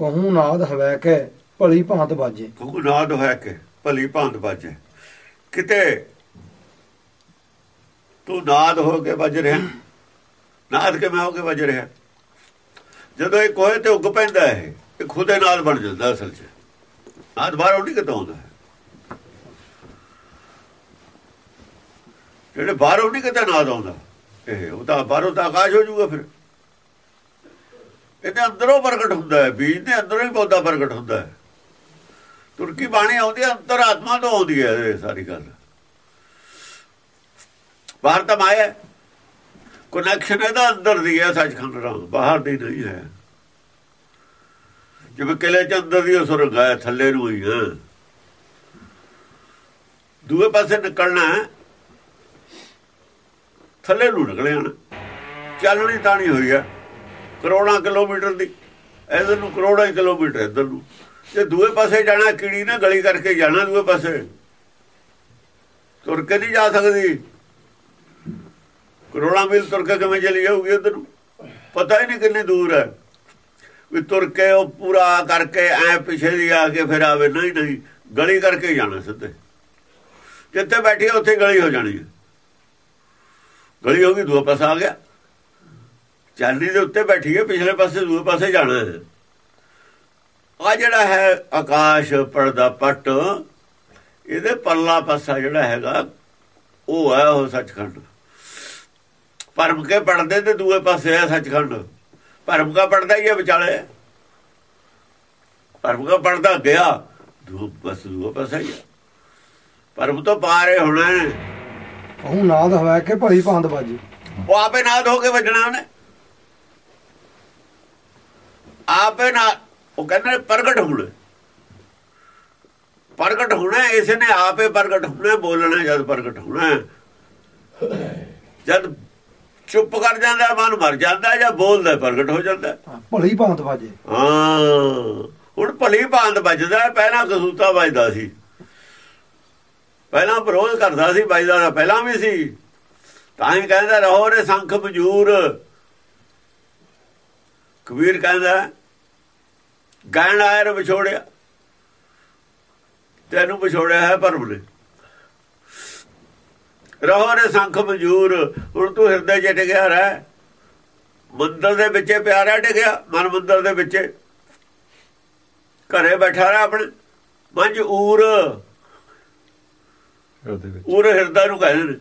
ਕਹੂੰ ਨਾਦ ਹਵੈ ਕੇ, ਭਲੀ ਭਾਂਤ ਬਾਜੇ। ਕਹੂੰ ਨਾਦ ਹੋਇਆ ਕਿ, ਭਲੀ ਭਾਂਤ ਬਾਜੇ। ਕਿਤੇ ਤੂੰ ਨਾਦ ਹੋ ਕੇ ਵੱਜ ਰਿਹਾ, ਨਾਦ ਕਿਵੇਂ ਹੋ ਕੇ ਵੱਜ ਰਿਹਾ? ਜਦੋਂ ਇਹ ਕੋਹੇ ਤੇ ਉੱਗ ਪੈਂਦਾ ਹੈ, ਇਹ ਖੁਦੇ ਨਾਦ ਬਣ ਜਾਂਦਾ ਅਸਲ 'ਚ। ਨਾਦ ਬਾਹਰੋਂ ਨਹੀਂ ਕਿਤੋਂ ਆਉਂਦਾ। ਜਿਹੜੇ ਬਾਹਰੋਂ ਨਹੀਂ ਕਿਤੇ ਨਾਦ ਆਉਂਦਾ, ਇਹ ਉਹ ਤਾਂ ਬਾਹਰੋਂ ਤਾਂ ਆਕਾਸ਼ ਹੋ ਜਾਊਗਾ ਫਿਰ। ਇਹਦੇ ਅੰਦਰੋਂ ਪ੍ਰਗਟ ਹੁੰਦਾ ਹੈ, ਬੀਜ ਦੇ ਅੰਦਰੋਂ ਹੀ ਪੌਦਾ ਪ੍ਰਗਟ ਹੁੰਦਾ ਹੈ। ਤੁਰਕੀ ਬਾਣੀ ਆਉਂਦੀ ਹੈ, ਅੰਤਰ ਆਤਮਾ ਤੋਂ ਆਉਂਦੀ ਹੈ ਇਹ ਸਾਰੀ ਗੱਲ। ਬਾਹਰ ਤਾਂ ਮਾਇਆ ਕਨੈਕਸ਼ਨ ਇਹਦਾ ਅੰਦਰ ਦੀ ਹੈ, ਸੱਚਖੰਡ ਨਾਲ ਬਾਹਰ ਦੀ ਨਹੀਂ ਹੈ। ਜਿਵੇਂ ਕਿਲੇ ਚ ਅੰਦਰ ਦੀ ਸੁਰਗ ਹੈ, ਥੱਲੇ ਨੂੰ ਹੀ ਹੈ। ਦੂਏ ਪਾਸੇ ਨਿਕਲਣਾ ਥੱਲੇ ਨੂੰ ਨਿਕਲਿਆ ਨਾ। ਚੱਲਣੀ ਤਾਂ ਨਹੀਂ ਹੋਈ ਹੈ। ਕਰੋੜਾਂ ਕਿਲੋਮੀਟਰ ਦੀ। ਇਧਰ ਨੂੰ ਕਰੋੜਾਂ ਹੀ ਕਿਲੋਮੀਟਰ ਇਧਰ ਨੂੰ। ਜੇ ਦੂਏ ਪਾਸੇ ਜਾਣਾ, ਕੀੜੀ ਨੇ ਗਲੀ ਕਰਕੇ ਜਾਣਾ ਦੂਏ ਪਾਸੇ। ਤੁਰ ਕੇ ਨਹੀਂ ਜਾ ਸਕਦੀ। ਕਰੋੜਾਂ ਮੀਲ ਤੁਰ ਕੇ ਕਿਵੇਂ ਚਲੀ ਜਾਊਗੀ ਉਧਰ ਨੂੰ? ਪਤਾ ਹੀ ਨਹੀਂ ਕਿੰਨੀ ਦੂਰ ਹੈ। ਵੀ ਤੁਰ ਕੇ ਉਹ ਪੂਰਾ ਕਰਕੇ ਐ ਪਿਛੇ ਦੀ ਆ ਕੇ ਫਿਰ ਆਵੇ, ਨਹੀਂ ਨਹੀਂ, ਗਲੀ ਕਰਕੇ ਜਾਣਾ ਸਿੱਧੇ। ਜਿੱਥੇ ਬੈਠੀ ਉੱਥੇ ਗਲੀ ਹੋ ਜਾਣੀ ਗਲੀ ਹੋ ਗਈ, ਦੂਆ ਪਾਸਾ ਆ ਗਿਆ। ਚਾਲੀ ਦੇ ਉੱਤੇ ਬੈਠੀ ਹੈ ਪਿਛਲੇ ਪਾਸੇ ਦੂਏ ਪਾਸੇ ਜਾਣਾ ਹੈ। ਆ ਜਿਹੜਾ ਹੈ ਆਕਾਸ਼ ਪਰਦਾ ਪਟ ਇਹਦੇ ਪਰਲਾ ਪਾਸਾ ਜਿਹੜਾ ਹੈਗਾ ਉਹ ਹੈ ਉਹ ਸੱਚਖੰਡ। ਪਰਮ ਕੇ ਪੜਦੇ ਤੇ ਦੂਏ ਪਾਸੇ ਹੈ ਸੱਚਖੰਡ। ਪਰਮ ਕਾ ਪੜਦਾ ਹੀ ਹੈ ਵਿਚਾਲੇ। ਪਰਮ ਕਾ ਪੜਦਾ ਗਿਆ ਦੂ ਬਸ ਦੂਏ ਪਾਸੇ ਹੀ ਪਰਮ ਤੋਂ ਪਾਰੇ ਹੋਣਾ ਕਹੂੰ ਨਾਦ ਹਵੈ ਕੇ ਭਲੀ ਭਾਂਤ ਬਾਜੇ। ਉਹ ਆਪੇ ਨਾਦ ਹੋ ਕੇ ਵੱਜਣਾ ਉਹਨੇ। ਆਪੇ ਨਾ ਉਹ ਕਹਿੰਦੇ ਪ੍ਰਗਟ ਹੋਣਾ। ਪ੍ਰਗਟ ਹੋਣਾ ਇਸੇ ਨੇ ਆਪੇ ਪ੍ਰਗਟ ਹੋਣਾ ਬੋਲਣਾ ਜਦ ਪ੍ਰਗਟ ਹੋਣਾ ਜਦ ਚੁੱਪ ਕਰ ਜਾਂਦਾ ਮਨ ਮਰ ਜਾਂਦਾ ਜਾਂ ਬੋਲਦਾ ਪ੍ਰਗਟ ਹੋ ਜਾਂਦਾ ਭਲੀ ਭਾਂਤ ਬਾਜੇ। ਹਾਂ ਹੁਣ ਭਲੀ ਭਾਂਤ ਵੱਜਦਾ ਪਹਿਲਾਂ ਕਸੂਤਾ ਵੱਜਦਾ ਸੀ। ਪਹਿਲਾਂ ਵਿਰੋਧ ਕਰਦਾ ਸੀ ਵੱਜਦਾ ਪਹਿਲਾਂ ਵੀ ਸੀ। ਤਾਂ ਹੀ ਕਹਿੰਦਾ ਰਹੋ ਰੇ ਸੰਖ ਮਜੂਰ ਕਬੀਰ ਕਹਿੰਦਾ ਗਾਣ ਆਇਰ ਵਿਛੋੜਿਆ। ਤੈਨੂੰ ਵਿਛੋੜਿਆ ਹੈ ਪਰਮ ਨੇ ਰਹੋ ਰੇ ਸੰਖ ਮਜੂਰ ਹੁਣ ਤੂੰ ਹਿਰਦੇ 'ਚ ਟਿਕਿਆ ਰਹਿ। ਮੰਦਰ ਦੇ ਵਿੱਚੇ ਪਿਆਰਾ ਟਿਕਿਆ ਮਨ ਮੰਦਰ ਦੇ ਵਿੱਚੇ। ਘਰੇ ਬੈਠਾ ਰਹਿ ਆਪਣੇ। ਮੰਜ ਊਰ। ਊਰ ਹਿਰਦਾ ਨੂੰ ਕਹਿੰਦੇ ਨੇ।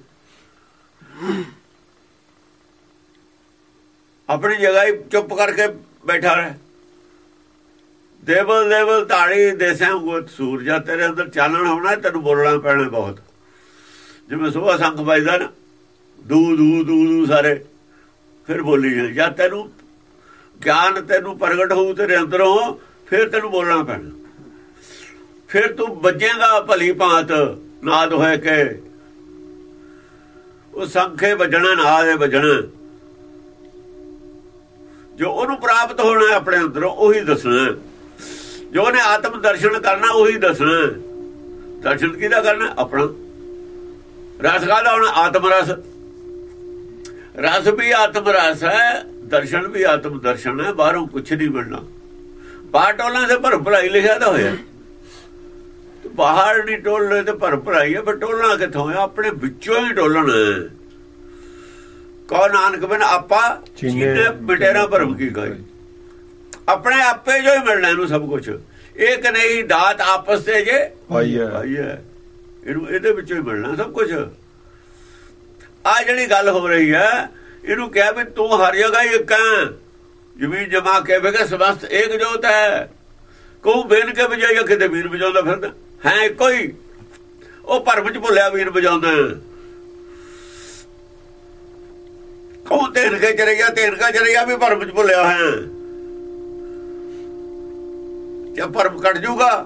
ਆਪਣੀ ਜਗ੍ਹਾ ਹੀ ਚੁੱਪ ਕਰਕੇ ਬੈਠਾ ਰਹਿ। ਦੇਵਲ ਦੇਵਲ ਧਾੜੀ ਦੇਸਾਂ ਕੋ ਸੂਰਜਾ ਤੇਰੇ ਅੰਦਰ ਚਾਨਣ ਹੋਣਾ, ਤੈਨੂੰ ਬੋਲਣਾ ਪੈਣਾ ਬਹੁਤ। ਜਿਵੇਂ ਸੁਬਾ ਸੰਖ ਵੱਜਦਾ ਨਾ, ਦੂ ਦੂ ਦੂ ਦੂ ਸਾਰੇ, ਫਿਰ ਬੋਲੀ ਜਾ ਜਾਂ ਤੈਨੂੰ ਗਿਆਨ ਤੈਨੂੰ ਪ੍ਰਗਟ ਹੋਊ ਤੇਰੇ ਅੰਦਰੋਂ, ਫਿਰ ਤੈਨੂੰ ਬੋਲਣਾ ਪੈਣਾ। ਫਿਰ ਤੂੰ ਵੱਜੇਗਾ ਭਲੀ ਭਾਂਤ, ਨਾਦ ਹੋਏ ਕੇ। ਉਹ ਸੰਖੇ ਵੱਜਣਾ, ਨਾਦ ਹੈ ਵੱਜਣਾ। ਜੋ ਉਹਨੂੰ ਪ੍ਰਾਪਤ ਹੋਣਾ ਆਪਣੇ ਅੰਦਰੋਂ, ਉਹੀ ਦੱਸਣਾ ਜੋ ਉਹਨੇ ਆਤਮ ਦਰਸ਼ਨ ਕਰਨਾ ਉਹੀ ਦੱਸਣਾ। ਦਰਸ਼ਨ ਕਿਹਦਾ ਕਰਨਾ? ਆਪਣਾ। ਰਸ ਕਾਹਦਾ ਹੁਣ? ਆਤਮ ਰਸ। ਰਸ ਵੀ ਆਤਮ ਰਸ ਹੈ ਦਰਸ਼ਨ ਵੀ ਆਤਮ ਦਰਸ਼ਨ ਹੈ ਬਾਹਰੋਂ ਕੁਛ ਨਹੀਂ ਮਿਲਣਾ। ਬਾਹਰ ਟੋਲਾਂ ਦੇ ਭਰ ਭਰਾਈ ਲਿਖਿਆ ਤਾਂ ਹੋਇਆ। ਬਾਹਰ ਨਹੀਂ ਟੋਲਣੇ ਤੇ ਭਰ ਭਰਾਈ ਹੈ ਪਰ ਟੋਲਣਾ ਕਿੱਥੋਂ ਹੈ ਆਪਣੇ ਵਿੱਚੋਂ ਹੀ ਟੋਲਣਾ। ਕੋ ਨਾਨਕ ਬਿਨ ਆਪਾ ਚੀਨੇ ਬਟੇਰਾ ਭਰਮ ਕੀ ਗਏ ਆਪਣੇ ਆਪੇ ਜੋ ਹੀ ਮਿਲਣਾ ਇਹਨੂੰ ਸਭ ਕੁਝ ਇੱਕ ਨਹੀਂ ਦਾਤ ਆਪਸ ਤੇ ਜੇ। ਭਾਈ ਹੈ। ਭਾਈ ਹੈ। ਇਹਨੂੰ ਇਹਦੇ ਵਿੱਚੋਂ ਹੀ ਮਿਲਣਾ ਸਭ ਕੁਝ ਆ ਜਿਹੜੀ ਗੱਲ ਹੋ ਰਹੀ ਹੈ ਇਹਨੂੰ ਕਹਿ ਵੀ ਤੂੰ ਹਰ ਜਗ੍ਹਾ ਹੀ ਇੱਕ ਹੈ। ਜ਼ਮੀਨ ਜਮਾ ਕੇ ਵੇਗੇ ਸਮਸਤ ਇੱਕ ਜੋਤ ਹੈ। ਕੋ ਬੇਨ ਕੇ ਵਜਾਇਆ ਕਿਤੇ ਵੀਰ ਵਜਾਉਂਦਾ ਫਿਰਦਾ। ਹੈ ਕੋਈ ਉਹ ਭਰਮ ਚ ਭੁੱਲਿਆ ਵੀਰ ਵਜਾਉਂਦਾ ਕੋ ਤੇਨ ਕੇ ਚਰੇਗਾ ਤੇਨ ਕਾ ਚਰੇਗਾ ਵੀ ਭਰਮ ਚ ਭੁੱਲਿਆ ਹੈ। ਜੇ ਭਰਮ ਕੱਟ ਜਾਊਗਾ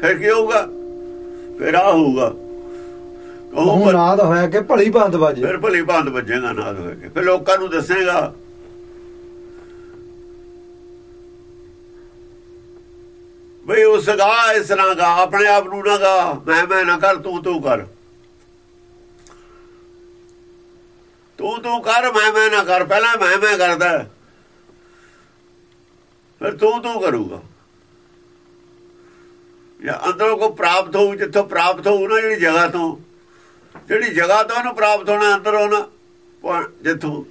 ਫਿਰ ਕੀ ਹੋਊਗਾ? ਫਿਰ ਆ ਹੋਊਗਾ। ਕਹੂੰ ਨਾਦ ਹੋਇਆ ਕਿ ਭਲੀ ਭਾਂਤ ਬਾਜੇ ਫਿਰ ਭਲੀ ਭਾਂਤ ਵੱਜੇਗਾ ਨਾਲ ਹੋਏ ਕੇ ਫਿਰ ਲੋਕਾਂ ਨੂੰ ਦੱਸੇਗਾ। ਬਈ ਉਸ ਗਾ ਇਸ ਤਰ੍ਹਾਂ ਗਾ ਆਪਣੇ ਆਪ ਨੂੰ ਨਾ ਗਾ। ਮੈਂ ਮੈਂ ਨਾ ਕਰ ਤੂੰ ਤੂੰ ਕਰ। ਤੂੰ ਤੂੰ ਕਰ ਮੈਂ ਮੈਂ ਨਾ ਕਰ। ਪਹਿਲਾਂ ਮੈਂ ਮੈਂ ਕਰਦਾ। ਫਿਰ ਤੂੰ ਤੂੰ ਕਰੂਗਾ। ਜਾਂ ਅੰਦਰੋਂ ਕੋ ਪ੍ਰਾਪਤ ਹੋਊ, ਜਿੱਥੋਂ ਪ੍ਰਾਪਤ ਹੋਊ ਨਾ ਜਿਹੜੀ ਜਗ੍ਹਾ ਤੋਂ। ਜਿਹੜੀ ਜਗ੍ਹਾ ਤੋਂ ਉਹਨੂੰ ਪ੍ਰਾਪਤ ਹੋਣਾ, ਅੰਦਰੋਂ ਨਾ ਜਿੱਥੋਂ।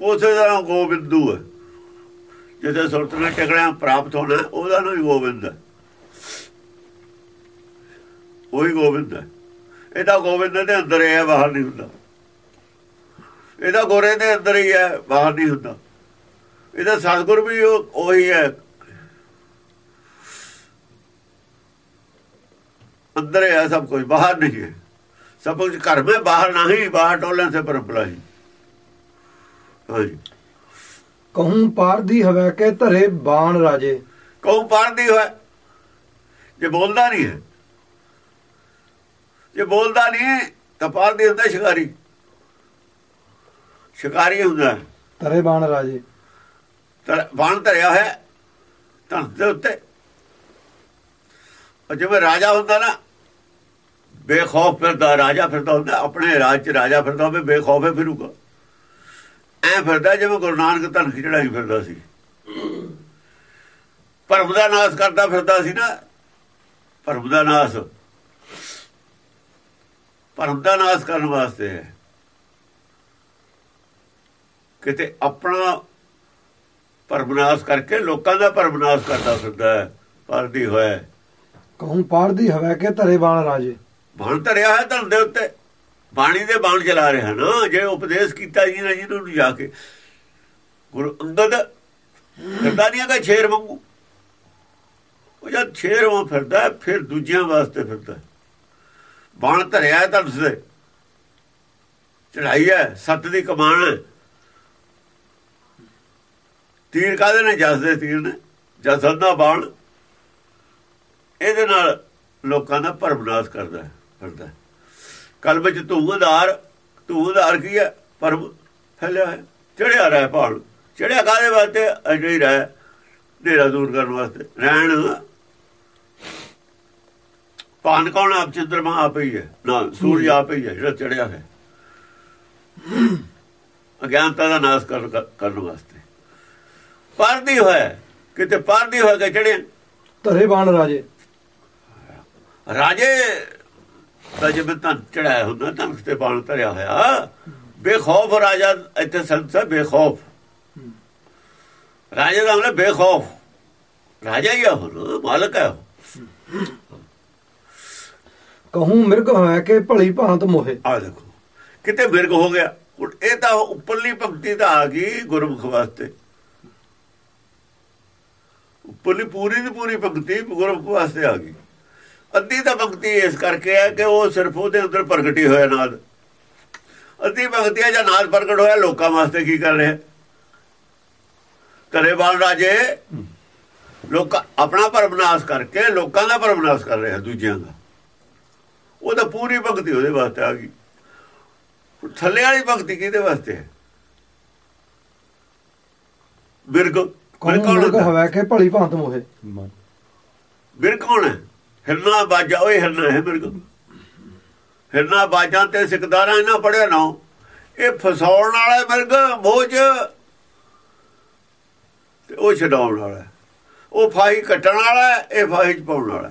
ਉਸੇ ਦਾ ਨਾਮ ਗੋਬਿੰਦੂ ਹੈ। ਜਿੱਥੇ ਸੁਰਤ ਨਾਲ ਟਕੜਿਆ ਪ੍ਰਾਪਤ ਹੋਣਾ, ਉਹਦਾ ਨਾਮ ਹੀ ਗੋਬਿੰਦ ਹੈ। ਉਹੀ ਗੋਬਿੰਦ ਹੈ। ਇਹਦਾ ਗੋਬਿੰਦ ਦੇ ਅੰਦਰ ਹੈ ਬਾਹਰ ਨਹੀਂ ਹੁੰਦਾ। ਇਹਦਾ ਗੋਰੇ ਦੇ ਅੰਦਰ ਹੀ ਹੈ, ਬਾਹਰ ਨਹੀਂ ਹੁੰਦਾ। ਇਹਦਾ ਸਤਿਗੁਰ ਵੀ ਉਹੀ ਹੈ। ਅੰਦਰ ਹੈ ਸਭ ਕੁਝ ਬਾਹਰ ਨਹੀਂ ਹੈ। ਸਭ ਕੁਝ ਘਰ ਵਿੱਚ ਬਾਹਰ ਨਹੀਂ ਬਾਹਰ ਟੋਲਣ ਸੇ ਪਰਪਲਾਈ ਹਾਂਜੀ। ਕਹੂੰ ਪਾਰ ਦੀ ਹਵੇ ਕੇ ਧਰੇ ਬਾਣ ਰਾਜੇ। ਕਹੂੰ ਪਾਰ ਦੀ ਹੋਏ ਜੇ ਬੋਲਦਾ ਨਹੀਂ ਹੈ। ਜੇ ਬੋਲਦਾ ਨਹੀਂ ਤਾਂ ਪਾਰ ਦੀ ਹੁੰਦਾ ਸ਼ਿਕਾਰੀ। ਸ਼ਿਕਾਰੀ ਹੁੰਦਾ ਧਰੇ ਬਾਣ ਰਾਜੇ। ਬਾਣ ਧਰਿਆ ਹੋਇਆ ਤਾਂ ਦੇ ਉੱਤੇ। ਜਿਵੇਂ ਰਾਜਾ ਹੁੰਦਾ ਨਾ, ਬੇਖੌਫ ਫਿਰਦਾ, ਰਾਜਾ ਫਿਰਦਾ ਹੁੰਦਾ, ਆਪਣੇ ਰਾਜ 'ਚ ਰਾਜਾ ਫਿਰਦਾ ਹੋਵੇ, ਬੇਖੌਫ ਹੈ ਫਿਰੂਗਾ। ਐ ਫਿਰਦਾ ਜਿਵੇਂ ਗੁਰੂ ਨਾਨਕ ਧਨ ਖਿਚੜਾ ਹੀ ਫਿਰਦਾ ਸੀ। ਭਰਮ ਦਾ ਨਾਸ ਕਰਦਾ ਫਿਰਦਾ ਸੀ ਨਾ, ਭਰਮ ਦਾ ਨਾਸ। ਭਰਮ ਦਾ ਨਾਸ ਕਰਨ ਵਾਸਤੇ ਹੈ। ਕਿਤੇ ਆਪਣਾ ਭਰਮ ਨਾਸ ਕਰਕੇ ਲੋਕਾਂ ਦਾ ਭਰਮ ਨਾਸ਼ ਕਰਦਾ ਫਿਰਦਾ ਹੈ ਪਰਦੀ ਹੋਇਆ ਕਹੂੰ ਪਾਰ ਦੀ ਕੇ ਧਰੇ ਬਾਣ ਰਾਜੇ। ਬਾਣ ਧਰਿਆ ਹੈ ਧਨ ਦੇ ਉੱਤੇ। ਬਾਣੀ ਦੇ ਬਾਣ ਚਲਾ ਰਿਹਾ ਨਾ ਜੇ ਉਪਦੇਸ਼ ਕੀਤਾ ਜੀ ਨੇ ਜਿਹਨੂੰ ਜਾ ਕੇ। ਗੁਰੂ ਅੰਗਦ ਫਿਰਦਾ ਨਹੀਂ ਹੈਗਾ ਵਾਂਗੂ। ਉਹ ਜਦ ਸ਼ੇਰ ਵਾਂ ਫਿਰਦਾ ਫਿਰ ਦੂਜਿਆਂ ਵਾਸਤੇ ਫਿਰਦਾ ਬਾਣ ਧਰਿਆ ਹੈ ਧਨ ਦੇ ਚੜਾਈ ਹੈ, ਸੱਤ ਦੀ ਕਮਾਨ ਹੈ। ਤੀਰ ਕਾਦੇ ਨੇ ਜਸਦੇ ਤੀਰ ਨੇ? ਜਸਦਾ ਬਾਣ। ਇਹਦੇ ਨਾਲ ਲੋਕਾਂ ਦਾ ਭਰਮਨਾਸ਼ ਕਰਦਾ ਹੈ ਫਿਰਦਾ ਹੈ। ਕਲਬ ਚ ਧੂੰਦਾਰ ਧੂੰਦਾਰ ਕੀ ਹੈ? ਪਰਮ ਫੈਲਿਆ ਹੈ। ਚੜਿਆ ਰਹਿ ਪਹਾੜ ਚੜਿਆ ਕਾਦੇ ਵਾਸਤੇ? ਅਜੇ ਹੀ ਰਹਿ। ਨੇਰਾ ਦੂਰ ਕਰਨ ਵਾਸਤੇ। ਰਹਿਣ। ਪਾਨ ਕੌਣ ਆਪ? ਚੰਦਰਮਾ ਆਪ ਹੀ ਹੈ। ਨਾ ਸੂਰਜ ਆਪ ਹੀ ਹੈ ਜਿਹੜਾ ਚੜਿਆ ਹੈ। ਅਗਿਆਨਤਾ ਦਾ ਨਾਸ਼ ਕਰਨ ਵਾਸਤੇ। ਪਰਦੀ ਹੋਇਆ ਕਿਤੇ ਪਰਦੀ ਹੋਇਆ ਕਿ ਚੜਿਆ ਧਰੇ ਬਾਣ ਰਾਜੇ। ਰਾਜੇ ਦਾ ਜਿਵੇਂ ਤਾਂ ਚੜਾਇਆ ਹੁੰਦਾ ਤਾਂ ਤੇ ਬਾਣ ਧਰਿਆ ਹੋਇਆ। ਬੇਖੌਫ ਰਾਜਾ ਇੱਥੇ ਸੰਤ ਹੈ ਬੇਖੌਫ। ਰਾਜਾ ਦਾ ਮਤਲਬ ਬੇਖੌਫ। ਰਾਜਾ ਹੀ ਹੁਣ ਮਾਲਕ ਹੈ। ਕਹੂੰ ਮਿਰਗ ਹਵੈ ਕੇ ਭਲੀ ਭਾਂਤ ਮੋਹੇ। ਆ ਦੇਖੋ ਕਿਤੇ ਬਿਰਗ ਹੋ ਗਿਆ। ਇਹ ਤਾਂ ਉੱਪਰਲੀ ਭਗਤੀ ਤਾਂ ਆ ਗਈ ਗੁਰਮੁਖ ਵਾਸਤੇ। ਉੱਪਰਲੀ ਪੂਰੀ ਦੀ ਪੂਰੀ ਭਗਤੀ ਗੁਰਮੁਖ ਵਾਸਤੇ ਆ ਗਈ। ਅੱਧੀ ਤਾਂ ਭਗਤੀ ਇਸ ਕਰਕੇ ਹੈ ਕਿ ਉਹ ਸਿਰਫ ਉਹਦੇ ਅੰਦਰ ਪ੍ਰਗਟੀ ਹੋਇਆ ਨਾਦ ਅੱਧੀ ਭਗਤੀ ਹੈ ਜਾਂ ਨਾਦ ਪ੍ਰਗਟ ਹੋਇਆ ਲੋਕਾਂ ਵਾਸਤੇ ਕੀ ਕਰ ਰਿਹਾ? ਕਰੇ ਬਾਣ ਰਾਜੇ ਲੋਕ ਆਪਣਾ ਪਰਮਨਾਸ਼ ਕਰਕੇ ਲੋਕਾਂ ਦਾ ਪਰਮਨਾਸ਼ ਕਰ ਰਿਹਾ ਦੂਜਿਆਂ ਦਾ। ਉਹ ਤਾਂ ਪੂਰੀ ਭਗਤੀ ਉਹਦੇ ਵਾਸਤੇ ਆ ਗਈ। ਥੱਲੇ ਵਾਲੀ ਭਗਤੀ ਕਿਹਦੇ ਵਾਸਤੇ ਹੈ? ਬਿਰਗ ਕੌਣ? ਹਵੈ ਕੇ ਭਲੀ ਭਾਂਤ ਮੋਹੇ? ਬਿਰਗ ਕੌਣ ਹੈ? ਹਿਰਨਾ ਬਾਜਾ ਓਏ ਹਿਰਨਾ ਹੈ ਬਿਰਗ ਹਿਰਨਾ ਬਾਜਾਂ ਤੇ ਸਿਕਦਾਰਾਂ ਇਹਨਾਂ ਪੜਿਆ ਨਾ। ਇਹ ਫਸਾਉਣ ਵਾਲਾ ਬਿਰਗ ਬੋਝ ਤੇ ਉਹ ਛਡਾਉਣ ਵਾਲਾ। ਉਹ ਫਾਹੀ ਕੱਟਣ ਵਾਲਾ ਇਹ ਫਾਹੀ ਚ ਪਾਉਣ ਵਾਲਾ।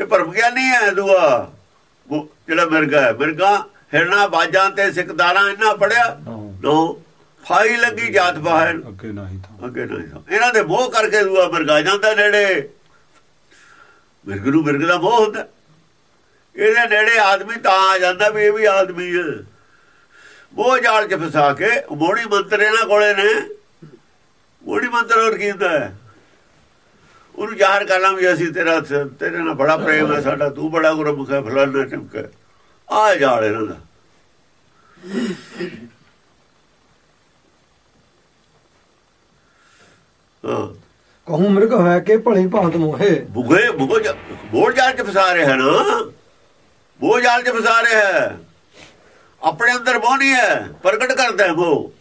ਇਹ ਭਰਮ ਗਿਆਨੀ ਹੈ ਦੂਆ। ਉਹ ਜਿਹੜਾ ਮਿਰਗਾ ਹੈ ਮਿਰਗਾ ਹਿਰਨਾ ਬਾਜਾਂ ਤੇ ਸਿਕਦਾਰਾਂ ਇਹਨਾਂ ਪੜਿਆ। ਨੋ ਫਾਈ ਲੱਗੀ ਜਾਤ ਬਾਹਰ। ਅੱਗੇ ਨਹੀਂ ਤਾਂ। ਅੱਗੇ ਨਹੀਂ ਤਾਂ। ਇਹਨਾਂ ਦੇ ਮੋਹ ਕਰਕੇ ਦੂਆ ਮਿਰਗਾ ਜਾਂਦਾ ਨੇੜੇ। ਮਿਰਗ ਨੂੰ ਮਿਰਗ ਦਾ ਮੋਹ ਹੁੰਦਾ। ਇਹਦੇ ਨੇੜੇ ਆਦਮੀ ਤਾਂ ਆ ਜਾਂਦਾ ਵੀ ਇਹ ਵੀ ਆਦਮੀ ਹੈ ਮੋਹ ਜਾਲ ਚ ਫਸਾ ਕੇ ਮੋੜੀ ਮੰਤਰ ਇਹਨਾਂ ਕੋਲੇ ਨੇ। ਮੋੜੀ ਮੰਤਰ ਹੋਰ ਕੀ ਹੁੰਦਾ ਹੈ? ਉਹਨੂੰ ਜ਼ਾਹਰ ਕਰਨਾ ਵੀ ਅਸੀਂ ਤੇਰਾ ਤੇਰੇ ਨਾਲ ਬੜਾ ਪ੍ਰੇਮ ਹੈ, ਸਾਡਾ ਤੂੰ ਬੜਾ ਗੁਰਮੁਖ ਹੈ ਫਲਾਣਾ ਟਿਮਕਾ ਆ ਜਾਲ ਇਹਨਾਂ ਦਾ। ਹਾਂ। ਕਹੂੰ ਮਿਰਗ ਹਵੈ ਕੇ ਭਲੀ ਭਾਂਤ ਮੋਹੇ? ਬੁਗੇ, ਬੁਗੋ ਬੋੜ ਜਾਲ ਚ ਫਸਾ ਰਿਹਾ ਨਾ ਬੋਝ ਜਾਲ ਚ ਫਸਾ ਰਿਹਾ ਆਪਣੇ ਅੰਦਰ ਮੋਹ ਹੈ, ਪ੍ਰਗਟ ਕਰਦਾ ਹੈ ਉਹ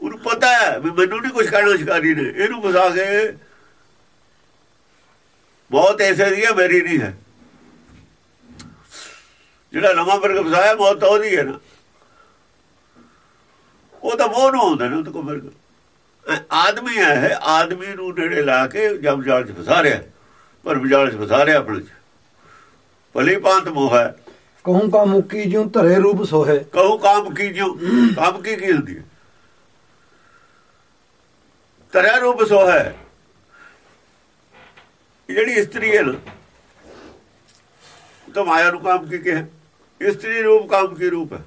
ਉਹਨੂੰ ਪਤਾ ਹੈ ਵੀ ਮੈਨੂੰ ਨਹੀਂ ਕੁਝ ਕਹਿਣਾ ਸ਼ਿਕਾਰੀ ਨੇ। ਇਹਨੂੰ ਫਸਾ ਕੇ ਬਹੁਤ ਐਸੇ ਦੀ ਹੈ, ਮੇਰੀ ਨਹੀਂ ਹੈ। ਜਿਹੜਾ ਨਵਾਂ ਵਰਗ ਫਸਾਇਆ ਮੌਤ ਉਹਦੀ ਹੈ ਨਾ। ਉਹ ਤਾਂ ਮੋਹ ਨੂੰ ਹੁੰਦਾ ਨਾ ਉਹ ਤਾਂ ਕੋ ਵਰਗ ਆਦਮੀ ਹੈ ਆਦਮੀ ਨੂੰ ਨੇੜੇ ਲਾ ਕੇ ਜਮ ਜਾਲ ਚ ਫਸਾ ਰਿਹਾ ਪਰ ਜਾਲ ਚ ਫਸਾ ਰਿਹਾ ਆਪਣੇ ਚ। ਭਲੀ ਪਾਂਤ ਮੋਹ ਹੈ। ਕਹੂੰ ਕਾ ਮੁਕੀ ਜਿਉ ਧਰੇ ਰੂਪ ਸੋਹੇ। ਕਹੂ ਕਾਮ ਕੀ ਜਿਉ ਕਾਮ ਕੀ ਕੀ ਹੁੰਦੀ ਹੈ? ਤਰਿਆ ਰੂਪ ਸੋ ਹੈ ਜਿਹੜੀ ਇਸਤਰੀ ਹੈ ਨਾ ਤਾਂ ਮਾਇਆ ਨੂੰ ਕਾਮ ਕੀ ਕਹੇ। ਇਸਤਰੀ ਰੂਪ ਕਾਮ ਕੀ ਰੂਪ ਹੈ?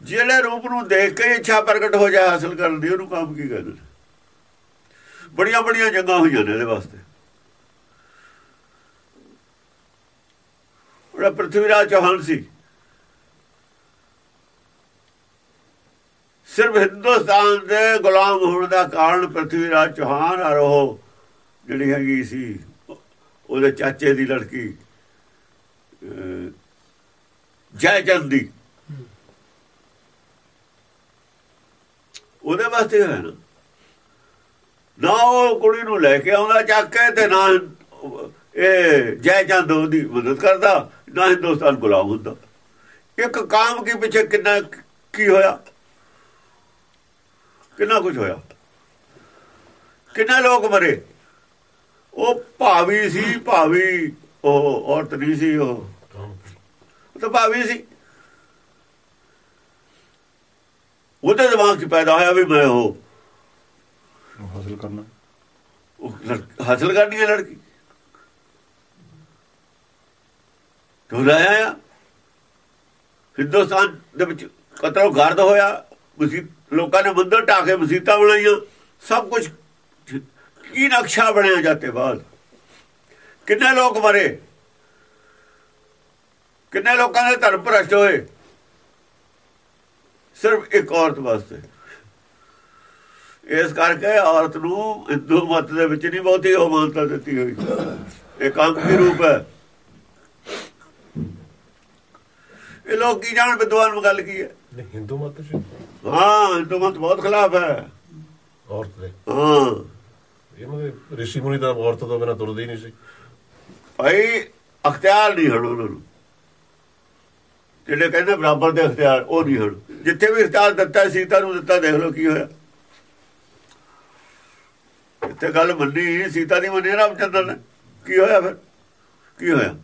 ਜਿਹੜੇ ਰੂਪ ਨੂੰ ਦੇਖ ਕੇ ਇੱਛਾ ਪ੍ਰਗਟ ਹੋ ਜਾਏ ਹਾਸਲ ਕਰਨ ਦੀ, ਉਹਨੂੰ ਕਾਮ ਕੀ ਕਹਿੰਦੇ ਬੜੀਆਂ ਬੜੀਆਂ ਜੰਗਾਂ ਹੋਈਆਂ ਨੇ ਇਹਦੇ ਵਾਸਤੇ। ਉਹ ਪ੍ਰਥਵੀ ਰਾਜ ਚੌਹਾਨ ਸੀ। ਸਿਰਫ ਹਿੰਦੁਸਤਾਨ ਦੇ ਗੁਲਾਮ ਹੋਣ ਦਾ ਕਾਰਨ ਪ੍ਰਥਵੀ ਰਾਜ ਚੌਹਾਨ ਆ ਉਹ ਜਿਹੜੀ ਹੈਗੀ ਸੀ, ਉਹਦੇ ਚਾਚੇ ਦੀ ਲੜਕੀ ਜੈਚੰਦ ਦੀ। ਉਹਦੇ ਵਾਸਤੇ ਹੈ ਨਾ ਨਾ ਉਹ ਕੁੜੀ ਨੂੰ ਲੈ ਕੇ ਆਉਂਦਾ ਚੱਕ ਕੇ ਤੇ ਨਾ ਇਹ ਜੈ ਚੰਦ ਉਹਦੀ ਮਦਦ ਕਰਦਾ ਨਾ ਹਿੰਦੁਸਤਾਨ ਗੁਲਾਮ ਹੁੰਦਾ। ਇੱਕ ਕਾਮ ਕੀ ਪਿੱਛੇ ਕਿੰਨਾ ਕੀ ਹੋਇਆ? ਕਿੰਨਾ ਕੁਝ ਹੋਇਆ? ਕਿੰਨੇ ਲੋਕ ਮਰੇ? ਉਹ ਭਾਵੀ ਸੀ ਭਾਵੀ ਉਹ ਔਰਤ ਨਹੀਂ ਸੀ ਉਹ ਤਾਂ ਭਾਵੀ ਸੀ। ਉਹਦੇ ਦਿਮਾਗ 'ਚ ਪੈਦਾ ਹੋਇਆ ਵੀ ਮੈਂ ਉਹ ਹਾਸਲ ਕਰਨਾ। ਹਾਸਲ ਕਰਨੀ ਹੈ ਲੜਕੀ। ਤੁਰਾਇਆ ਆ ਹਿੰਦੁਸਤਾਨ ਦੇ ਵਿੱਚ ਕਤਲ ਗਰਦ ਹੋਇਆ ਮਸੀਤ ਲੋਕਾਂ ਨੇ ਮੰਦਰ ਢਾ ਕੇ ਮਸੀਤਾਂ ਬਣਾਈਆਂ। ਸਭ ਕੁਝ ਕੀ ਨਕਸ਼ਾ ਬਣਿਆ ਜਾਂਦੇ ਬਾਅਦ? ਕਿੰਨੇ ਲੋਕ ਮਰੇ? ਕਿੰਨੇ ਲੋਕਾਂ ਦੇ ਧਰਮ ਭ੍ਰਸ਼ਟ ਹੋਏ? ਸਿਰਫ ਇੱਕ ਔਰਤ ਵਾਸਤੇ। ਇਸ ਕਰਕੇ ਔਰਤ ਨੂੰ ਹਿੰਦੂ ਮਤ ਦੇ ਵਿੱਚ ਨਹੀਂ ਬਹੁਤੀ ਉਹ ਮਾਨਤਾ ਦਿੱਤੀ ਹੋਈ। ਕੀ ਰੂਪ ਹੈ? ਇਹ ਲੋਕ ਕੀ ਜਾਣ ਵਿਦਵਾਨ ਨੂੰ ਗੱਲ ਕੀ ਹੈ? ਨਹੀਂ ਹਿੰਦੂ ਮਤ ਹਾਂ ਹਿੰਦੂ ਮਤ ਬਹੁਤ ਖਿਲਾਫ ਹੈ। ਔਰਤ ਦੇ। ਹਾਂ। ਇਹਨਾਂ ਦੇ ਰਿਸ਼ੀ ਮੁਨੀ ਤਾਂ ਔਰਤ ਤੋਂ ਬਿਨਾਂ ਤੁਰਦੇ ਹੀ ਨਹੀਂ ਸੀ। ਭਾਈ ਅਖਤਿਆਰ ਨਹੀਂ ਹਣ ਉਹਨਾਂ ਨੂੰ। ਜਿਹੜੇ ਕਹਿੰਦੇ ਬਰਾਬਰ ਦੇ ਅਖਤਿਆਰ ਉਹ ਨਹੀਂ ਹਣ ਜਿੱਥੇ ਵੀ ਅਖਤਿਆਰ ਦਿੱਤਾ ਸੀਤਾ ਨੂੰ ਦਿੱਤਾ ਦੇਖ ਲਓ ਕੀ ਹੋਇਆ। ਇੱਥੇ ਗੱਲ ਮੰਨੀ ਸੀਤਾ ਦੀ ਮੰਨੀ ਰਾਮ ਚੰਦਰ ਨੇ। ਕੀ ਹੋਇਆ ਫਿਰ? ਕੀ ਹੋਇਆ?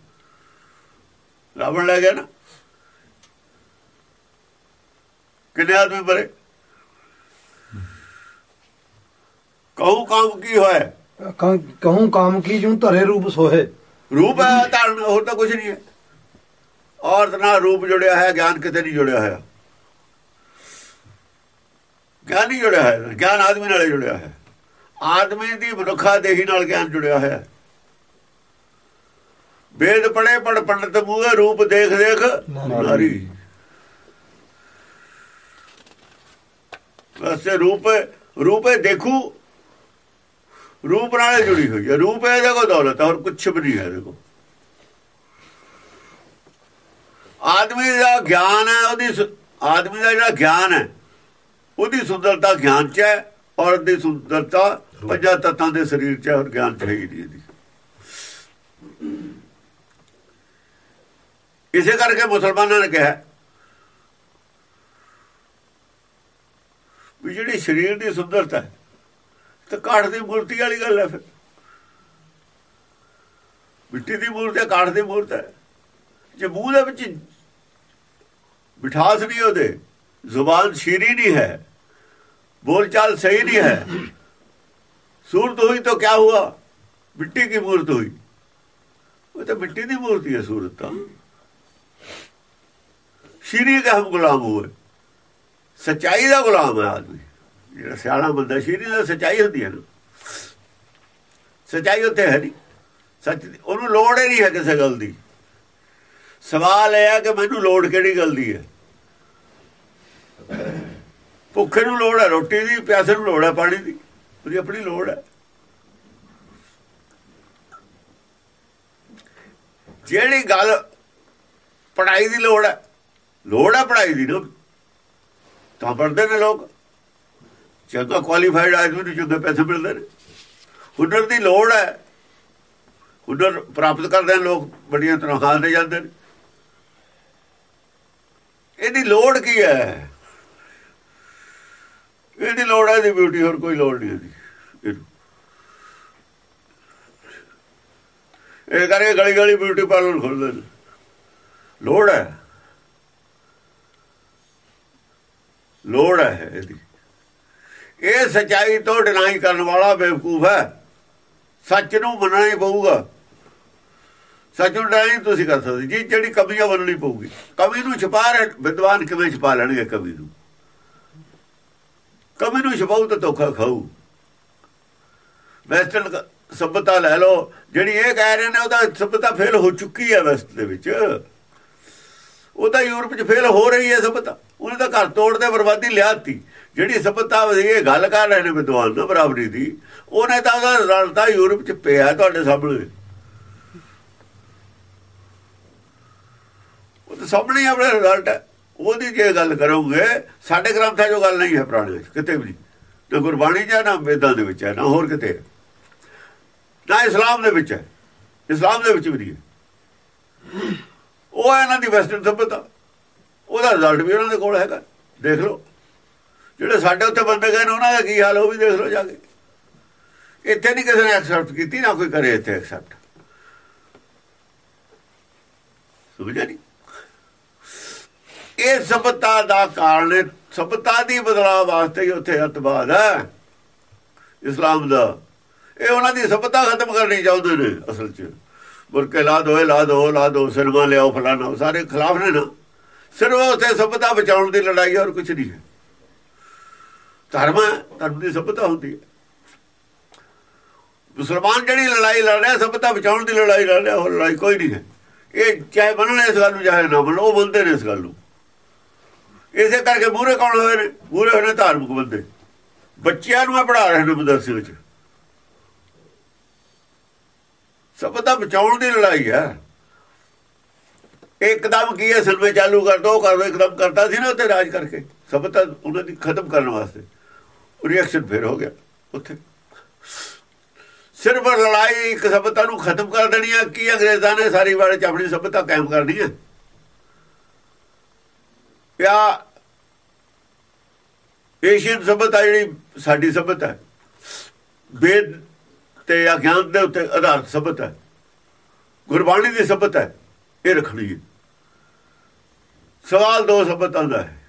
ਰਾਵਣ ਲੈ ਗਿਆ ਨਾ। ਕਿੰਨੇ ਆਦਮੀ ਮਰੇ? ਕਹੂ ਕੰਮ ਕੀ ਹੋਇਆ? ਕਹੂੰ ਕਾਮ ਕੀ ਜਿਉ ਧਰੇ ਰੂਪ ਸੋਹੇ। ਰੂਪ ਹੈ ਧਾਰਨ ਹੋਰ ਤਾਂ ਕੁਝ ਨਹੀਂ ਹੈ। ਔਰਤ ਨਾਲ ਰੂਪ ਜੁੜਿਆ ਹੈ ਗਿਆਨ ਕਿਤੇ ਨਹੀਂ ਜੁੜਿਆ ਹੋਇਆ। ਗਿਆਨ ਨਹੀਂ ਜੁੜਿਆ ਹੈ ਗਿਆਨ ਆਦਮੀ ਨਾਲ ਜੁੜਿਆ ਹੈ ਆਦਮੀ ਦੀ ਮਨੁੱਖਾ ਦੇਹੀ ਨਾਲ ਗਿਆਨ ਜੁੜਿਆ ਹੋਇਆ। ਵੇਦ ਪੜੇ ਪੜ ਪੰਡਤ ਮੂਹੇ ਰੂਪ ਦੇਖ ਦੇਖ ਨਾਰੀ। ਵਸੇ ਰੂਪ, ਰੂਪੇ ਦੇਖੂ, ਰੂਪ ਨਾਲ ਜੁੜੀ ਹੋਈ ਹੈ। ਰੂਪ ਹੈ ਇਹਦੇ ਕੋ ਦੌਲਤ ਹੈ, ਹੋਰ ਕੁਛ ਵੀ ਨਹੀਂ ਹੈ ਇਹਦੇ ਕੋ ਆਦਮੀ ਦਾ ਗਿਆਨ ਹੈ, ਉਹਦੀ ਆਦਮੀ ਦਾ ਜਿਹੜਾ ਗਿਆਨ ਹੈ, ਉਹਦੀ ਸੁੰਦਰਤਾ ਗਿਆਨ ਚ ਹੈ ਔਰ ਦੀ ਸੁੰਦਰਤਾ ਪੰਜਾਂ ਤੱਤਾਂ ਦੇ ਸਰੀਰ ਚ ਔਰ ਗਿਆਨ ਚ ਹੈਗੀ ਹੀ ਨਹੀਂ ਇਸੇ ਕਰਕੇ ਮੁਸਲਮਾਨਾਂ ਨੇ ਕਿਹਾ ਵੀ ਜਿਹੜੀ ਸਰੀਰ ਦੀ ਸੁੰਦਰਤਾ ਹੈ, ਤੇ ਕਾਠ ਦੀ ਮੂਰਤੀ ਵਾਲੀ ਗੱਲ ਹੈ ਫਿਰ। ਮਿੱਟੀ ਦੀ ਮੂਰਤੀ ਹੈ, ਕਾਠ ਦੀ ਮੂਰਤ ਹੈ। ਜੇ ਮੂੰਹ ਦੇ ਵਿੱਚ ਮਿਠਾਸ ਨਹੀਂ ਉਹਦੇ। ਜ਼ੁਬਾਨ ਸ਼ੀਰੀ ਨਹੀਂ ਹੈ। ਬੋਲਚਾਲ ਸਹੀ ਨਹੀਂ ਹੈ। ਸੂਰਤ ਹੋਈ ਤਾਂ ਕੀ ਹੁਆ? ਮਿੱਟੀ ਕੀ ਮੂਰਤ ਹੋਈ? ਉਹ ਤਾਂ ਮਿੱਟੀ ਦੀ ਮੂਰਤੀ ਹੈ ਸੂਰਤ ਤਾਂ। ਸ਼ੀਰੀ ਦਾ ਹਮ ਗੁਲਾਮ ਹੋਏ। ਸਚਾਈ ਦਾ ਗੁਲਾਮ ਹੈ ਆਦਮੀ। ਜਿਹੜਾ ਸਿਆਣਾ ਬੰਦਾ, ਸ਼ੀਰੀ ਦਾ ਸਚਾਈ ਹੁੰਦੀ ਹੈ ਨਾ। ਸਚਾਈ ਉੱਥੇ ਹੈ ਨਹੀਂ। ਸੱਚ ਉਹਨੂੰ ਲੋੜ ਹੀ ਨਹੀਂ ਹੈ ਕਿਸੇ ਗੱਲ ਦੀ। ਸਵਾਲ ਇਹ ਹੈ ਕਿ ਮੈਨੂੰ ਲੋੜ ਕਿਹੜੀ ਗੱਲ ਦੀ ਹੈ? ਭੁੱਖੇ ਨੂੰ ਲੋੜ ਹੈ, ਰੋਟੀ ਦੀ, ਪਿਆਸੇ ਨੂੰ ਲੋੜ ਹੈ, ਪਾਣੀ ਦੀ। ਉਹਦੀ ਆਪਣੀ ਲੋੜ ਹੈ। ਜਿਹੜੀ ਗੱਲ ਪੜਾਈ ਦੀ ਲੋੜ ਹੈ ਲੋੜ ਹੈ ਪੜਾਈ ਦੀ ਨਾ। ਤਾਂ ਪੜਦੇ ਨੇ ਲੋਕ। ਚੰਗਾ ਕੁਆਲੀਫਾਈਡ ਆਦਮੀ ਨੂੰ ਚੰਗੇ ਪੈਸੇ ਮਿਲਦੇ ਨੇ। ਹੁਨਰ ਦੀ ਲੋੜ ਹੈ। ਹੁਨਰ ਪ੍ਰਾਪਤ ਕਰਦੇ ਨੇ ਲੋਕ, ਬੜੀਆਂ ਤਨਖਾਹਾਂ 'ਤੇ ਜਾਂਦੇ ਨੇ। ਇਹਦੀ ਲੋੜ ਕੀ ਹੈ? ਇਹਦੀ ਲੋੜ ਹੈ ਦੀ ਬਿਊਟੀ ਹੋਰ ਕੋਈ ਲੋੜ ਨਹੀਂ ਇਹਦੀ। ਇਹਨੂੰ। ਇਹ ਕਰਕੇ ਗਲੀ ਗਲੀ ਬਿਊਟੀ ਪਾਰਲਰ ਖੋਲਦੇ ਨੇ। ਲੋੜ ਹੈ। ਲੋੜ ਹੈ ਇਹਦੀ। ਇਹ ਸਚਾਈ ਤੋਂ ਡਿਨਾਈ ਕਰਨ ਵਾਲਾ ਬੇਵਕੂਫ ਹੈ। ਸੱਚ ਨੂੰ ਮੰਨਣਾ ਹੀ ਪਊਗਾ। ਸੱਚ ਨੂੰ ਡਿਨਾਈ ਤੁਸੀਂ ਕਰ ਸਕਦੇ। ਜੀ, ਜਿਹੜੀ ਕਮੀਆਂ ਮੰਨਣੀ ਪਊਗੀ। ਕਮੀ ਨੂੰ ਛਪਾ ਰਹੇ, ਵਿਦਵਾਨ ਕਿਵੇਂ ਛੁਪਾ ਲੈਣਗੇ ਕਮੀ ਨੂੰ? ਤਾਂ ਮੈਨੂੰ ਛੁਪਾਉ ਤਾਂ ਧੋਖਾ ਖਾਊ। ਵੈਸਟਰਨ ਸਭਿਅਤਾ ਲੈ ਲਓ। ਜਿਹੜੀ ਇਹ ਕਹਿ ਰਹੇ ਨੇ, ਉਹਦਾ ਸਭਿਅਤਾ ਫੇਲ ਹੋ ਚੁੱਕੀ ਹੈ ਵੈਸਟ ਦੇ ਵਿੱਚ। ਉਹ ਤਾਂ ਯੂਰਪ 'ਚ ਫੇਲ ਹੋ ਰਹੀ ਹੈ ਸਭਿਅਤਾ। ਉਹਨੇ ਤਾਂ ਘਰ ਤੋੜ ਦੇ ਬਰਬਾਦੀ ਲਿਆਤੀ। ਜਿਹੜੀ ਸਭਿਅਤਾ ਇਹ ਗੱਲ ਕਰ ਰਹੇ ਨੇ ਵਿਦਵਾਨ ਨਾ ਬਰਾਬਰੀ ਦੀ, ਉਹਨੇ ਤਾਂ ਉਹਦਾ ਰਿਜ਼ਲਟ ਤਾਂ ਯੂਰਪ 'ਚ ਪਿਆ ਤੁਹਾਡੇ ਸਾਹਮਣੇ। ਉਹ ਤਾਂ ਸਾਹਮਣੇ ਆਪਣਾ ਰਿਜ਼ਲਟ ਹੈ। ਉਹਦੀ ਜੇ ਗੱਲ ਕਰੋਗੇ, ਸਾਡੇ ਗ੍ਰੰਥਾਂ 'ਚੋਂ ਗੱਲ ਨਹੀਂ ਹੈ ਪੁਰਾਣੇ 'ਚ ਕਿਤੇ ਵੀ ਨਹੀਂ। ਨਾ ਗੁਰਬਾਣੀ 'ਚ ਹੈ ਨਾ, ਵੇਦਾਂ ਦੇ ਵਿੱਚ ਹੈ ਨਾ, ਹੋਰ ਕਿਤੇ ਨਾ ਇਸਲਾਮ ਦੇ ਵਿੱਚ ਹੈ, ਇਸਲਾਮ ਦੇ ਵਿੱਚ ਵੀ ਨਹੀਂ ਹੈ। ਉਹ ਹੈ ਇਹਨਾਂ ਦੀ ਵੈਸਟਰਨ ਸਭਿਅਤਾ। ਉਹਦਾ ਰਿਜ਼ਲਟ ਵੀ ਉਹਨਾਂ ਦੇ ਕੋਲ ਹੈਗਾ, ਦੇਖ ਲਓ। ਜਿਹੜੇ ਸਾਡੇ ਉੱਤੇ ਬੰਦੇ ਗਏ ਨੇ, ਉਹਨਾਂ ਦਾ ਕੀ ਹਾਲ ਉਹ ਵੀ ਦੇਖ ਲਓ ਜਾ ਕੇ। ਇੱਥੇ ਨਹੀਂ ਕਿਸੇ ਨੇ ਐਕਸੈਪਟ ਕੀਤੀ, ਨਾ ਕੋਈ ਕਰੇ ਇੱਥੇ ਐਕਸੈਪਟ ਸਮਝਿਆ ਨਹੀਂ ਇਹ ਸਭਤਾ ਦਾ ਕਾਰਨ ਹੈ। ਸਭਤਾ ਦੀ ਬਦਲਾਅ ਵਾਸਤੇ ਹੀ ਉੱਥੇ ਅਤਵਾਦ ਹੈ। ਇਸਲਾਮ ਦਾ। ਇਹ ਉਹਨਾਂ ਦੀ ਸਭਤਾ ਖਤਮ ਕਰਨੀ ਚਾਹੁੰਦੇ ਨੇ ਅਸਲ 'ਚ। ਬੁਰਕੇ ਲਾ ਦੋ ਲਾ ਦੋ ਲਾ ਦੋ ਸਿਨਮਾ ਲਿਆਓ ਫਲਾਣਾ ਸਾਰੇ ਖਿਲਾਫ ਨੇ ਨਾ। ਸਿਰਫ ਉੱਥੇ ਸਭਤਾ ਬਚਾਉਣ ਦੀ ਲੜਾਈ ਔਰ ਕੁਝ ਨਹੀਂ ਹੈ। ਧਰਮ ਹੈ, ਧਰਮ ਦੀ ਸਭਤਾ ਹੁੰਦੀ ਹੈ। ਮੁਸਲਮਾਨ ਜਿਹੜੀ ਲੜਾਈ ਲੜ ਰਿਹਾ ਸਭਤਾ ਬਚਾਉਣ ਦੀ ਲੜਾਈ ਲੜ ਰਿਹਾ ਹੋਰ ਲੜਾਈ ਕੋਈ ਨਹੀਂ ਹੈ। ਇਹ ਚਾਹੇ ਮੰਨਣ ਇਸ ਗੱਲ ਨੂੰ ਚਾਹੇ ਨਾ ਮੰਨੋ ਉਹ ਮੰਨਦੇ ਨੇ ਇਸ ਗੱਲ ਨੂੰ। ਇਸੇ ਕਰਕੇ ਮੂਰੇ ਕੌਣ ਹੋਏ ਨੇ? ਮੂਰੇ ਹੋਏ ਨੇ ਧਾਰਮਿਕ ਬੰਦੇ। ਬੱਚਿਆਂ ਨੂੰ ਮੈਂ ਪੜਾ ਰਹੇ ਨੇ ਮਦਰਸੇ ਵਿੱਚ। ਸਭਤਾ ਬਚਾਉਣ ਦੀ ਲੜਾਈ ਹੈ। ਇੱਕਦਮ ਕੀ ਹੈ? ਸਿਲਵੇ ਚਾਲੂ ਕਰ ਦੋ ਕਰ ਦੋ, ਇੱਕਦਮ ਕਰਤਾ ਸੀ ਨਾ ਉੱਤੇ ਰਾਜ ਕਰਕੇ। ਸਭਤਾ ਉਹਨਾਂ ਦੀ ਖਤਮ ਕਰਨ ਵਾਸਤੇ। ਰਿਐਕਸ਼ਨ ਫੇਰ ਹੋ ਗਿਆ ਉੱਥੇ। ਸਿਰਫ ਲੜਾਈ ਇੱਕ ਸਭਤਾ ਨੂੰ ਖਤਮ ਕਰ ਦੇਣੀ ਹੈ। ਕੀ ਅੰਗਰੇਜ਼ਾਂ ਨੇ ਸਾਰੀ ਵਾਲੇ ਚ ਆਪਣੀ ਸਭਤਾ ਕਾਇਮ ਕਰਨੀ ਹੈ? ਜਾਂ ਏਸ਼ੀਅਨ ਸਭਤਾ ਜਿਹੜੀ ਸਾਡੀ ਸਭਤਾ ਹੈ। ਵੇਦ ਤੇ ਅਗਿਆਨ ਦੇ ਉੱਤੇ ਆਧਾਰਿਤ ਸਭਿਅਤਾ ਹੈ। ਗੁਰਬਾਣੀ ਦੀ ਸਭਤਾ ਹੈ। ਇਹ ਰੱਖਣੀ ਹੈ ਸਵਾਲ ਦੋ ਸਭਤਾਂ ਦਾ ਹੈ।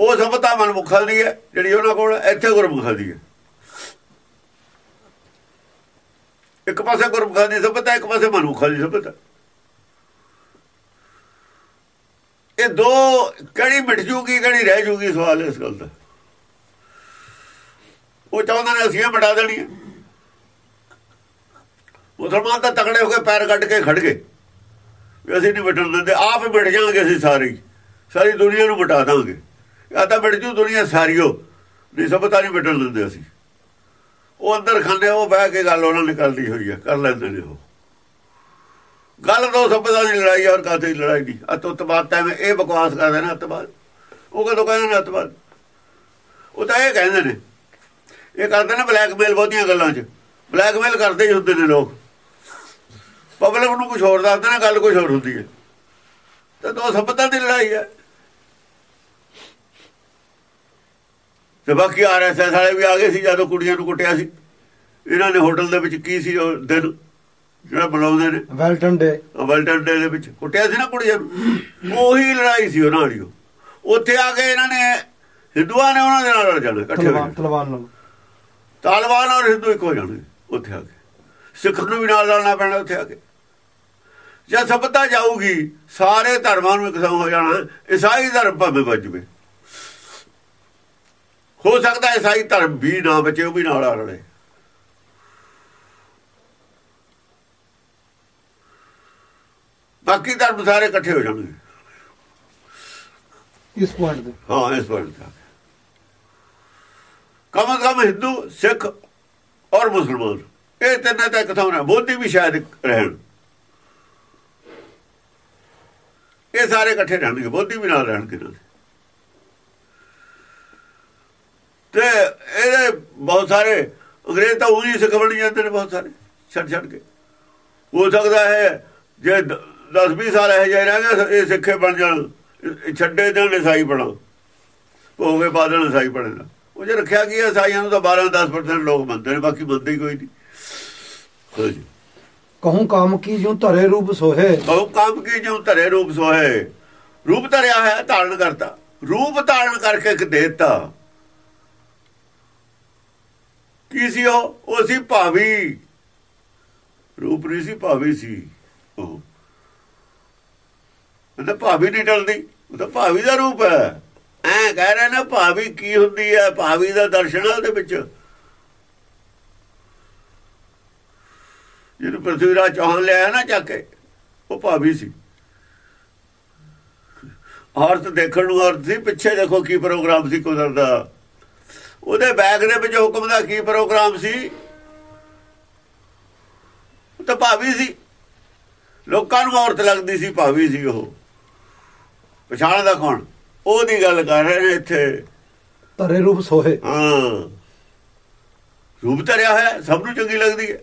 ਉਹ ਸਭਤਾ ਮਨਮੁਖਾਂ ਦੀ ਹੈ, ਜਿਹੜੀ ਉਹਨਾਂ ਕੋਲ ਇੱਥੇ ਗੁਰਮੁਖਾਂ ਦੀ ਹੈ। ਇੱਕ ਪਾਸੇ ਗੁਰਮੁਖਾਂ ਦੀ ਸਭਿਅਤਾ ਇੱਕ ਪਾਸੇ ਮਨਮੁਖਾਂ ਦੀ ਸਭਤਾ ਇਹ ਦੋ, ਕਿਹੜੀ ਮਿਟ ਜੂਗੀ, ਕਿਹੜੀ ਰਹਿ ਜੂਗੀ ਸਵਾਲ ਇਸ ਗੱਲ ਦਾ। ਉਹ ਚਾਹੁੰਦੇ ਨੇ ਅਸੀਂ ਮਿਟਾ ਦੇਣੀ ਮੁਸਲਮਾਨ ਤਾਂ ਤਕੜੇ ਹੋ ਕੇ ਪੈਰ ਕੱਢ ਕੇ ਖੜ ਗਏ। ਵੀ ਅਸੀਂ ਨਹੀਂ ਮਿਟਣ ਦਿੰਦੇ, ਆਪ ਹੀ ਮਿਟ ਜਾਾਂਗੇ ਅਸੀਂ ਸਾਰੇ ਸਾਰੀ ਦੁਨੀਆ ਨੂੰ ਮਿਟਾ ਦਾਂਗੇ। ਆ ਤਾਂ ਮਿਟ ਜੂ ਦੁਨੀਆ ਸਾਰੀਓ। ਨਹੀਂ ਸਭਤਾ ਨਹੀਂ ਮਿਟਣ ਦਿੰਦੇ ਅਸੀਂ। ਉਹ ਅੰਦਰ ਖਾਂਦੇ ਉਹ ਬਹਿ ਕੇ ਗੱਲ ਉਹਨਾਂ ਨੇ ਕਰ ਲਈ ਹੋਈ ਹੈ ਕਰ ਲੈਂਦੇ ਨੇ ਉਹ। ਗੱਲ ਤੋਂ ਸਭਤਾ ਦੀ ਲੜਾਈ ਔਰ ਕਾਤੇ ਦੀ ਲੜਾਈ ਨਹੀਂ। ਅਤੁੱਤਵਾਦ ਤਾਂ ਇਹ ਬਕਵਾਸ ਕਰਦੇ ਨੇ ਅਤਵਾਦ। ਉਹ ਕਦੋਂ ਕਹਿੰਦੇ ਨੇ ਅਤਵਾਦ? ਉਹ ਤਾਂ ਇਹ ਕਹਿੰਦੇ ਨੇ। ਇਹ ਕਰਦੇ ਨੇ ਬਲੈਕਮੇਲ ਬਹੁਤੀਆਂ ਗੱਲਾਂ 'ਚ। ਬਲੈਕਮੇਲ ਕਰਦੇ ਹੀ ਹੁੰਦੇ ਨੇ ਲੋਕ। ਪਬਲਿਕ ਨੂੰ ਕੁਝ ਹੋਰ ਦੱਸਦੇ ਨੇ, ਗੱਲ ਕੁਝ ਹੋਰ ਹੁੰਦੀ ਹੈ। ਤੇ ਦੋ ਸਭਤਾ ਦੀ ਲੜਾਈ ਹੈ। ਤੇ ਬਾਕੀ ਆਰਐਸਐਸ ਵਾਲੇ ਵੀ ਆ ਗਏ ਸੀ ਜਦੋਂ ਕੁੜੀਆਂ ਨੂੰ ਕੁੱਟਿਆ ਸੀ। ਇਹਨਾਂ ਨੇ ਹੋਟਲ ਦੇ ਵਿੱਚ ਕੀ ਸੀ ਉਹ ਦਿਨ? ਜਿਹੜਾ ਬਣਾਉਂਦੇ ਨੇ। ਵੈਲਟਨ ਡੇ। ਵੈਲਟਨ ਡੇ ਦੇ ਵਿੱਚ ਕੁੱਟਿਆ ਸੀ ਨਾ ਕੁੜੀਆਂ ਨੂੰ। ਉਹੀ ਲੜਾਈ ਸੀ ਉਹਨਾਂ ਦੀ। ਉੱਥੇ ਆ ਕੇ ਇਹਨਾਂ ਨੇ ਹਿੰਦੂਆਂ ਨੇ ਉਹਨਾਂ ਦੇ ਨਾਲ ਲੜ ਜਾਣਾ ਇਕੱਠੇ ਤਲਵਾਨ ਤਲਵਾਨ ਨਾਲ। ਤਾਲਬਾਨ ਔਰ ਹਿੰਦੂ ਇੱਕ ਹੋ ਜਾਣਗੇ ਉੱਥੇ ਆ ਕੇ। ਸਿੱਖ ਨੂੰ ਵੀ ਨਾਲ ਲੜਨਾ ਪੈਣਾ ਉੱਥੇ ਆ ਕੇ। ਜਦ ਸਭਤਾ ਜਾਊਗੀ ਸਾਰੇ ਧਰਮਾਂ ਨੂੰ ਇਕਸਾਂ ਹੋ ਜਾਣਾ ਈਸਾਈ ਧਰਮ ਭਾਵੇਂ ਬਚਵੇ ਹੋ ਸਕਦਾ ਈਸਾਈ ਧਰਮ ਵੀ ਨਾ ਬਚੇ ਉਹ ਵੀ ਨਾਲ ਆ ਰਲੇ। ਬਾਕੀ ਧਰਮ ਸਾਰੇ ਇਕੱਠੇ ਹੋ ਜਾਣਗੇ। ਇਸ ਪੁਆਇੰਟ ਤੇ। ਹਾਂ ਇਸ ਪਰ ਕਮ ਕਮ ਹਿੰਦੂ ਸਿੱਖ ਔਰ ਮੁਸਲਮਾਨ ਇਹ ਤਿੰਨੇ ਤਾਂ ਇਕੱਠਾ ਹੋਣਾ ਬੋਧੀ ਵੀ ਸ਼ਾਇਦ ਰਹਿਣ। ਇਹ ਸਾਰੇ ਇਕੱਠੇ ਰਹਿਣਗੇ। ਬੋਧੀ ਵੀ ਨਾਲ ਰਹਿਣਗੇ ਤੇ ਇਹਦੇ ਬਹੁਤ ਸਾਰੇ ਅੰਗਰੇਜ਼ ਤਾਂ ਉਹੀ ਸਿੱਖ ਬਣ ਜਾਂਦੇ ਨੇ ਬਹੁਤ ਸਾਰੇ। ਛੱਡ ਛੱਡ ਕੇ। ਹੋ ਸਕਦਾ ਹੈ ਜੇ 10 20 ਸਾਲ ਇਹ ਜਾਇ ਰਹਿ ਗਏ ਇਹ ਸਿੱਖੇ ਬਣ ਜਾਣ। ਛੱਡੇ ਦੇਣ ਈਸਾਈ ਬਣਾ। ਭੋਗੇ ਬਾਦਲ ਸਾਈ ਪੜਦਾ ਉਹ ਜੇ ਰੱਖਿਆ ਕੀ ਹੈ ਸਾਈਆਂ ਨੂੰ ਤਾਂ 12 10% ਲੋਕ ਮੰਨਦੇ ਨੇ ਬਾਕੀ ਮੰਨਦੇ ਹੀ ਕੋਈ ਨਹੀਂ। ਕਹੂੰ ਕਾਮ ਕੀ ਜਿਉ ਧਰੇ ਰੂਪ ਸੋਹੇ? ਬਹੁ ਕੰਮ ਕੀ ਜਿਉ ਧਰੇ ਰੂਪ ਸੋਏ ਰੂਪ ਧਰਿਆ ਹੈ ਧਾਰਨ ਕਰਤਾ। ਰੂਪ ਧਾਰਨ ਕਰਕੇ ਇੱਕ ਦੇਤਾ। ਕੀ ਸੀ ਉਹ? ਉਹ ਸੀ ਭਾਵੀ। ਰੂਪ ਨਹੀਂ ਸੀ ਭਾਵੀ ਸੀ। ਉਹ। ਉਹ ਤਾਂ ਭਾਵੀ ਨਹੀਂ ਟਲਦੀ, ਉਹ ਤਾਂ ਭਾਵੀ ਦਾ ਰੂਪ ਹੈ। ਐ ਕਹਿ ਰਹੇ ਨਾ, ਭਾਵੀ ਕੀ ਹੁੰਦੀ ਹੈ? ਭਾਵੀ ਦਾ ਦਰਸ਼ਨ ਉਹਦੇ ਵਿੱਚ। ਜਿਹਨੂੰ ਪ੍ਰਥਵੀਰਾਜ ਚੌਹਾਨ ਲਿਆਇਆ ਨਾ ਚੱਕ ਕੇ, ਉਹ ਭਾਵੀ ਸੀ। ਔਰਤ ਦੇਖਣ ਨੂੰ ਔਰਤ ਸੀ, ਪਿੱਛੇ ਦੇਖੋ ਕੀ ਪ੍ਰੋਗਰਾਮ ਸੀ ਕੁਦਰ ਦਾ। ਉਹਦੇ ਬੈਗ ਦੇ ਵਿੱਚ ਹੁਕਮ ਦਾ ਕੀ ਪ੍ਰੋਗਰਾਮ ਸੀ? ਤਾਂ ਭਾਵੀ ਸੀ। ਲੋਕਾਂ ਨੂੰ ਔਰਤ ਲੱਗਦੀ ਸੀ, ਭਾਵੀ ਸੀ ਉਹ। ਪਛਾਣਦਾ ਕੌਣ? ਉਹਦੀ ਗੱਲ ਕਰ ਰਹੇ ਨੇ ਇੱਥੇ। ਧਰੇ ਰੂਪ ਸੋਹੇ। ਹਾਂ। ਰੂਪ ਧਰਿਆ ਹੋਇਆ ਸਭ ਨੂੰ ਚੰਗੀ ਲੱਗਦੀ ਹੈ।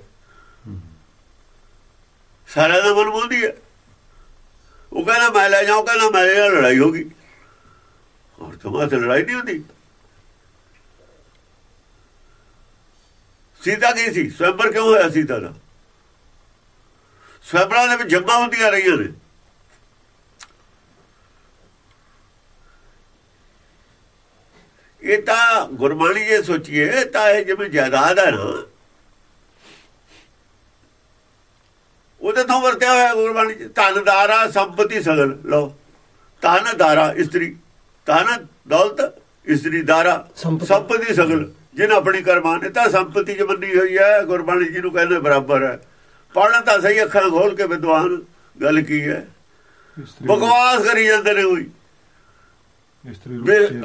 ਸਾਰਿਆਂ ਦਾ ਮਨ ਬੋਲਦੀ ਹੈ। ਉਹ ਕਹਿੰਦਾ ਮੈਂ ਲੈ ਜਾਉਂ ਕਹਿੰਦਾ ਮੇਰੇ ਨਾਲ ਲੜਾਈ ਹੋ ਗਈ। ਔਰ ਤੁਮਾਂ ਤੇ ਲੜਾਈ ਨਹੀਂ ਹੁੰਦੀ? ਸੀਤਾ ਕੀ ਸੀ? ਸਵੰਬਰ ਕਿਉਂ ਹੋਇਆ ਸੀਤਾ ਦਾ? ਸਵੰਬਰਾਂ ਦੇ ਵਿੱਚ ਜੰਗਾਂ ਹੁੰਦੀਆਂ ਰਹੀਆਂ ਨੇ। ਇਹ ਤਾਂ ਗੁਰਬਾਣੀ ਜੇ ਸੋਚੀਏ ਤਾਂ ਇਹ ਜਿਵੇਂ ਜਾਇਦਾਦ ਹੈ ਨਾ। ਉਹਦੇ ਤੋਂ ਵਰਤਿਆ ਹੋਇਆ ਗੁਰਬਾਣੀ ਚ ਧਨਦਾਰਾ ਸੰਪਤੀ ਸਗਲ ਲਓ। ਧਨਦਾਰਾ ਇਸਤਰੀ। ਧਨ ਦੌਲਤ ਇਸਤਰੀ ਦਾਰਾ ਸੰਪਤੀ। ਸਗਲ ਜਿਨ ਆਪਣੀ ਕਰਮਾਨ ਤਾਂ ਸੰਪਤੀ ਚ ਮੰਨੀ ਹੋਈ ਹੈ ਗੁਰਬਾਣੀ ਜੀ ਨੂੰ ਕਹਿੰਦੇ ਬਰਾਬਰ ਹੈ। ਪੜ੍ਹਨ ਤਾਂ ਸਹੀ ਅੱਖਾਂ ਖੋਲ ਕੇ ਵਿਦਵਾਨ ਗੱਲ ਕੀ ਹੈ? ਬਕਵਾਸ ਕਰੀ ਜਾਂਦੇ ਨੇ ਕੋਈ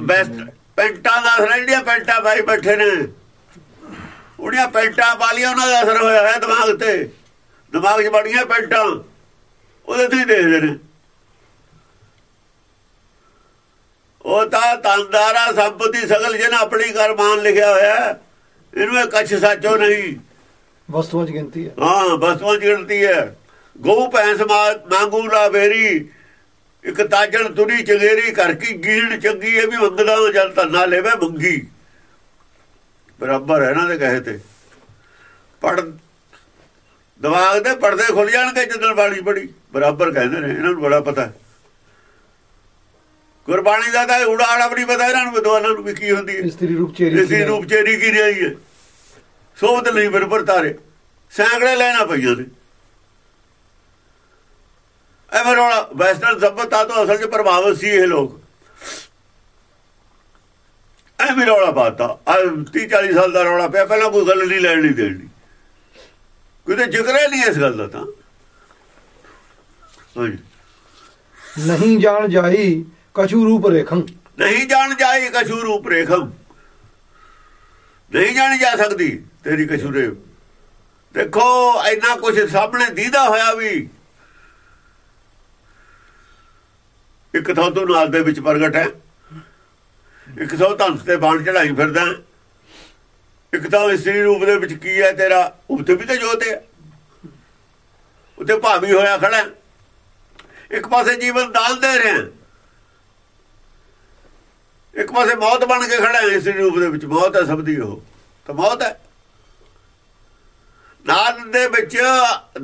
ਬੈਸਟ ਪੈਂਟਾਂ ਦਾ ਅਸਰ ਜਿਹੜੀਆਂ ਪੈਂਟਾਂ ਪਾਈ ਬੈਠੇ ਨੇ। ਉਹਦੀਆਂ ਪੈਂਟਾਂ ਪਾਲੀਆਂ ਉਹਨਾਂ ਦਾ ਅਸਰ ਹੋਇਆ ਹੈ ਦਿਮਾਗ ਤੇ। ਦਿਮਾਗ 'ਚ ਬੜੀਆਂ ਪੈਂਟਾਂ। ਉਹਦੇ ਤੇ ਦੇਖਦੇ ਨੇ। ਉਹ ਤਾਂ ਤੰਦਾਰਾ ਸੰਪਤੀ ਸਗਲ ਜਿਹਨੇ ਆਪਣੀ ਕਰਮਾਨ ਲਿਖਿਆ ਹੋਇਆ। ਇਹਨੂੰ ਇਹ ਕੱਛ ਸੱਚੋ ਨਹੀਂ। ਵਸਤੂਆਂ ਚ ਗਿਣਤੀ ਹੈ। ਹਾਂ ਬਸਵਾਂ ਗਿਣਤੀ ਹੈ। ਗਊ ਭੈਂਸ ਮੰਗੂ ਲਾ ਬੇਰੀ ਇੱਕ ਤਾਜਣ ਤੁਰੀ ਚਗੇਰੀ ਕਰ ਕੀ ਗੀਣ ਚੰਗੀ ਇਹ ਵੀ ਮੰਗਦਾ ਜਲ ਧੰਨਾ ਲੈਵੇ ਮੰਗੀ। ਬਰਾਬਰ ਹੈ ਇਹਨਾਂ ਦੇ ਕਹੇ ਤੇ। ਪੜ ਦਿਮਾਗ ਦੇ ਪਰਦੇ ਖੁੱਲ ਜਾਣਗੇ ਜਦੋਂ ਬਾਣੀ ਬੜੀ ਬਰਾਬਰ ਕਹਿੰਦੇ ਨੇ ਇਹਨਾਂ ਨੂੰ ਬੜਾ ਪਤਾ। ਗੁਰਬਾਣੀ ਦਾ ਤਾਂ ਉਡਾੜਾ ਵੀ ਪਤਾ ਇਹਨਾਂ ਨੂੰ ਵਿਦਵਾਨਾਂ ਨੂੰ ਵੀ ਕੀ ਹੁੰਦੀ ਹੈ। ਇਸਤਰੀ ਰੂਪ ਚੇਰੀ ਇਸੀ ਰੂਪ ਚੇਰੀ ਕੀ ਰਹੀ ਹੈ? ਸੋਭਤ ਲਈ ਬਰਬਰ ਤਾਰੇ। ਸੈਂਕੜੇ ਲੈਣਾ ਪਈਆਂ ਨੇ। ਐਵੇਂ ਰੋਲਾ ਵੈਸਟਰਨ ਸਭਿਅਤਾ ਤੋਂ ਅਸਲ 'ਚ ਪ੍ਰਭਾਵਿਤ ਸੀ ਇਹ ਲੋਕ। ਐਵੇਂ ਰੋਲਾ ਪਾਤਾ। 30 40 ਸਾਲ ਦਾ ਰੋਲਾ ਪਿਆ ਪਹਿਲਾਂ ਕੋਈ ਗੱਲ ਨਹੀਂ ਲੈਣੀ ਦੇਣੀ। ਕੋਈ ਤਾਂ ਜ਼ਿਕਰ ਨਹੀਂ ਇਸ ਗੱਲ ਦਾ ਤਾਂ। ਨਹੀਂ ਜਾਣ ਜਾਈ ਕਛੂ ਰੂਪ ਰੇਖੰ। ਨਹੀਂ ਜਾਣ ਜਾਏ ਕਛੂ ਰੂਪ ਰੇਖਮ ਨਹੀਂ ਜਾਣੀ ਜਾ ਸਕਦੀ ਤੇਰੀ ਕਛੂਰੇ ਦੇਖੋ ਇੰਨਾ ਕੁਝ ਸਾਹਮਣੇ ਦੀਦਾ ਹੋਇਆ ਵੀ ਇੱਕ ਥਾਂ ਤੋਂ ਨਾਲ ਦੇ ਵਿੱਚ ਪ੍ਰਗਟ ਹੈ। ਇੱਕ ਥਾਂ ਧੰਸ ਤੇ ਬਾਣ ਚੜਾਈ ਫਿਰਦਾ ਇੱਕ ਤਾਂ ਇਸਤਰੀ ਰੂਪ ਦੇ ਵਿੱਚ ਕੀ ਹੈ ਤੇਰਾ? ਉੱਤੇ ਵੀ ਤਾਂ ਜੋਤ ਹੈ। ਉੱਤੇ ਭਾਵੀ ਹੋਇਆ ਖੜਾ ਇੱਕ ਪਾਸੇ ਜੀਵਨ ਦਾਨ ਦੇ ਰਿਹਾ ਇੱਕ ਪਾਸੇ ਮੌਤ ਬਣ ਕੇ ਖੜਾ ਹੈ ਇਸ ਰੂਪ ਦੇ ਵਿੱਚ। ਮੌਤ ਹੈ ਸਭ ਦੀ ਉਹ। ਤਾਂ ਮੌਤ ਹੈ। ਦਾਨ ਦੇ ਵਿੱਚ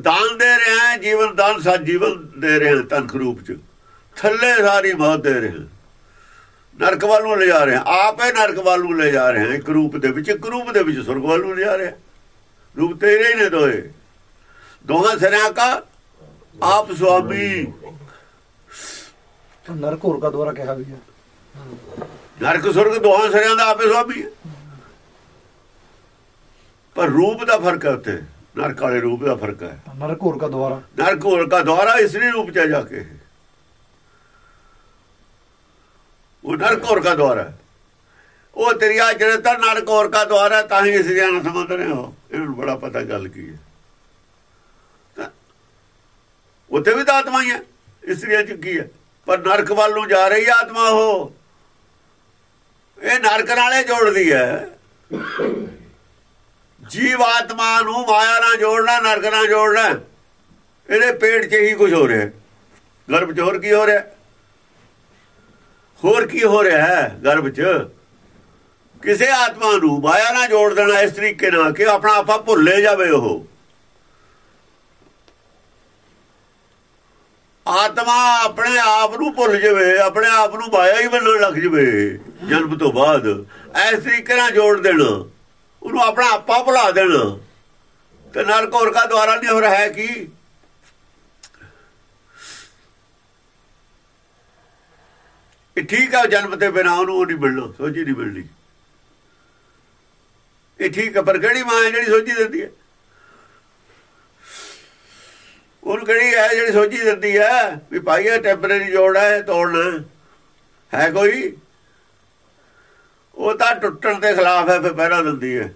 ਦਾਨ ਦੇ ਰਿਹਾ ਜੀਵਨ ਦਾਨ ਸਾ ਜੀਵਨ ਦੇ ਰਿਹਾ ਤਨਖ ਰੂਪ ਚ। ਥੱਲੇ ਸਾਰੀ ਮੌਤ ਦੇ ਰਿਹਾ ਨਰਕ ਵੱਲ ਨੂੰ ਲੈ ਜਾ ਰਿਹਾ ਆਪ ਹੈ ਨਰਕ ਵੱਲ ਨੂੰ ਲੈ ਜਾ ਰਿਹਾ ਇੱਕ ਰੂਪ ਦੇ ਵਿੱਚ ਇੱਕ ਰੂਪ ਦੇ ਵਿੱਚ ਸੁਰਗ ਵੱਲ ਨੂੰ ਲੈ ਜਾ ਰਿਹਾ ਰੂਪ ਤੇਰੇ ਹੀ ਨੇ ਦੋਏ। ਦੋਹਾਂ ਸਿਰਾਂ ਕਾ ਆਪ ਸੁਆਮੀ। ਨਰਕ ਹੋਰ ਕਾ ਦੁਆਰਾ ਕਿਹਾ ਵੀ ਹੈ। ਨਰਕ ਸੁਰਗ ਦੋਹਾਂ ਸਿਰਿਆਂ ਦਾ ਆਪੇ ਸੁਆਮੀ ਹੈ। ਪਰ ਰੂਪ ਦਾ ਫ਼ਰਕ ਹੈ ਉੱਤੇ ਨਰਕ ਵਾਲੇ ਰੂਪ ਦਾ ਫ਼ਰਕ ਹੈ। ਨਰਕ ਹੋਰ ਕਾ ਦੁਆਰਾ। ਨਰਕ ਹੋਰ ਕਾ ਦੁਆਰਾ ਇਸਰੀ ਰੂਪ ਚ ਜਾ ਕੇ ਉਹ ਨਰਕ ਹੋਰ ਕਾ ਦੁਆਰਾ ਹੈ। ਉਹ ਤੇਰੀਆ ਜਿਹੜੇ ਤਾਂ ਨਰਕ ਹੋਰ ਕਾ ਦੁਆਰਾ ਤਾਂ ਹੀ ਇਸ ਜਾਨ ਸਮਝ ਰਹੇ ਹੋ ਇਹਨਾਂ ਨੂੰ ਬੜਾ ਪਤਾ ਗੱਲ ਕੀ ਹੈ। ਉੱਥੇ ਵੀ ਤਾਂ ਆਤਮਾ ਹੀ ਹੈ ਇਸਰੀਆ ਚ ਕੀ ਹੈ? ਪਰ ਨਰਕ ਵੱਲ ਨੂੰ ਜਾ ਰਹੀ ਆਤਮਾ ਉਹ। ਇਹ ਨਰਕ ਨਾਲੇ ਜੋੜਦੀ ਹੈ। ਜੀਵ ਆਤਮਾ ਨੂੰ ਮਾਇਆ ਨਾਲ ਜੋੜਨਾ, ਨਰਕ ਨਾਲ ਜੋੜਨਾ, ਇਹਦੇ ਪੇਟ 'ਚ ਹੀ ਕੁਝ ਹੋ ਰਿਹਾ। ਗਰਭ 'ਚ ਹੋਰ ਕੀ ਹੋ ਰਿਹਾ? ਹੋਰ ਕੀ ਹੋ ਰਿਹਾ ਹੈ ਗਰਭ 'ਚ? ਕਿਸੇ ਆਤਮਾ ਨੂੰ ਮਾਇਆ ਨਾਲ ਜੋੜ ਦੇਣਾ ਇਸ ਤਰੀਕੇ ਨਾਲ ਕਿ ਆਪਣਾ ਆਪਾ ਭੁੱਲੇ ਜਾਵੇ ਉਹ। ਆਤਮਾ ਆਪਣੇ ਆਪ ਨੂੰ ਭੁੱਲ ਜਾਵੇ, ਆਪਣੇ ਆਪ ਨੂੰ ਮਾਇਆ ਹੀ ਮੰਨਣ ਲੱਗ ਜਾਵੇ ਜਨਮ ਤੋਂ ਬਾਅਦ। ਇਸ ਤਰੀਕੇ ਨਾਲ ਜੋੜ ਦੇਣਾ, ਉਹਨੂੰ ਆਪਣਾ ਆਪਾ ਭੁਲਾ ਦੇਣਾ। ਤੇ ਨਰਕ ਹੋਰ ਕਾ ਦੁਆਰਾ ਨਹੀਂ ਹੋ ਰਿਹਾ ਹੈ ਕੀ? ਇਹ ਠੀਕ ਆ, ਜਨਮ ਤੇ ਬਿਨਾ ਉਹਨੂੰ ਉਹ ਨਹੀਂ ਮਿਲਣਾ, ਸੋਝੀ ਨਹੀਂ ਮਿਲਣੀ। ਇਹ ਠੀਕ ਆ, ਪਰ ਕਿਹੜੀ ਮਾਂ ਹੈ ਜਿਹੜੀ ਸੋਝੀ ਦਿੰਦੀ ਹੈ? ਉਹਨੂੰ ਕਿਹੜੀ ਹੈ ਜਿਹੜੀ ਸੋਝੀ ਦਿੰਦੀ ਹੈ? ਵੀ ਭਾਈ, ਇਹ ਟੈਂਪਰੇਰੀ ਜੋੜ ਹੈ ਤੋੜਨਾ ਹੈ। ਕੋਈ? ਉਹ ਤਾਂ ਟੁੱਟਣ ਦੇ ਖਿਲਾਫ ਹੈ, ਫਿਰ ਪਹਿਰਾ ਦਿੰਦੀ ਹੈ।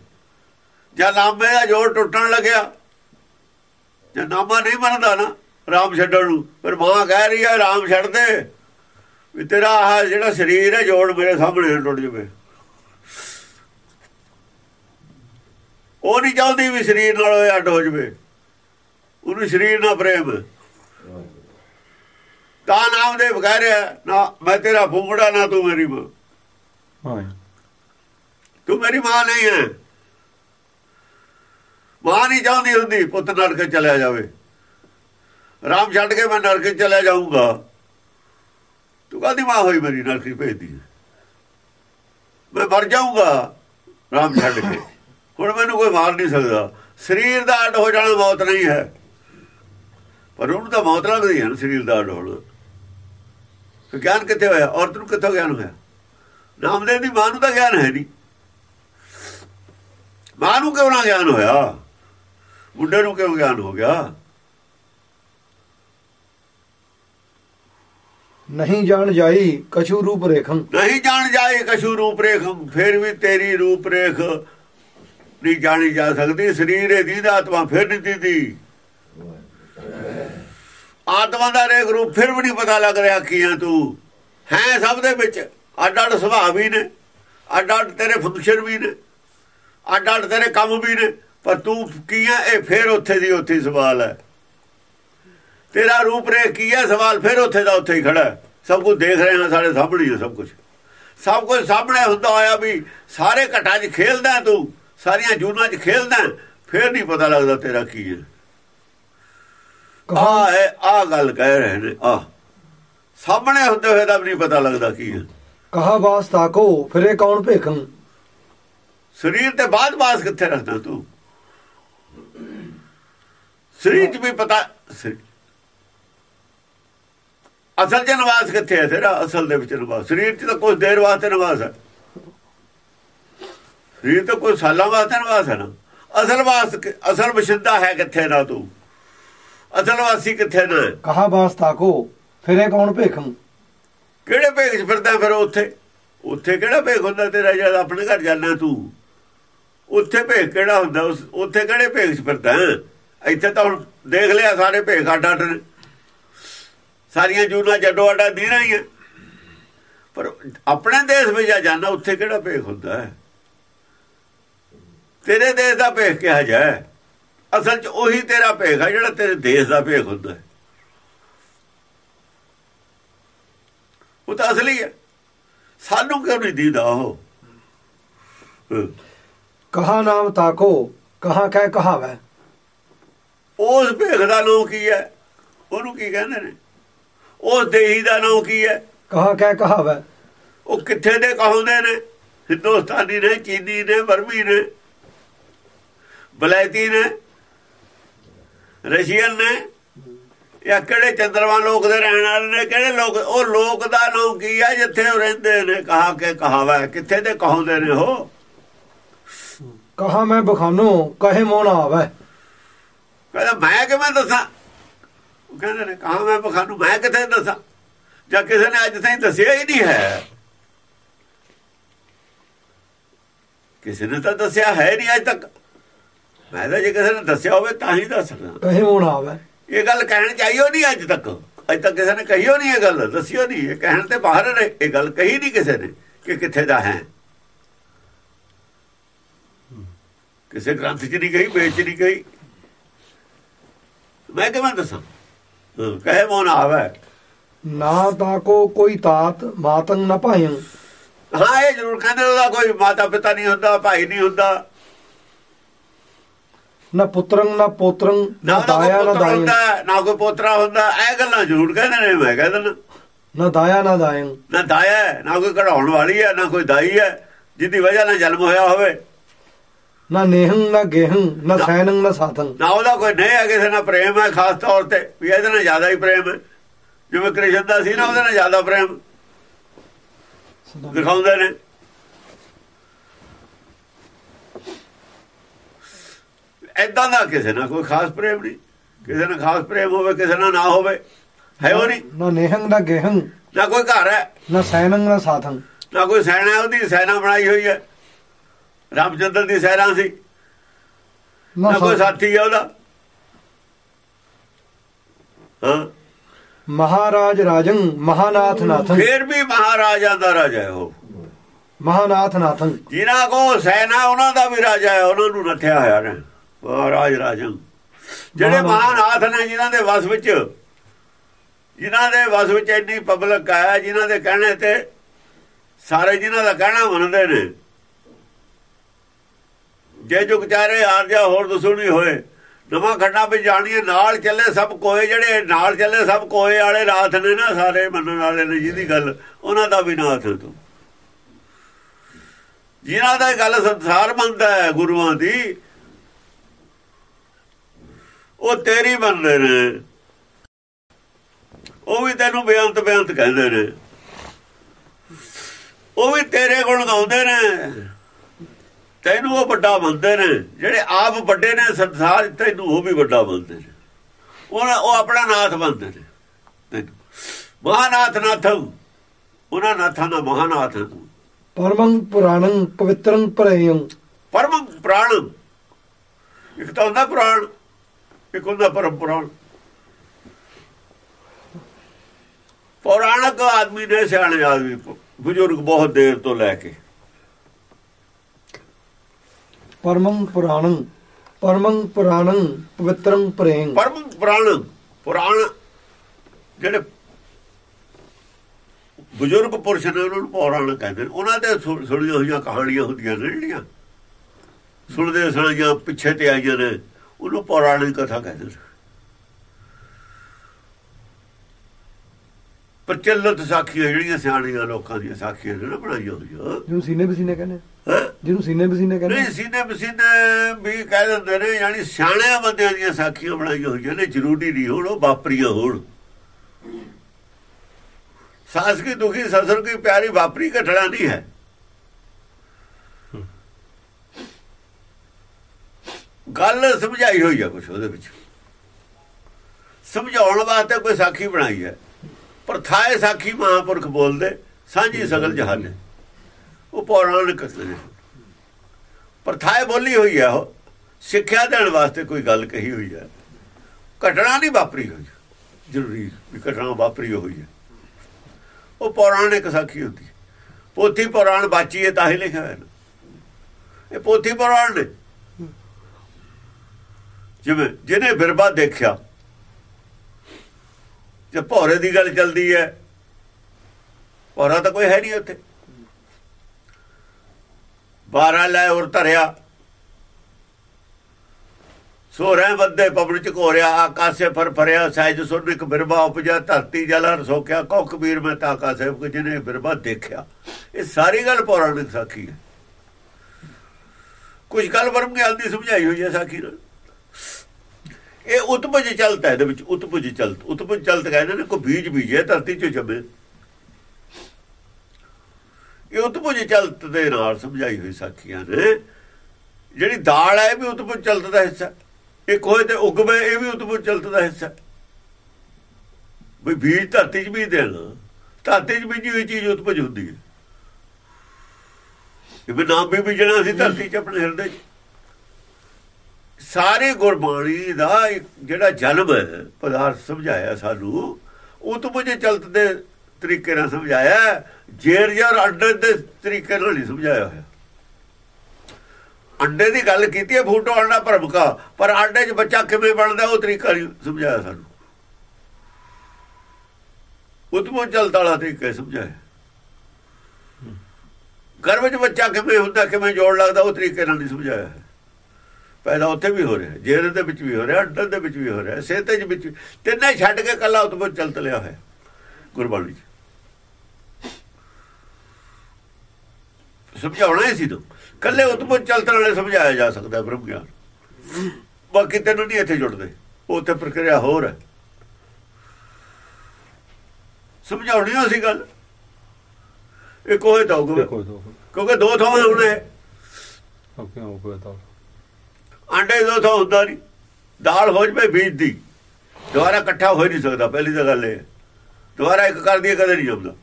ਜਾਂ ਨਾਮੇ ਦਾ ਜੋੜ ਟੁੱਟਣ ਲੱਗਿਆ। ਜੇ ਨਾਮਾ ਨਹੀਂ ਮੰਨਦਾ ਨਾ, ਰਾਮ ਛੱਡਣ ਨੂੰ। ਫਿਰ ਮਾਂ ਕਹਿ ਰਹੀ ਹੈ, ਰਾਮ ਛੱਡ ਦੇ। ਵੀ ਤੇਰਾ ਆਹ ਜਿਹੜਾ ਸਰੀਰ ਹੈ ਜੋੜ ਮੇਰੇ ਸਾਹਮਣੇ ਟੁੱਟ ਜਵੇ। ਉਹ ਨਹੀਂ ਚਾਹੁੰਦੀ ਵੀ ਸਰੀਰ ਨਾਲ ਉਹ ਅੱਡ ਹੋ ਜਵੇ। ਉਹਨੂੰ ਸਰੀਰ ਨਾਲ ਪ੍ਰੇਮ। ਤਾਂ ਨਾਮ ਦੇ ਬਗੈਰ ਨਾ ਮੈਂ ਤੇਰਾ ਫੁੰਗੜਾ ਨਾ ਤੂੰ ਮੇਰੀ ਮਾਂ। ਹਾਂ। ਤੂੰ ਮੇਰੀ ਮਾਂ ਨਹੀਂ ਹੈ। ਮਾਂ ਨਹੀਂ ਚਾਹੁੰਦੀ ਹੁੰਦੀ ਪੁੱਤ ਨਰਕ ਚਲਿਆ ਜਾਵੇ। ਰਾਮ ਛੱਡ ਕੇ ਮੈਂ ਨਰਕ ਚਲਿਆ ਜਾਊਂਗਾ। ਤੂੰ ਕਾਹਦੀ ਮਾਂ ਹੋਈ ਮੇਰੀ ਨਰਕ ਭੇਜਦੀ ਮੈਂ ਮਰ ਜਾਊਂਗਾ ਰਾਮ ਛੱਡ ਕੇ। ਹੁਣ ਮੈਨੂੰ ਕੋਈ ਮਾਰ ਨਹੀਂ ਸਕਦਾ। ਸਰੀਰ ਦਾ ਅੱਡ ਹੋ ਜਾਣਾ ਮੌਤ ਨਹੀਂ ਹੈ। ਪਰ ਉਹਨੂੰ ਤਾਂ ਮੌਤ ਲੱਗਦੀ ਹੈ ਨਾ ਸਰੀਰ ਦਾ ਅੱਡ ਹੋਣਾ। ਫਿਰ ਗਿਆਨ ਕਿੱਥੇ ਹੋਇਆ? ਔਰਤ ਨੂੰ ਕਿੱਥੋਂ ਗਿਆਨ ਹੋਇਆ? ਨਾਮਦੇਵ ਦੀ ਮਾਂ ਨੂੰ ਤਾਂ ਗਿਆਨ ਹੈ ਨਹੀਂ। ਮਾਂ ਨੂੰ ਕਿਉਂ ਨਾ ਗਿਆਨ ਹੋਇਆ? ਮੁੰਡੇ ਨੂੰ ਕਿਉਂ ਗਿਆਨ ਹੋ ਗਿਆ? ਨਹੀਂ ਜਾਣ ਜਾਈ ਕਛੂ ਰੂਪ ਰੇਖੰ। ਨਹੀਂ ਜਾਣ ਜਾਈ ਕਛੂ ਰੂਪ ਰੇਖ, ਫਿਰ ਵੀ ਤੇਰੀ ਰੂਪ ਰੇਖ ਨਹੀਂ ਜਾਣੀ ਜਾ ਸਕਦੀ। ਸਰੀਰ ਇਹ ਦੀਦਾ ਆਤਮਾ, ਫਿਰ ਨਹੀਂ ਦੀਦੀ। ਆਤਮਾ ਦਾ ਰੇਖ ਰੂਪ ਫਿਰ ਵੀ ਨਹੀਂ ਪਤਾ ਲੱਗ ਰਿਹਾ ਕੀ ਹੈ ਤੂੰ। ਹੈ ਸਭ ਦੇ ਵਿੱਚ ਅੱਡ ਅੱਡ ਸੁਭਾਅ ਵੀ ਨੇ ਅੱਡ ਅੱਡ ਤੇਰੇ ਫੰਕਸ਼ਨ ਵੀ ਨੇ ਅੱਡ ਅੱਡ ਤੇਰੇ ਕੰਮ ਵੀ ਨੇ, ਪਰ ਤੂੰ ਕੀ ਹੈ ਇਹ ਫਿਰ ਉੱਥੇ ਦੀ ਉੱਥੇ ਸਵਾਲ ਹੈ। ਤੇਰਾ ਰੂਪ ਰੇਖ ਕੀ ਹੈ? ਸਵਾਲ ਫਿਰ ਉੱਥੇ ਦਾ ਉੱਥੇ ਹੀ ਖੜਾ। ਸਭ ਕੁਝ ਦੇਖ ਰਹੇ ਹਾਂ ਸਾਡੇ ਸਾਹਮਣੇ ਸਭ ਕੁਝ। ਸਭ ਕੁਝ ਸਾਹਮਣੇ ਹੁੰਦਾ ਹੋਇਆ ਵੀ ਸਾਰੇ ਘਟਾਂ 'ਚ ਖੇਲਦਾ ਤੂੰ ਸਾਰੀਆਂ ਜੂਨਾਂ 'ਚ ਖੇਲਦਾ ਫਿਰ ਨਹੀਂ ਪਤਾ ਲੱਗਦਾ ਤੇਰਾ ਕੀ ਹੈ। ਕਹਾ ਆ ਹੈ ਆ ਗੱਲ ਕਹਿ ਰਹੇ ਨੇ ਆ ਸਾਹਮਣੇ ਹੁੰਦੇ ਹੋਏ ਦਾ ਵੀ ਨਹੀਂ ਪਤਾ ਲੱਗਦਾ ਕੀ ਹੈ। ਕਹਾ ਬਾਸ ਤਾਕੋ ਫਿਰੇ ਕੌਣ ਭੇਖੰ ਸਰੀਰ ਤੇ ਬਾਅਦ ਬਾਸ ਕਿੱਥੇ ਰੱਖਦਾ ਤੂੰ? ਸਰੀਰ 'ਚ ਵੀ ਪਤਾ ਅਸਲ 'ਚ ਨਿਵਾਸ ਕਿੱਥੇ ਹੈ ਤੇਰਾ? ਅਸਲ ਦੇ ਵਿੱਚ ਨਿਵਾਸ ਸਰੀਰ 'ਚ ਤਾਂ ਕੁਝ ਦੇਰ ਵਾਸਤੇ ਨਿਵਾਸ ਹੈ ਸਰੀਰ ਤਾਂ ਕੋਈ ਸਾਲਾਂ ਵਾਸਤੇ ਨਿਵਾਸ ਹੈ ਨਾ। ਅਸਲ ਵਾਸ ਕਿ- ਅਸਲ ਬਸ਼ਿੰਦਾ ਹੈ ਕਿੱਥੇ ਨਾ ਤੂੰ? ਅਸਲ ਵਾਸੀ ਕਿੱਥੇ ਨਾ? ਕਹਾ ਬਾਸ ਤਾਕੋ ਫਿਰੇ ਕੌਣ ਭੇਖੰ ਕਿਹੜੇ ਭੇਖ 'ਚ ਫਿਰਦਾ ਫਿਰ ਉੱਥੇ? ਉੱਥੇ ਕਿਹੜਾ ਭੇਖ ਹੁੰਦਾ ਤੇਰਾ ਜਦ ਆਪਣੇ ਘਰ ਜਾਂਦਾ ਤੂੰ? ਉੱਥੇ ਭੇਖ ਕਿਹੜਾ ਹੁੰਦਾ? ਉੱਥੇ ਕਿਹੜੇ ਭੇਖ 'ਚ ਫਿਰਦਾ? ਇੱਥੇ ਤਾਂ ਹੁਣ ਦੇਖ ਲਿਆ ਸਾਰੇ ਭੇਖ ਅੱਡ ਅੱਡ ਨੇ। ਸਾਰੀਆਂ ਜੂਨਾਂ ਜੱਡੋ ਅੱਡਾ ਦੀ ਰਹੀਆਂ ਪਰ ਆਪਣੇ ਦੇਸ਼ ਵਿੱਚ ਜਾ ਜਾਣਾ ਉੱਥੇ ਕਿਹੜਾ ਭੇਖ ਹੁੰਦਾ ਹੈ? ਤੇਰੇ ਦੇਸ਼ ਦਾ ਭੇਖ ਕਿਹਾ ਜਾਏ? ਅਸਲ 'ਚ ਉਹੀ ਤੇਰਾ ਭੇਖ ਹੈ ਜਿਹੜਾ ਤੇਰੇ ਦੇਸ਼ ਦਾ ਭੇਖ ਹੁੰਦਾ ਹੈ। ਉਹ ਤਾਂ ਅਸਲੀ ਹੈ। ਸਾਨੂੰ ਕਿਉਂ ਨਹੀਂ ਦੀਦਾ ਉਹ? ਹਾਂ। ਕਹਾ ਨਾਮ ਤਾਕੋ ਕਹਾ ਕਹਿ ਕਹਾਵੈ। ਉਸ ਭੇਖ ਦਾ ਨਾਮ ਕੀ ਹੈ? ਉਹਨੂੰ ਕੀ ਕਹਿੰਦੇ ਨੇ? ਉਸ ਦੇਹੀ ਦਾ ਨਾਮ ਕੀ ਹੈ? ਕਹਾ ਕਹਿ ਕਹਾਵੈ। ਉਹ ਕਿੱਥੇ ਦੇ ਕਹਾਉਂਦੇ ਨੇ? ਹਿੰਦੁਸਤਾਨੀ ਨੇ ਚੀਨੀ ਨੇ ਬਰਮੀ ਨੇ ਬਲੈਤੀ ਨੇ ਰਸ਼ੀਅਨ ਨੇ ਜਾਂ ਕਿਹੜੇ ਚੰਦਰਮਾ ਲੋਕ ਦੇ ਰਹਿਣ ਵਾਲੇ ਨੇ ਕਿਹੜੇ ਲੋਕ? ਉਹ ਲੋਕ ਦਾ ਨਾਮ ਕੀ ਹੈ ਜਿੱਥੇ ਉਹ ਰਹਿੰਦੇ ਨੇ? ਕਹਾ ਕੇ ਕਹਾਵਾ। ਕਿੱਥੇ ਦੇ ਕਹਾਉਂਦੇ ਨੇ ਉਹ? ਕਹਾ ਮੈਂ ਬਖਾਨੋ ਕਹੇ ਮੋਨ ਆਵੈ। ਕਹਿੰਦਾ ਮੈਂ ਕਿਵੇਂ ਦੱਸਾਂ? ਉਹ ਕਹਿੰਦੇ ਨੇ ਕਹਾ ਮੈਂ ਬਖਾਨੂ ਮੈਂ ਕਿੱਥੇ ਦੱਸਾਂ? ਜਾਂ ਕਿਸੇ ਨੇ ਅੱਜ ਤਾਈਂ ਦੱਸਿਆ ਹੀ ਨਹੀਂ ਹੈ। ਕਿਸੇ ਨੇ ਤਾਂ ਦੱਸਿਆ ਹੈ ਨਹੀਂ ਅੱਜ ਤੱਕ। ਮੈਂ ਤਾਂ ਜੇ ਕਿਸੇ ਨੇ ਦੱਸਿਆ ਹੋਵੇ ਤਾਂ ਹੀ ਦੱਸ ਸਕਦਾ। ਕਹੇ ਮੋਨ ਆਵੈ। ਇਹ ਗੱਲ ਕਹਿਣ ਚਾਹੀਓ ਨਹੀਂ ਅੱਜ ਤੱਕ। ਅੱਜ ਤੱਕ ਕਿਸੇ ਨੇ ਕਹੀਓ ਨਹੀਂ ਇਹ ਗੱਲ ਦੱਸਿਓ ਨਹੀਂ। ਇਹ ਕਹਿਣ ਤੇ ਬਾਹਰ ਇਹ ਗੱਲ ਕਹੀ ਨਹੀਂ ਕਿਸੇ ਨੇ ਕਿ ਕਿੱਥੇ ਦਾ ਹੈ। ਕਿਸੇ ਗ੍ਰੰਥ 'ਚ ਨਹੀਂ ਕਹੀ ਵੇਚ ਨਹੀਂ ਕਹੀ ਮੈਂ ਕਿਵੇਂ ਦੱਸਾਂ? ਕਹੇ ਮੋਨ ਆਵੇ? ਨਾ ਤਾਂ ਕੋ ਕੋਈ ਤਾਤ ਮਾਤੰ ਨ ਭਾਇੰ ਹਾਂ ਇਹ ਜ਼ਰੂਰ ਕਹਿੰਦੇ ਉਹਦਾ ਕੋਈ ਮਾਤਾ ਪਿਤਾ ਨਹੀਂ ਹੁੰਦਾ ਭਾਈ ਨਹੀਂ ਹੁੰਦਾ। ਨ ਪੁੱਤਰੰ ਨ ਪੋਤਰੰ ਨਾ ਨ ਦਾਇਆ ਨ ਦਾਇੰ ਨਾ ਕੋਈ ਪੋਤਰਾ ਹੁੰਦਾ ਇਹ ਗੱਲਾਂ ਜ਼ਰੂਰ ਕਹਿੰਦੇ ਨੇ ਮੈਂ ਕਹਿ ਦਿੰਦਾ। ਨ ਦਾਇਆ ਨ ਦਾਇੰ ਨਾ ਦਾਇਆ ਨਾ ਕੋਈ ਕਢਾਉਣ ਵਾਲੀ ਹੈ ਨਾ ਕੋਈ ਦਾਈ ਹੈ ਜਿਹਦੀ ਵਜ੍ਹਾ ਨਾਲ ਜਨਮ ਹੋਇਆ ਹੋਵੇ। ਨ ਨੇਹੰ ਨ ਗੇਹੰ ਨ ਸੈਨੰ ਨ ਸਾਥੰ। ਨਾ ਉਹਦਾ ਕੋਈ ਨਹੀਂ ਹੈ ਕਿਸੇ ਨਾਲ ਪ੍ਰੇਮ ਹੈ ਖਾਸ ਤੌਰ ਤੇ। ਵੀ ਇਹਦੇ ਨਾਲ ਜ਼ਿਆਦਾ ਹੀ ਪ੍ਰੇਮ ਹੈ। ਜਿਵੇਂ ਕ੍ਰਿਸ਼ਨ ਦਾ ਸੀ ਨਾ ਉਹਦੇ ਨਾਲ ਜ਼ਿਆਦਾ ਪ੍ਰੇਮ। ਦਿਖਾਉਂਦੇ ਨੇ। ਐਦਾਂ ਦਾ ਕਿਸੇ ਨਾਲ ਕੋਈ ਖਾਸ ਪ੍ਰੇਮ ਨਹੀਂ। ਕਿਸੇ ਨਾਲ ਖਾਸ ਪ੍ਰੇਮ ਹੋਵੇ ਕਿਸੇ ਨਾਲ ਨਾ ਹੋਵੇ। ਹੈ ਉਹ ਨਹੀਂ। ਨ ਨੇਹੰ ਨ ਗੇਹੰ। ਨਾ ਕੋਈ ਘਰ ਹੈ। ਨ ਸੈਨੰ ਨ ਸਾਥੰ। ਨਾ ਕੋਈ ਸੈਨਾ ਉਹਦੀ ਸੈਨਾ ਬਣਾਈ ਹੋਈ ਹੈ। ਰਾਮਚੰਦਰ ਦੀ ਸੈਨਾ ਸੀ। ਨ ਕੋਈ ਸਾਥੀ ਹੈ ਉਹਦਾ। ਹਾਂ। ਮਹਾਰਾਜ ਰਾਜੰ ਮਹਾਨਾਥ ਨਾਥੰ। ਫੇਰ ਵੀ ਮਹਾਰਾਜਾ ਦਾ ਰਾਜਾ ਹੈ ਉਹ। ਮਹਾਨਾਥ ਨਾਥੰ। ਜਿਨ੍ਹਾਂ ਕੋ ਸੈਨਾ ਉਹਨਾਂ ਦਾ ਵੀ ਰਾਜਾ ਹੈ ਉਹਨਾਂ ਨੂੰ ਨੱਥਿਆ ਹੋਇਆ ਨੇ। ਮਹਾਰਾਜ ਰਾਜਾ। ਜਿਹੜੇ ਮਹਾਨਾਥ ਨੇ ਜਿਨ੍ਹਾਂ ਦੇ ਵਸ ਵਿੱਚ ਜਿਨ੍ਹਾਂ ਦੇ ਵਸ ਵਿੱਚ ਇੰਨੀ ਪਬਲਿਕ ਹੈ ਜਿਨ੍ਹਾਂ ਦੇ ਕਹਿਣੇ ਤੇ ਸਾਰੇ ਜਿਨ੍ਹਾਂ ਦਾ ਕਹਿਣਾ ਮੰਨਦੇ ਨੇ ਜੇ ਜੁਗ ਚਾਰੇ ਆਰਜਾ ਹੋਰ ਦਸੂ ਨਹੀਂ ਹੋਏ। ਨਵਾਂ ਖੰਡਾ ਵਿੱਚ ਜਾਣੀਏ, ਨਾਲ ਚੱਲੇ ਸਭ ਕੋਏ ਜਿਹੜੇ, ਨਾਲ ਚੱਲੇ ਸਭ ਕੋਏ ਵਾਲੇ ਰਾਤ ਨੇ ਨਾ, ਸਾਰੇ ਮੰਨਣ ਵਾਲੇ ਨੇ ਜਿਹਦੀ ਗੱਲ, ਉਹਨਾਂ ਦਾ ਵੀ ਨਾਥ ਤੂੰ। ਜਿਨ੍ਹਾਂ ਦਾ ਗੱਲ ਸੰਸਾਰ ਮੰਨਦਾ ਹੈ ਗੁਰੂਆਂ ਦੀ, ਉਹ ਤੇਰੀ ਮੰਨਦੇ ਨੇ। ਉਹ ਵੀ ਤੈਨੂੰ ਬੇਅੰਤ ਬੇਅੰਤ ਕਹਿੰਦੇ ਨੇ। ਉਹ ਵੀ ਤੇਰੇ ਗੁਣ ਗਾਉਂਦੇ ਨੇ। ਤੈਨੂੰ ਉਹ ਵੱਡਾ ਮੰਨਦੇ ਨੇ ਜਿਹੜੇ ਆਪ ਵੱਡੇ ਨੇ ਸੰਸਾਰ ਤੈਨੂੰ ਉਹ ਵੀ ਵੱਡਾ ਮੰਨਦੇ ਨੇ। ਉਹ ਉਹ ਆਪਣਾ ਨਾਥ ਮੰਨਦੇ ਨੇ। ਤੈਨੂੰ। ਮਹਾਨਾਥ ਨਾਥਮ ਉਹਨਾਂ ਨਾਥਾਂ ਦਾ ਮਹਾਨਾਥ ਪਰਮੰ ਪੁਰਾਣੰ ਪਵਿੱਤਰੰ ਪਰਯੰ ਪਰਮ ਪ੍ਰਾਣ। ਇੱਕ ਤਾਂ ਹੁੰਦਾ ਪ੍ਰਾਣ ਇੱਕ ਹੁੰਦਾ ਪਰਮ ਪੁਰਾਣ। ਪੌਰਾਣਿਕ ਆਦਮੀ ਨੇ ਸਿਆਣੇ ਆਦਮੀ ਬਜ਼ੁਰਗ ਬਹੁਤ ਦੇਰ ਤੋਂ ਲੈ ਕੇ। ਪਰਮੰ ਪੁਰਾਣੰ ਪਰਮੰ ਪੁਰਾਣੰ ਪਵਿੱਤਰੰ ਪਰਯੰ ਪਰਮ ਪੁਰਾਣ ਪੁਰਾਣ ਜਿਹੜੇ ਬਜ਼ੁਰਗ ਪੁਰਸ਼ ਨੇ ਉਹਨਾਂ ਨੂੰ ਪੌਰਾਣ ਕਹਿੰਦੇ ਨੇ। ਉਹਨਾਂ ਦੇ ਸੁਣ- ਸੁਣੀਆਂ ਹੋਈਆਂ ਕਹਾਣੀਆਂ ਹੁੰਦੀਆਂ ਨੇ ਜਿਹੜੀਆਂ। ਸੁਣਦੇ ਸੁਣਾਈਆਂ ਪਿੱਛੇ ਤੇ ਆਈਆਂ ਨੇ ਉਹਨੂੰ ਪੌਰਾਣਿਕ ਕਥਾ ਕਹਿੰਦੇ ਨੇ। ਪ੍ਰਚਲਿਤ ਸਾਖੀਆਂ ਜਿਹੜੀਆਂ ਸਿਆਣੀਆਂ ਲੋਕਾਂ ਦੀਆਂ ਸਾਖੀਆਂ ਨੇ ਬਣਾਈਆਂ ਹੋਈਆਂ। ਜਿਹਨੂੰ ਸੀਨੇ ਬਸੀਨੇ ਕਹਿੰਦੇ? ਜਿਹਨੂੰ ਸੀਨੇ ਬਸੀਨੇ ਕਹਿੰਦੇ ਨਹੀਂ ਸੀਨੇ ਬਸੀਨੇ ਵੀ ਕਹਿ ਦਿੰਦੇ ਨੇ ਯਾਨੀ ਸਿਆਣਿਆਂ ਬੰਦਿਆਂ ਦੀਆਂ ਸਾਖੀਆਂ ਬਣਾਈਆਂ ਹੋਈਆਂ ਨੇ ਜ਼ਰੂਰੀ ਨਹੀਂ ਹੋਣ ਉਹ ਵਾਪਰੀਆਂ ਹੋਣ। ਸਾਸ ਕੀ ਦੁਖੀ ਸਸੁਰ ਕੀ ਪਿਆਰੀ ਵਾਪਰੀ ਘਟਣਾ ਨਹੀਂ ਹੈ। ਗੱਲ ਸਮਝਾਈ ਹੋਈ ਹੈ ਕੁਛ ਉਹਦੇ ਵਿੱਚ। ਸਮਝਾਉਣ ਵਾਸਤੇ ਕੋਈ ਸਾਖੀ ਬਣਾਈ ਹੈ। ਪਰ ਥਾਏ ਸਾਖੀ ਮਹਾਂਪੁਰਖ ਬੋਲਦੇ ਸਾਂਝੀ ਸਗਲ ਜਹਾਨੇ ਉਹ ਪੌਰਾਣਿਕ ਕਥਾ ਪਰ ਥਾਏ ਬੋਲੀ ਹੋਈ ਹੈ ਉਹ। ਸਿੱਖਿਆ ਦੇਣ ਵਾਸਤੇ ਕੋਈ ਗੱਲ ਕਹੀ ਹੋਈ ਹੈ ਘਟਨਾ ਨਹੀਂ ਵਾਪਰੀ ਹੋਈ। ਜ਼ਰੂਰੀ ਵੀ ਘਟਨਾ ਵਾਪਰੀ ਹੋਈ ਹੈ ਉਹ ਪੌਰਾਣਿਕ ਸਾਖੀ ਹੁੰਦੀ। ਪੋਥੀ ਪੁਰਾਣ ਬਾਚੀ ਹੈ ਤਾਂ ਹੀ ਲਿਖਿਆ ਹੋਇਆ ਇਹ ਪੋਥੀ ਪੁਰਾਣ ਨੇ। ਜਿਵੇਂ ਜਿਹਨੇ ਬਿਰਬਾ ਦੇਖਿਆ, ਜੇ ਭੌਰੇ ਦੀ ਗੱਲ ਚੱਲਦੀ ਹੈ, ਭੌਰਾ ਤਾਂ ਕੋਈ ਹੈ ਨਹੀਂ ਉੱਥੇ। ਬਾਰਾ ਲੈ ਉਰ ਧਰਿਆ। ਸੋ ਬੰਦੇ ਵੱਦੇ ਪਵਨ ਚ ਘੋਰਿਆ, ਆਕਾਸੇ ਫਰ ਫਰਿਆ ਸਹਿਜ ਸੁਨ ਇੱਕ ਬਿਰਬਾ ਉਪਜਾ ਧਰਤੀ ਜਲ ਸੋਖਿਆ ਕਉ ਕਬੀਰ ਮੈਂ ਤਾ ਆਕਾਸੇ ਕੋ ਜਿਹਨੇ ਬਿਰਬਾ ਦੇਖਿਆ। ਇਹ ਸਾਰੀ ਗੱਲ ਪੌਰਾਣਿਕ ਸਾਖੀ ਹੈ। ਕੁਝ ਗੱਲ ਵਰਮ ਗਿਆਨ ਦੀ ਸਮਝਾਈ ਹੋਈ ਹੈ ਸਾਖੀ ਨਾਲ। ਇਹ ਉਤਪਜ ਹੈ ਇਹਦੇ ਵਿੱਚ, ਉਤਪਜ ਚਲਤ ਉਤਪਜ ਚਲਤ ਕਹਿੰਦੇ ਨੇ ਕੋਈ ਬੀਜ ਬੀਜੇ, ਧਰਤੀ ਚ ਜੰਮੇ। ਇਹ ਉਤਪਜ ਚਲਤ ਦੇ ਨਾਲ ਸਮਝਾਈ ਹੋਈ ਸਾਖੀਆਂ ਨੇ। ਜਿਹੜੀ ਦਾਲ ਹੈ ਵੀ ਉਤਪਜ ਚਲਤ ਦਾ ਹਿੱਸਾ। ਇਹ ਕੋਈ ਤੇ ਉਗਵੇ, ਇਹ ਵੀ ਉਤਪਜ ਚਲਤ ਦਾ ਹਿੱਸਾ। ਵੀ ਬੀਜ ਧਰਤੀ 'ਚ ਵੀ ਦੇਣਾ। ਧਰਤੀ 'ਚ ਬੀਜੀ ਹੋਈ ਚੀਜ਼ ਉਤਪੁਜ ਹੁੰਦੀ ਹੈ। ਇਹ ਵੀ ਨਾਮ ਵੀ ਬੀਜਣਾ ਸੀ ਧਰਤੀ 'ਚ ਆਪਣੇ ਹਿਰਦੇ 'ਚ। ਸਾਰੇ ਗੁਰਬਾਣੀ ਦਾ ਜਿਹੜਾ ਜਨਮ ਹੈ, ਪਦਾਰਥ ਸਮਝਾਇਆ ਸਾਨੂੰ, ਉਤਪਜ ਚਲਤ ਦੇ ਤਰੀਕੇ ਨਾਲ ਸਮਝਾਇਆ ਜੇਰ ਜਰ ਅੱਡੇ ਦੇ ਤਰੀਕੇ ਨਾਲ ਨਹੀਂ ਸਮਝਾਇਆ ਹੋਇਆ। ਅੰਡੇ ਦੀ ਗੱਲ ਕੀਤੀ ਹੈ, ਫੂਟੋ ਅੰਡਾ ਭਰਮਕਾ। ਪਰ ਅੰਡੇ 'ਚ ਬੱਚਾ ਕਿਵੇਂ ਬਣਦਾ, ਉਹ ਤਰੀਕਾ ਨਹੀਂ ਸਮਝਾਇਆ ਸਾਨੂੰ। ਉਤਮੋ ਚਲ ਤਾਲਾ ਤਰੀਕੇ ਸਮਝਾਇਆ। ਗਰਭ ਵਿੱਚ ਬੱਚਾ ਕਿਵੇਂ ਹੁੰਦਾ, ਕਿਵੇਂ ਜੋੜ ਲੱਗਦਾ, ਉਹ ਤਰੀਕੇ ਨਾਲ ਨਹੀਂ ਸਮਝਾਇਆ। ਹੈ। ਪੈਦਾ ਉੱਥੇ ਵੀ ਹੋ ਰਿਹਾ ਜੇਰ ਦੇ ਵਿੱਚ ਵੀ ਹੋ ਰਿਹਾ ਅੰਡਰ ਦੇ ਵਿੱਚ ਵੀ ਹੋ ਰਿਹਾ ਸੇਤੇ ਦੇ ਵਿੱਚ ਵੀ। ਤਿੰਨੇ ਛੱਡ ਕੇ ਕੱਲਾ ਉਤਮੋ ਚਲਤ ਲਿਆ ਹੋਇਆ ਗੁਰਬਾਣੀ ਸਮਝਾਉਣਾ ਹੀ ਸੀ ਤੂੰ। ਕੱਲੇ ਉਤਮੋ ਚਲਤਣ ਵਾਲੇ ਸਮਝਾਇਆ ਜਾ ਸਕਦਾ ਬ੍ਰਹਮ ਗਿਆਨ। ਬਾਕੀ ਤੈਨੂੰ ਨਹੀਂ ਇੱਥੇ ਜੁੜਦੇ। ਉੱਥੇ ਪ੍ਰਕਿਰਿਆ ਹੋਰ ਹੈ। ਸਮਝਾਉਣੀ ਹੋ ਸੀ ਗੱਲ। ਇਹ ਕੋਈ ਤਾਂ ਹੋਊਗਾ। ਕੋਈ ਦੋ ਕਿਉਂਕਿ ਦੋ ਥਾਂ ਹੋਣੇ। ਓਕੇ ਗਿਆ ਤਾਂ ਆਂਡੇ ਦੋ ਥਾਂ ਹੁੰਦਾ ਨਹੀਂ। ਦਾਲ ਹੋ ਜਵੇ ਬੀਜ ਦੀ। ਦੁਬਾਰਾ ਇਕੱਠਾ ਹੋ ਨਹੀਂ ਸਕਦਾ। ਪਹਿਲੀ ਤਾਂ ਗੱਲ ਇਹ। ਦੁਬਾਰਾ ਇੱਕ ਕਰ ਦਈਏ ਕਦੇ ਨਹੀਂ ਜੰਮਦਾ।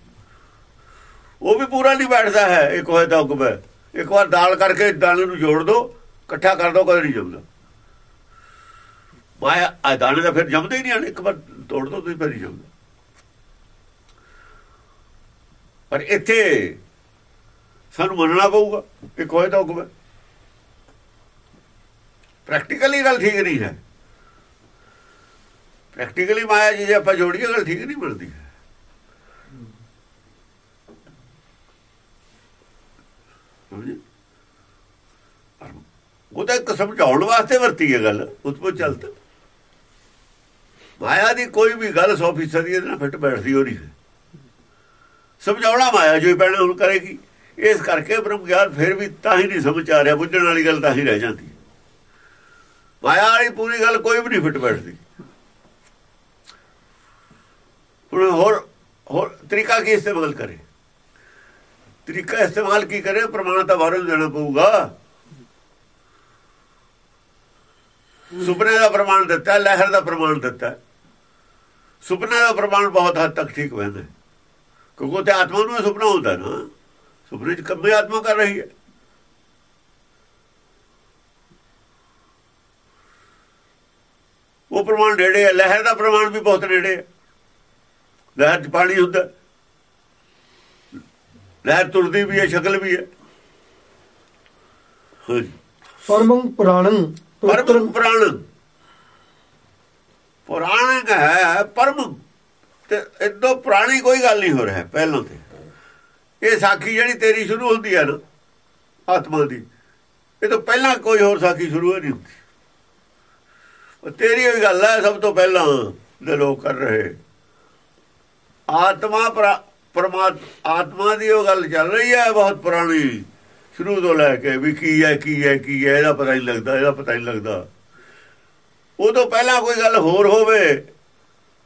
ਉਹ ਵੀ ਪੂਰਾ ਨਹੀਂ ਬੈਠਦਾ ਹੈ, ਇੱਕ ਹੋਏ ਦਾ ਹੁਕਮ ਹੈ। ਇੱਕ ਵਾਰ ਦਾਲ ਕਰਕੇ ਦਾਣੇ ਨੂੰ ਜੋੜ ਦੋ, ਇਕੱਠਾ ਕਰ ਦੋ, ਕਦੇ ਨਹੀਂ ਜੰਮਦਾ। ਮਾਇਆ ਆ ਦਾਣੇ ਦਾ ਫਿਰ ਜੰਮਦੇ ਹੀ ਨਹੀਂ ਹਨ, ਇੱਕ ਵਾਰ ਤੋੜ ਦੋ, ਤੁਸੀਂ ਫਿਰ ਨਹੀਂ ਜੰਮਦਾ। ਪਰ ਇੱਥੇ ਸਾਨੂੰ ਮੰਨਣਾ ਪਊਗਾ, ਇੱਕ ਹੋਏ ਤਾਂ ਹੁਕਮ ਹੈ। ਪ੍ਰੈਕਟੀਕਲੀ ਗੱਲ ਠੀਕ ਨਹੀਂ ਹੈ। ਪ੍ਰੈਕਟੀਕਲੀ ਮਾਇਆ ਜੀ ਜੇ ਆਪਾਂ ਜੋੜੀਏ, ਗੱਲ ਠੀਕ ਨਹੀਂ ਬਣਦੀ। ਸਮਝੇ? ਪਰ ਉਹ ਤਾਂ ਇੱਕ ਸਮਝਾਉਣ ਵਾਸਤੇ ਵਰਤੀ ਹੈ ਗੱਲ, ਉਸ ਤੋਂ ਚਲਤ ਮਾਇਆ ਦੀ ਕੋਈ ਵੀ ਗੱਲ 100% ਦੀ ਇਹਦੇ ਨਾਲ ਫਿੱਟ ਬੈਠਦੀ ਹੋ। ਨਹੀਂ ਸਮਝਾਉਣਾ ਮਾਇਆ ਜੋ ਹੀ ਪਹਿਲਾਂ ਹੁਣ ਕਰੇਗੀ। ਇਸ ਕਰਕੇ ਬ੍ਰਹਮ ਗਿਆਨ ਫਿਰ ਵੀ ਤਾਂ ਹੀ ਨਹੀਂ ਸਮਝ ਆ ਰਿਹਾ, ਬੁੱਝਣ ਵਾਲੀ ਗੱਲ ਤਾਂ ਹੀ ਰਹਿ ਜਾਂਦੀ ਮਾਇਆ ਵਾਲੀ ਪੂਰੀ ਗੱਲ ਕੋਈ ਵੀ ਨਹੀਂ ਫਿੱਟ ਬੈਠਦੀ। ਹੁਣ ਹੋਰ ਹੋਰ ਤਰੀਕਾ ਕੀ ਇਸਤੇਮਾਲ ਕਰੇ? ਤਰੀਕਾ ਇਸਤੇਮਾਲ ਕੀ ਕਰੇ? ਪ੍ਰਮਾਣ ਤਾਂ ਬਾਹਰੋਂ ਦੇਣਾ ਪਊਗਾ। ਸੁਪਨੇ ਦਾ ਪ੍ਰਮਾਣ ਦਿੱਤਾ, ਲਹਿਰ ਦਾ ਪ੍ਰਮਾਣ ਦਿੱਤਾ। ਸੁਪਨੇ ਦਾ ਪ੍ਰਮਾਣ ਬਹੁਤ ਹੱਦ ਤੱਕ ਠੀਕ ਬੈਂਦਾ ਕਿਉਂਕਿ ਤੇ ਆਤਮਾ ਨੂੰ ਇਹ ਸੁਪਨਾ ਹੁੰਦਾ ਨਾ। ਸੁਪਨੇ ਚ ਕੰਮੇ ਆਤਮਾ ਕਰ ਰਹੀ ਹੈ। ਉਹ ਪ੍ਰਮਾਣ ਨੇੜੇ ਹੈ। ਲਹਿਰ ਦਾ ਪ੍ਰਮਾਣ ਵੀ ਬਹੁਤ ਨੇੜੇ ਹੈ। ਲਹਿਰ ਚ ਪਾਣੀ ਹੁੰਦਾ। ਲਹਿਰ ਤੁਰਦੀ ਵੀ ਹੈ ਸ਼ਕਲ ਵੀ ਹੈ। ਪਰਮੰ ਪੁਰਾਣੰ ਪਰਮ ਪੁਰਾਣ। ਪੁਰਾਣ ਹੈ ਪਰਮ। ਤੇ ਇਦੋਂ ਪੁਰਾਣੀ ਕੋਈ ਗੱਲ ਨਹੀਂ ਹੋ ਰਿਹਾ ਪਹਿਲਾਂ ਤੇ। ਇਹ ਸਾਖੀ ਜਿਹੜੀ ਤੇਰੀ ਸ਼ੁਰੂ ਹੁੰਦੀ ਹੈ ਨਾ ਆਤਮਾ ਦੀ ਇਹ ਤੋਂ ਪਹਿਲਾਂ ਕੋਈ ਹੋਰ ਸਾਖੀ ਸ਼ੁਰੂ ਨਹੀਂ ਹੁੰਦੀ। ਉਹ ਤੇਰੀ ਹੋਈ ਗੱਲ ਹੈ ਸਭ ਤੋਂ ਪਹਿਲਾਂ ਦੇ ਲੋਕ ਕਰ ਰਹੇ। ਆਤਮਾ ਪਰਾ- ਪਰਮਾਤ ਆਤਮਾ ਦੀ ਉਹ ਗੱਲ ਚੱਲ ਰਹੀ ਹੈ ਬਹੁਤ ਪੁਰਾਣੀ। ਸ਼ੁਰੂ ਤੋਂ ਲੈ ਕੇ ਵੀ ਕੀ ਹੈ ਕੀ ਹੈ ਕੀ ਹੈ ਇਹਦਾ ਪਤਾ ਨਹੀਂ ਲੱਗਦਾ ਇਹਦਾ ਪਤਾ ਨਹੀਂ ਲੱਗਦਾ। ਉਹ ਤੋਂ ਪਹਿਲਾਂ ਕੋਈ ਗੱਲ ਹੋਰ ਹੋਵੇ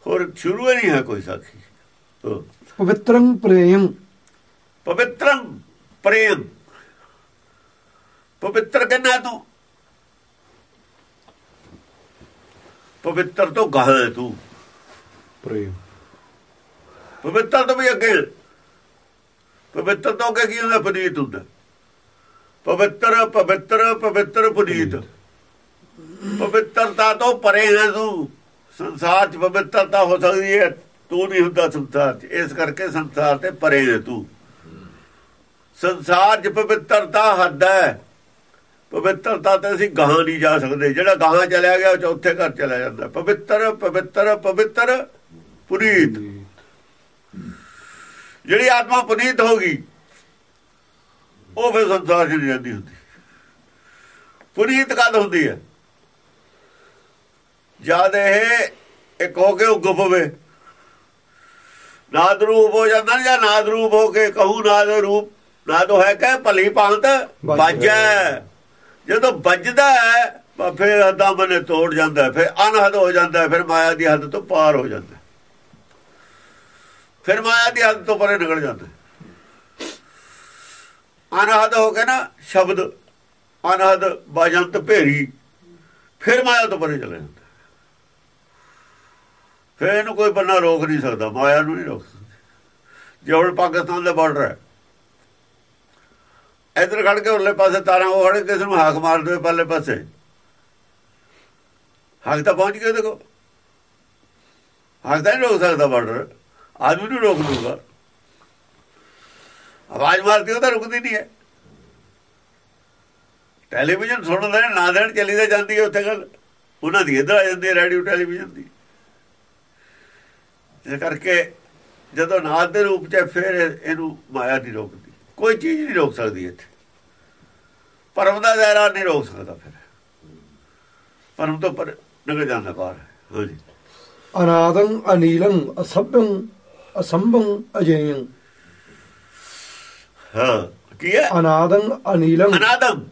ਹੋਰ ਸ਼ੁਰੂ ਹੀ ਨਹੀਂ ਹੈ ਕੋਈ ਸਾਖੀ। ਪਵਿੱਤਰੰ ਪ੍ਰੇਮ ਪਵਿੱਤਰੰ ਪ੍ਰੇਮ ਪਵਿੱਤਰ ਕਹਿੰਦਾ ਤੂੰ। ਪਵਿੱਤਰ ਤੋਂ ਗਾਹ ਤੂੰ। ਪ੍ਰੇਮ ਪਵਿੱਤਰ ਤੋਂ ਵੀ ਅੱਗੇ। ਪਵਿੱਤਰ ਤੋਂ ਅੱਗੇ ਕੀ ਹੁੰਦਾ? ਪੁਨੀਤ ਹੁੰਦਾ। ਪਵਿੱਤਰ ਪਵਿੱਤਰ ਪਵਿੱਤਰ ਪੁਨੀਤ। ਪਵਿੱਤਰਤਾ ਤੋਂ ਪਰੇ ਹੈ ਤੂੰ। ਸੰਸਾਰ 'ਚ ਪਵਿੱਤਰਤਾ ਹੋ ਸਕਦੀ ਹੈ। ਤੂੰ ਨਹੀਂ ਹੁੰਦਾ ਸੰਸਾਰ 'ਚ। ਇਸ ਕਰਕੇ ਸੰਸਾਰ ਤੇ ਪਰੇ ਹੈ ਤੂੰ। ਸੰਸਾਰ 'ਚ ਪਵਿੱਤਰਤਾ ਹੱਦ ਹੈ। ਪਵਿੱਤਰਤਾ ਤੇ ਅਸੀਂ ਗਾਹਾਂ ਨਹੀਂ ਜਾ ਸਕਦੇ। ਜਿਹੜਾ ਗਾਹਾਂ ਚਲਿਆ ਗਿਆ, ਉਹ ਚੌਥੇ ਘਰ ਚਲਾ ਜਾਂਦਾ। ਪਵਿੱਤਰ ਪਵਿੱਤਰ ਪਵਿੱਤਰ ਪੁਨੀਤ। ਜਿਹੜੀ ਆਤਮਾ ਪੁਨੀਤ ਹੋ ਗਈ ਉਹ ਫਿਰ ਸੰਸਾਰ 'ਚ ਨਹੀਂ ਜਾਂਦੀ ਹੁੰਦੀ। ਪੁਨੀਤ ਕਦ ਹੁੰਦੀ ਹੈ? ਜਦ ਇਹ ਇੱਕ ਹੋ ਕੇ ਉੱਗ ਪਵੇ, ਨਾਦ ਰੂਪ ਹੋ ਜਾਂਦਾ ਜਾਂ ਨਾਦ ਰੂਪ ਹੋ ਕੇ ਕਹੂ ਨਾਦ ਰੂਪ, ਨਾਦ ਹੈ ਕਿ ਭਲੀ ਭਾਂਤ ਵੱਜੈ। ਜਦੋਂ ਵੱਜਦਾ ਹੈ, ਤਾਂ ਫਿਰ ਹੱਦਾਂ ਬਨੇ ਤੋੜ ਜਾਂਦਾ ਫਿਰ ਅਨਹਦ ਹੋ ਜਾਂਦਾ ਫਿਰ ਮਾਇਆ ਦੀ ਹੱਦ ਤੋਂ ਪਾਰ ਹੋ ਜਾਂਦਾ ਫਿਰ ਮਾਇਆ ਦੀ ਹੱਦ ਤੋਂ ਪਰੇ ਨਿਕਲ ਜਾਂਦਾ। ਹੈ। ਅਨਹਦ ਹੋ ਕੇ ਨਾ ਸ਼ਬਦ ਅਨਹਦ ਬਾਜੰਤ ਭੇਰੀ, ਫਿਰ ਮਾਇਆ ਤੋਂ ਪਰੇ ਚਲੇ ਜਾਂਦਾ। ਫਿਰ ਇਹਨੂੰ ਕੋਈ ਬੰਨਾ ਰੋਕ ਨਹੀਂ ਸਕਦਾ, ਮਾਇਆ ਨੂੰ ਨਹੀਂ ਰੋਕ ਸਕਦਾ। ਜੇ ਹੁਣ ਪਾਕਿਸਤਾਨ ਦਾ ਬਾਰਡਰ ਹੈ। ਇਧਰ ਖੜ ਕੇ ਉਰਲੇ ਪਾਸੇ ਤਾਰਾਂ, ਉਹ ਖੜੇ ਕਿਸੇ ਨੂੰ ਹਾਕ ਮਾਰ ਦੇਵੇ ਪਰਲੇ ਪਾਸੇ। ਹਾਕ ਤਾਂ ਪਹੁੰਚ ਗਿਆ ਦੇਖੋ। ਹਾਕ ਤਾਂ ਨਹੀਂ ਰੋਕ ਸਕਦਾ ਬਾਰਡਰ ਆਦਮੀ ਨੂੰ ਰੋਕ ਲੂਗਾ ਆਵਾਜ਼ ਮਾਰਦੀ ਉਹ ਤਾਂ ਰੁਕਦੀ ਨਹੀਂ ਹੈ। ਟੈਲੀਵਿਜ਼ਨ ਸੁਣਦਾ ਨਾ ਦੇਣ ਚੱਲੀ ਤਾਂ ਜਾਂਦੀ ਹੈ ਉੱਥੇ ਗੱਲ। ਉਹਨਾਂ ਦੀ ਇੱਧਰ ਆ ਜਾਂਦੀ ਰੇਡੀਓ, ਟੈਲੀਵਿਜ਼ਨ ਦੀ। ਇਸ ਕਰਕੇ ਜਦੋਂ ਨਾਦ ਦੇ ਰੂਪ ਚ ਫਿਰ ਇਹਨੂੰ ਮਾਇਆ ਨਹੀਂ ਰੋਕਦੀ। ਕੋਈ ਚੀਜ਼ ਨਹੀਂ ਰੋਕ ਸਕਦੀ ਇੱਥੇ। ਪਰਮ ਦਾ ਦਾਇਰਾ ਨਹੀਂ ਰੋਕ ਸਕਦਾ ਫਿਰ। ਪਰਮ ਤੋਂ ਪਰ ਨਿਕਲ ਜਾਂਦਾ ਬਾਹਰ। ਹਾਂਜੀ। ਅਨਾਦੰ, ਅਨੀਲੰ, ਅਸਭੰ। ਅਸੰਭੰ ਅਜੇਯੰ। ਹਾਂ ਕੀ ਹੈ? ਅਨਾਦੰ ਅਨੀਲੰ। ਅਨਾਦਮ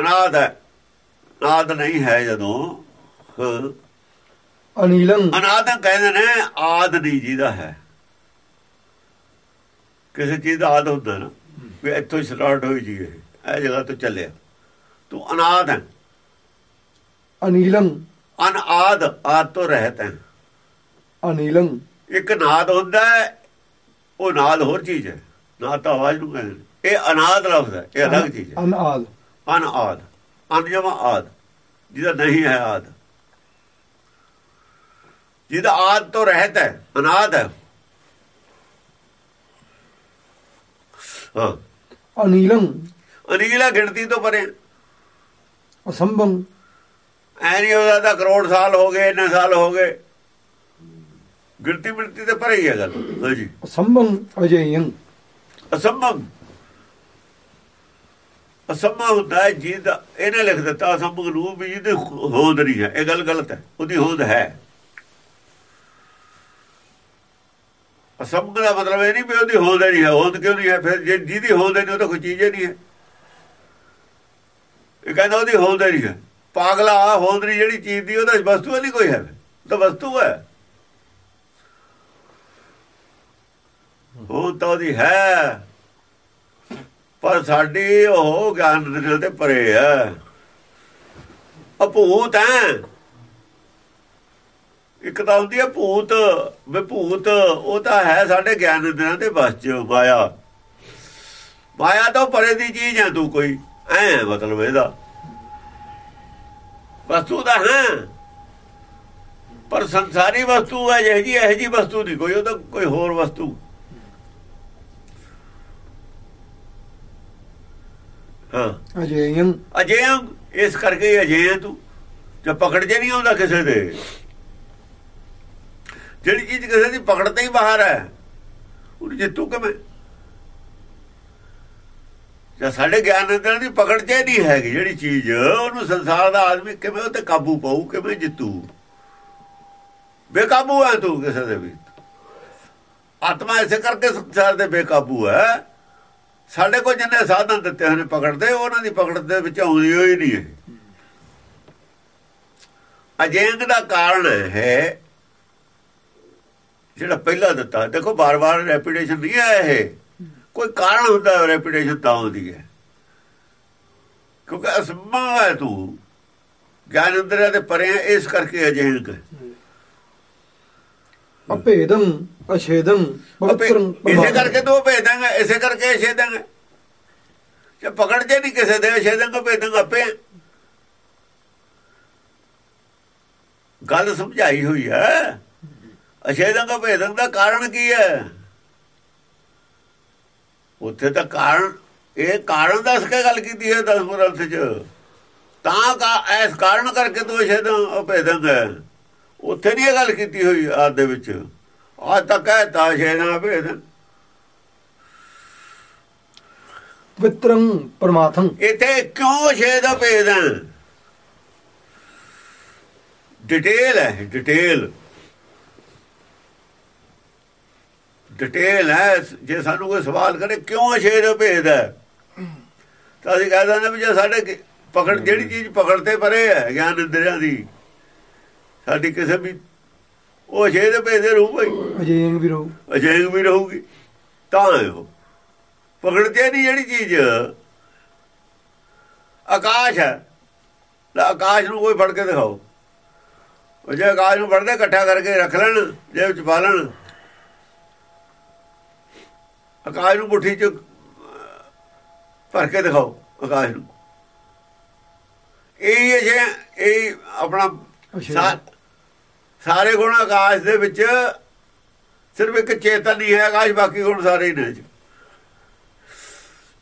ਅਨਾਦ ਹੈ। ਅਨਾਦ ਨਹੀਂ ਹੈ ਜਦੋਂ। ਅਨੀਲੰ। ਅਨਾਦਮ ਕਹਿੰਦੇ ਨੇ ਆਦ ਨਹੀਂ ਜਿਹਦਾ ਹੈ। ਕਿਸੇ ਚੀਜ਼ ਦਾ ਆਦ ਹੁੰਦਾ ਨਾ ਵੀ ਇੱਥੋਂ ਹੀ ਸਟਾਰਟ ਹੋਈ ਜੀ ਇਹ ਜਗ੍ਹਾ ਤੋਂ ਚੱਲਿਆ। ਤੂੰ ਅਨਾਦ ਹੈ। ਅਨੀਲੰ। ਅਨਾਦ ਆਦ ਤੋਂ ਰਹਿਤ ਹੈ। ਅਨੀਲੰ। ਇੱਕ ਨਾਦ ਹੁੰਦਾ ਹੈ ਉਹ ਨਾਦ ਹੋਰ ਚੀਜ਼ ਹੈ। ਨਾਦ ਤਾਂ ਆਵਾਜ਼ ਨੂੰ ਕਹਿੰਦੇ ਨੇ। ਇਹ ਅਨਾਦ ਲਫ਼ਜ਼ ਹੈ ਇਹ ਅਲੱਗ ਚੀਜ਼ ਹੈ। ਅਨਾਦ। ਅਨਾਦ। ਅਨਜਮਾ ਆਦ। ਜਿਹਦਾ ਨਹੀਂ ਹੈ ਆਦ। ਜਿਹਦਾ ਆਦ ਤੋਂ ਰਹਿਤ ਹੈ ਅਨਾਦ ਹੈ। ਹਾਂ। ਅਨੀਲੰ। ਅਨੀਲਾ ਗਿਣਤੀ ਤੋਂ ਪਰੇ। ਅਸੰਭੰ। ਐ ਨਹੀਂ ਉਹਦਾ ਕਰੋੜ ਸਾਲ ਹੋ ਗਏ ਇੰਨੇ ਸਾਲ ਹੋ ਗਏ। ਗਿਣਤੀ ਮਿਣਤੀ ਤੇ ਪਰੇ ਹੀ ਹੈ ਗੱਲ। ਹਾਂਜੀ ਅਸੰਭੰ ਅਜੇਯੰ। ਅਸੰਭਵ ਅਸੰਭਵ ਹੁੰਦਾ ਹੈ ਜਿਹਦਾ ਇਹਨੇ ਲਿਖ ਦਿੱਤਾ ਅਸੰਭਵ ਨੂੰ ਵੀ ਜਿਹਦੇ ਹੋਂਦ ਨਹੀਂ ਹੈ। ਇਹ ਗੱਲ ਗਲਤ ਹੈ ਉਹਦੀ ਹੋਂਦ ਹੈ। ਅਸੰਭਵ ਦਾ ਮਤਲਬ ਇਹ ਨਹੀਂ ਵੀ ਉਹਦੀ ਹੋਂਦ ਨਹੀਂ ਹੈ। ਹੋਂਦ ਕਿਉਂ ਨਹੀਂ ਹੈ? ਫਿਰ ਜੇ ਜਿਹਦੀ ਹੋਂਦ ਨਹੀਂ ਉਹ ਤਾਂ ਕੋਈ ਚੀਜ਼ ਨਹੀਂ ਹੈ। ਇਹ ਕਹਿੰਦਾ ਉਹਦੀ ਹੋਂਦ ਨਹੀਂ ਹੈ। ਪਾਗਲਾ ਹੋਂਦ ਨਹੀਂ ਜਿਹੜੀ ਚੀਜ਼ ਦੀ ਉਹਦਾ ਵਸਤੂ ਨਹੀਂ ਕੋਈ ਹੈ। ਤਾਂ ਵਸਤੂ ਹੈ। ਉਹ ਤਾਂ ਉਹਦੀ ਹੈ। ਪਰ ਸਾਡੀ ਉਹ ਗਿਆਨ ਦੇ ਤੇ ਪਰੇ ਹੈ। ਅਭੂਤ ਹੈ। ਇੱਕ ਤਾਂ ਹੁੰਦੀ ਹੈ ਭੂਤ ਵਿਭੂਤ ਉਹ ਤਾਂ ਹੈ ਸਾਡੇ ਗਿਆਨ ਦਿਨਾਂ ਦੇ ਬਸ ਚ, ਮਾਇਆ। ਮਾਇਆ ਤੋਂ ਪਰੇ ਦੀ ਚੀਜ਼ ਹੈ ਤੂੰ ਕੋਈ। ਐ ਮਤਲਬ ਇਹਦਾ। ਵਸਤੂ ਦਾ ਹੈ। ਪਰ ਸੰਸਾਰੀ ਵਸਤੂ ਹੈ, ਜਿਹੀ ਇਹੋ ਇਹ ਜੀ ਵਸਤੂ ਨਹੀਂ ਕੋਈ, ਉਹ ਤਾਂ ਕੋਈ ਹੋਰ ਵਸਤੂ। ਹਾਂ। ਅਜੇਯੰ ਅਜੇ ਇਸ ਕਰਕੇ ਹੀ ਅਜੇ ਹੈ ਤੂੰ? ਜੇ ਪਕੜ ਜੇ ਨਹੀਂ ਆਉਂਦਾ ਕਿਸੇ ਦੇ। ਜਿਹੜੀ ਚੀਜ਼ ਕਿਸੇ ਦੀ ਪਕੜ ਤੇ ਹੀ ਬਾਹਰ ਹੈ ਉਹ ਜਿੱਤੂ ਕਿਵੇਂ? ਜੇ ਸਾਡੇ ਗਿਆਨ ਅੰਦਰ ਦੀ ਪਕੜ ਜੇ ਨਹੀਂ ਹੈਗੀ ਜਿਹੜੀ ਚੀਜ਼ ਉਹਨੂੰ ਸੰਸਾਰ ਦਾ ਆਦਮੀ ਕਿਵੇਂ ਉਹ ਤੇ ਕਾਬੂ ਪਾਊ ਕਿਵੇਂ ਜਿੱਤੂ? ਬੇਕਾਬੂ ਹੈ ਤੂੰ ਕਿਸੇ ਦੇ ਵੀ। ਆਤਮਾ ਇਸੇ ਕਰਕੇ ਸੰਸਾਰ ਦੇ ਬੇਕਾਬੂ ਹੈ। ਸਾਡੇ ਕੋਲ ਜਿੰਨੇ ਸਾਧਨ ਦਿੱਤੇ ਹੋਏ ਪਕੜਦੇ, ਉਹਨਾਂ ਦੀ ਪਕੜ ਦੇ ਵਿੱਚ ਆਉਂਦੀ ਹੋਈ ਨਹੀਂ ਹੈ ਅਜੇਂਗ ਦਾ ਕਾਰਨ ਹੈ, ਜਿਹੜਾ ਪਹਿਲਾ ਦਿੱਤਾ। ਦੇਖੋ ਬਾਰ-ਬਾਰ ਰੈਪੀਟੇਸ਼ਨ ਨਹੀਂ ਆਇਆ ਇਹ। ਕੋਈ ਕਾਰਨ ਹੁੰਦਾ ਰੈਪੀਟੇਸ਼ਨ ਤਾਂ ਆਉਂਦੀ ਹੈ। ਕਿਉਂਕਿ ਅਸਮਾ ਹੈ ਤੂੰ। ਗਿਆਨ ਅੰਦਰ ਦੇ ਪਰੇ ਇਸ ਕਰਕੇ ਅਜੇਂਗ ਅਭੇਦੰ ਅਛੇਦੰ ਪਵਿੱਤਰੰ ਇਸੇ ਕਰਕੇ ਤੂੰ ਭੇਦਾਂਗਾ ਇਸੇ ਕਰਕੇ ਛੇਦਾਂਗਾ ਜੇ ਪਕੜ ਜੇ ਨਹੀਂ ਕਿਸੇ ਦੇ ਛੇਦਾਂਗਾ ਭੇਦਾਂਗਾ ਆਪੇ। ਗੱਲ ਸਮਝਾਈ ਹੋਈ ਹੈ। ਅਛੇਦਾਂਗਾ ਭੇਦਨ ਦਾ ਕਾਰਨ ਕੀ ਹੈ? ਉੱਥੇ ਤਾਂ ਕਾਰਨ ਇਹ ਕਾਰਨ ਦੱਸ ਕੇ ਗੱਲ ਕੀਤੀ ਹੈ ਦਸ ਗ੍ਰੰਥ ਚ। ਤਾਂ ਕਾ ਇਸ ਕਾਰਨ ਕਰਕੇ ਤੂੰ ਛੇਦਾਂ ਭੇਦਾਂਗਾ ਉੱਥੇ ਨਹੀਂ ਇਹ ਗੱਲ ਕੀਤੀ ਹੋਈ ਆਦ ਦੇ ਵਿੱਚ। ਅੱਜ ਤੱਕ ਕਹਤਾ ਛੇਦਾਂ ਭੇਦਨ ਪਵਿੱਤਰੰ ਪਰਮਾਤਮ ਇੱਥੇ ਕਿਉਂ ਛੇਦ ਭੇਦ ਹੈ? ਡਿਟੇਲ ਹੈ ਡਿਟੇਲ ਡਿਟੇਲ ਹੈ ਜੇ ਸਾਨੂੰ ਕੋਈ ਸਵਾਲ ਕਰੇ ਕਿਉਂ ਛੇਦ ਭੇਦ ਹੈ? ਤਾਂ ਅਸੀਂ ਕਹਿ ਦਿੰਦੇ ਵੀ ਜੇ ਸਾਡੇ ਪਕੜ ਜਿਹੜੀ ਚੀਜ਼ ਪਕੜ ਤੇ ਪਰੇ ਹੈ ਗਿਆਨ ਇੰਦਰੀਆਂ ਦੀ ਸਾਡੀ ਕਿਸੇ ਵੀ ਉਹ ਭੇਦ ਦੇ ਰੂਪ ਹੀ ਅਜੇਯੰ ਵੀ ਰਹੂ। ਅਜੇਗ ਵੀ ਰਹੂਗੀ। ਤਾਂ ਹੈ ਉਹ। ਪਕੜਦੇ ਨਹੀਂ ਜਿਹੜੀ ਚੀਜ਼। ਆਕਾਸ਼ ਹੈ। ਲੈ ਆਕਾਸ਼ ਨੂੰ ਕੋਈ ਫੜ ਕੇ ਦਿਖਾਓ। ਉਹ ਜੇ ਆਕਾਸ਼ ਨੂੰ ਫੜਦੇ ਇਕੱਠਾ ਕਰਕੇ ਰੱਖ ਲੈਣ ਜੇ ਵਿੱਚ ਪਾ ਲੈਣ। ਆਕਾਸ਼ ਨੂੰ ਮੁੱਠੀ ਚ ਭਰ ਕੇ ਦਿਖਾਓ ਆਕਾਸ਼ ਨੂੰ। ਇਹ ਜੇ ਇਹ ਆਪਣਾ ਸਾਰੇ ਗੁਣ ਆਕਾਸ਼ ਦੇ ਵਿੱਚ ਸਿਰਫ ਇੱਕ ਚੇਤਨ ਹੀ ਹੈ ਆਕਾਸ਼ ਬਾਕੀ ਗੁਣ ਸਾਰੇ ਹੀ ਨੇ।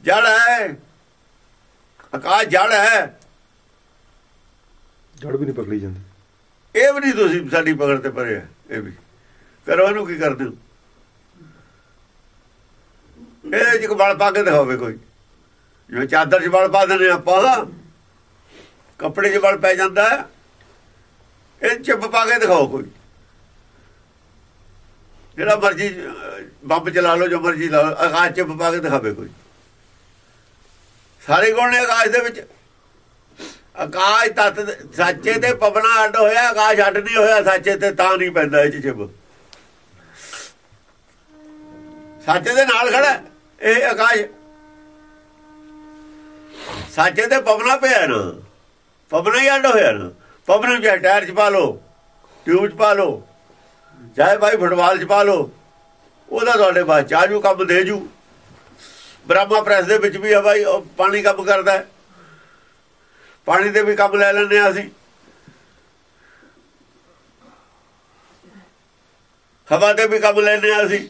ਜੜ ਹੈ। ਆਕਾਸ਼ ਜੜ ਹੈ। ਜੜ ਵੀ ਨਹੀਂ ਪਕੜੀ ਜਾਂਦੀ। ਇਹ ਵੀ ਨਹੀਂ ਤੁਸੀਂ ਸਾਡੀ ਪਕੜ ਤੇ ਪਰੇ ਹੈ ਇਹ ਵੀ। ਕਰੋ ਇਹਨੂੰ ਕੀ ਕਰਦੇ ਹੋ? ਇਹਦੇ ਚ ਵਲ ਪਾ ਕੇ ਦਿਖਾਵੇ ਕੋਈ। ਜਿਵੇਂ ਚਾਦਰ 'ਚ ਵਲ ਪਾ ਦਿੰਦੇ ਆਪਾਂ ਕੱਪੜੇ 'ਚ ਵਲ ਪੈ ਜਾਂਦਾ ਹੈ। ਇਹ ਚਿੱਪ ਪਾ ਕੇ ਦਿਖਾਓ ਕੋਈ। ਜਿਹੜਾ ਮਰਜ਼ੀ ਬੰਬ ਚਲਾ ਲਓ, ਜੋ ਮਰਜ਼ੀ ਲਾ ਲਓ, ਆਕਾਸ਼ ਚਿੱਪ ਪਾ ਕੇ ਦਿਖਾਵੇ ਕੋਈ। ਸਾਰੇ ਗੁਣ ਨੇ ਆਕਾਸ਼ ਦੇ ਵਿੱਚ। ਆਕਾਸ਼ ਤਤ ਸੱਚੇ ਤੇ ਪਵਨਾ ਅੱਡ ਹੋਇਆ, ਆਕਾਸ਼ ਅੱਡ ਨਹੀਂ ਹੋਇਆ, ਸੱਚੇ ਤੇ ਤਾਂ ਨਹੀਂ ਪੈਂਦਾ ਇਹ ਚ ਚਿੱਪ। ਸੱਚੇ ਦੇ ਨਾਲ ਖੜਾ, ਇਹ ਆਕਾਸ਼। ਸੱਚੇ ਤੇ ਪਵਨਾ ਪਿਆ ਨਾ, ਪਵਨਾ ਹੀ ਅੱਡ ਹੋਇਆ ਨਾ। ਪਵਨ ਨੂੰ ਚਾਹੇ ਟਾਇਰ ਚ ਪਾ ਲਓ ਟਿਊਬ ਚ ਪਾ ਲਓ ਚਾਹੇ ਭਾਈ ਫੁੱਟਬਾਲ ਚ ਪਾ ਲਓ ਉਹਦਾ ਤੁਹਾਡੇ ਬਾਅਦ ਚਾਜੂ ਕੰਮ ਦੇ ਜੂ ਬ੍ਰਹਮਾ ਪ੍ਰੈਸ ਦੇ ਵਿੱਚ ਵੀ ਆ ਭਾਈ ਉਹ ਪਾਣੀ ਕੰਮ ਕਰਦਾ ਹੈ ਪਾਣੀ ਦੇ ਵੀ ਕੰਮ ਲੈ ਲੈਂਦੇ ਆ ਅਸੀਂ ਹਵਾ ਦੇ ਵੀ ਕੰਮ ਲੈਂਦੇ ਆ ਅਸੀਂ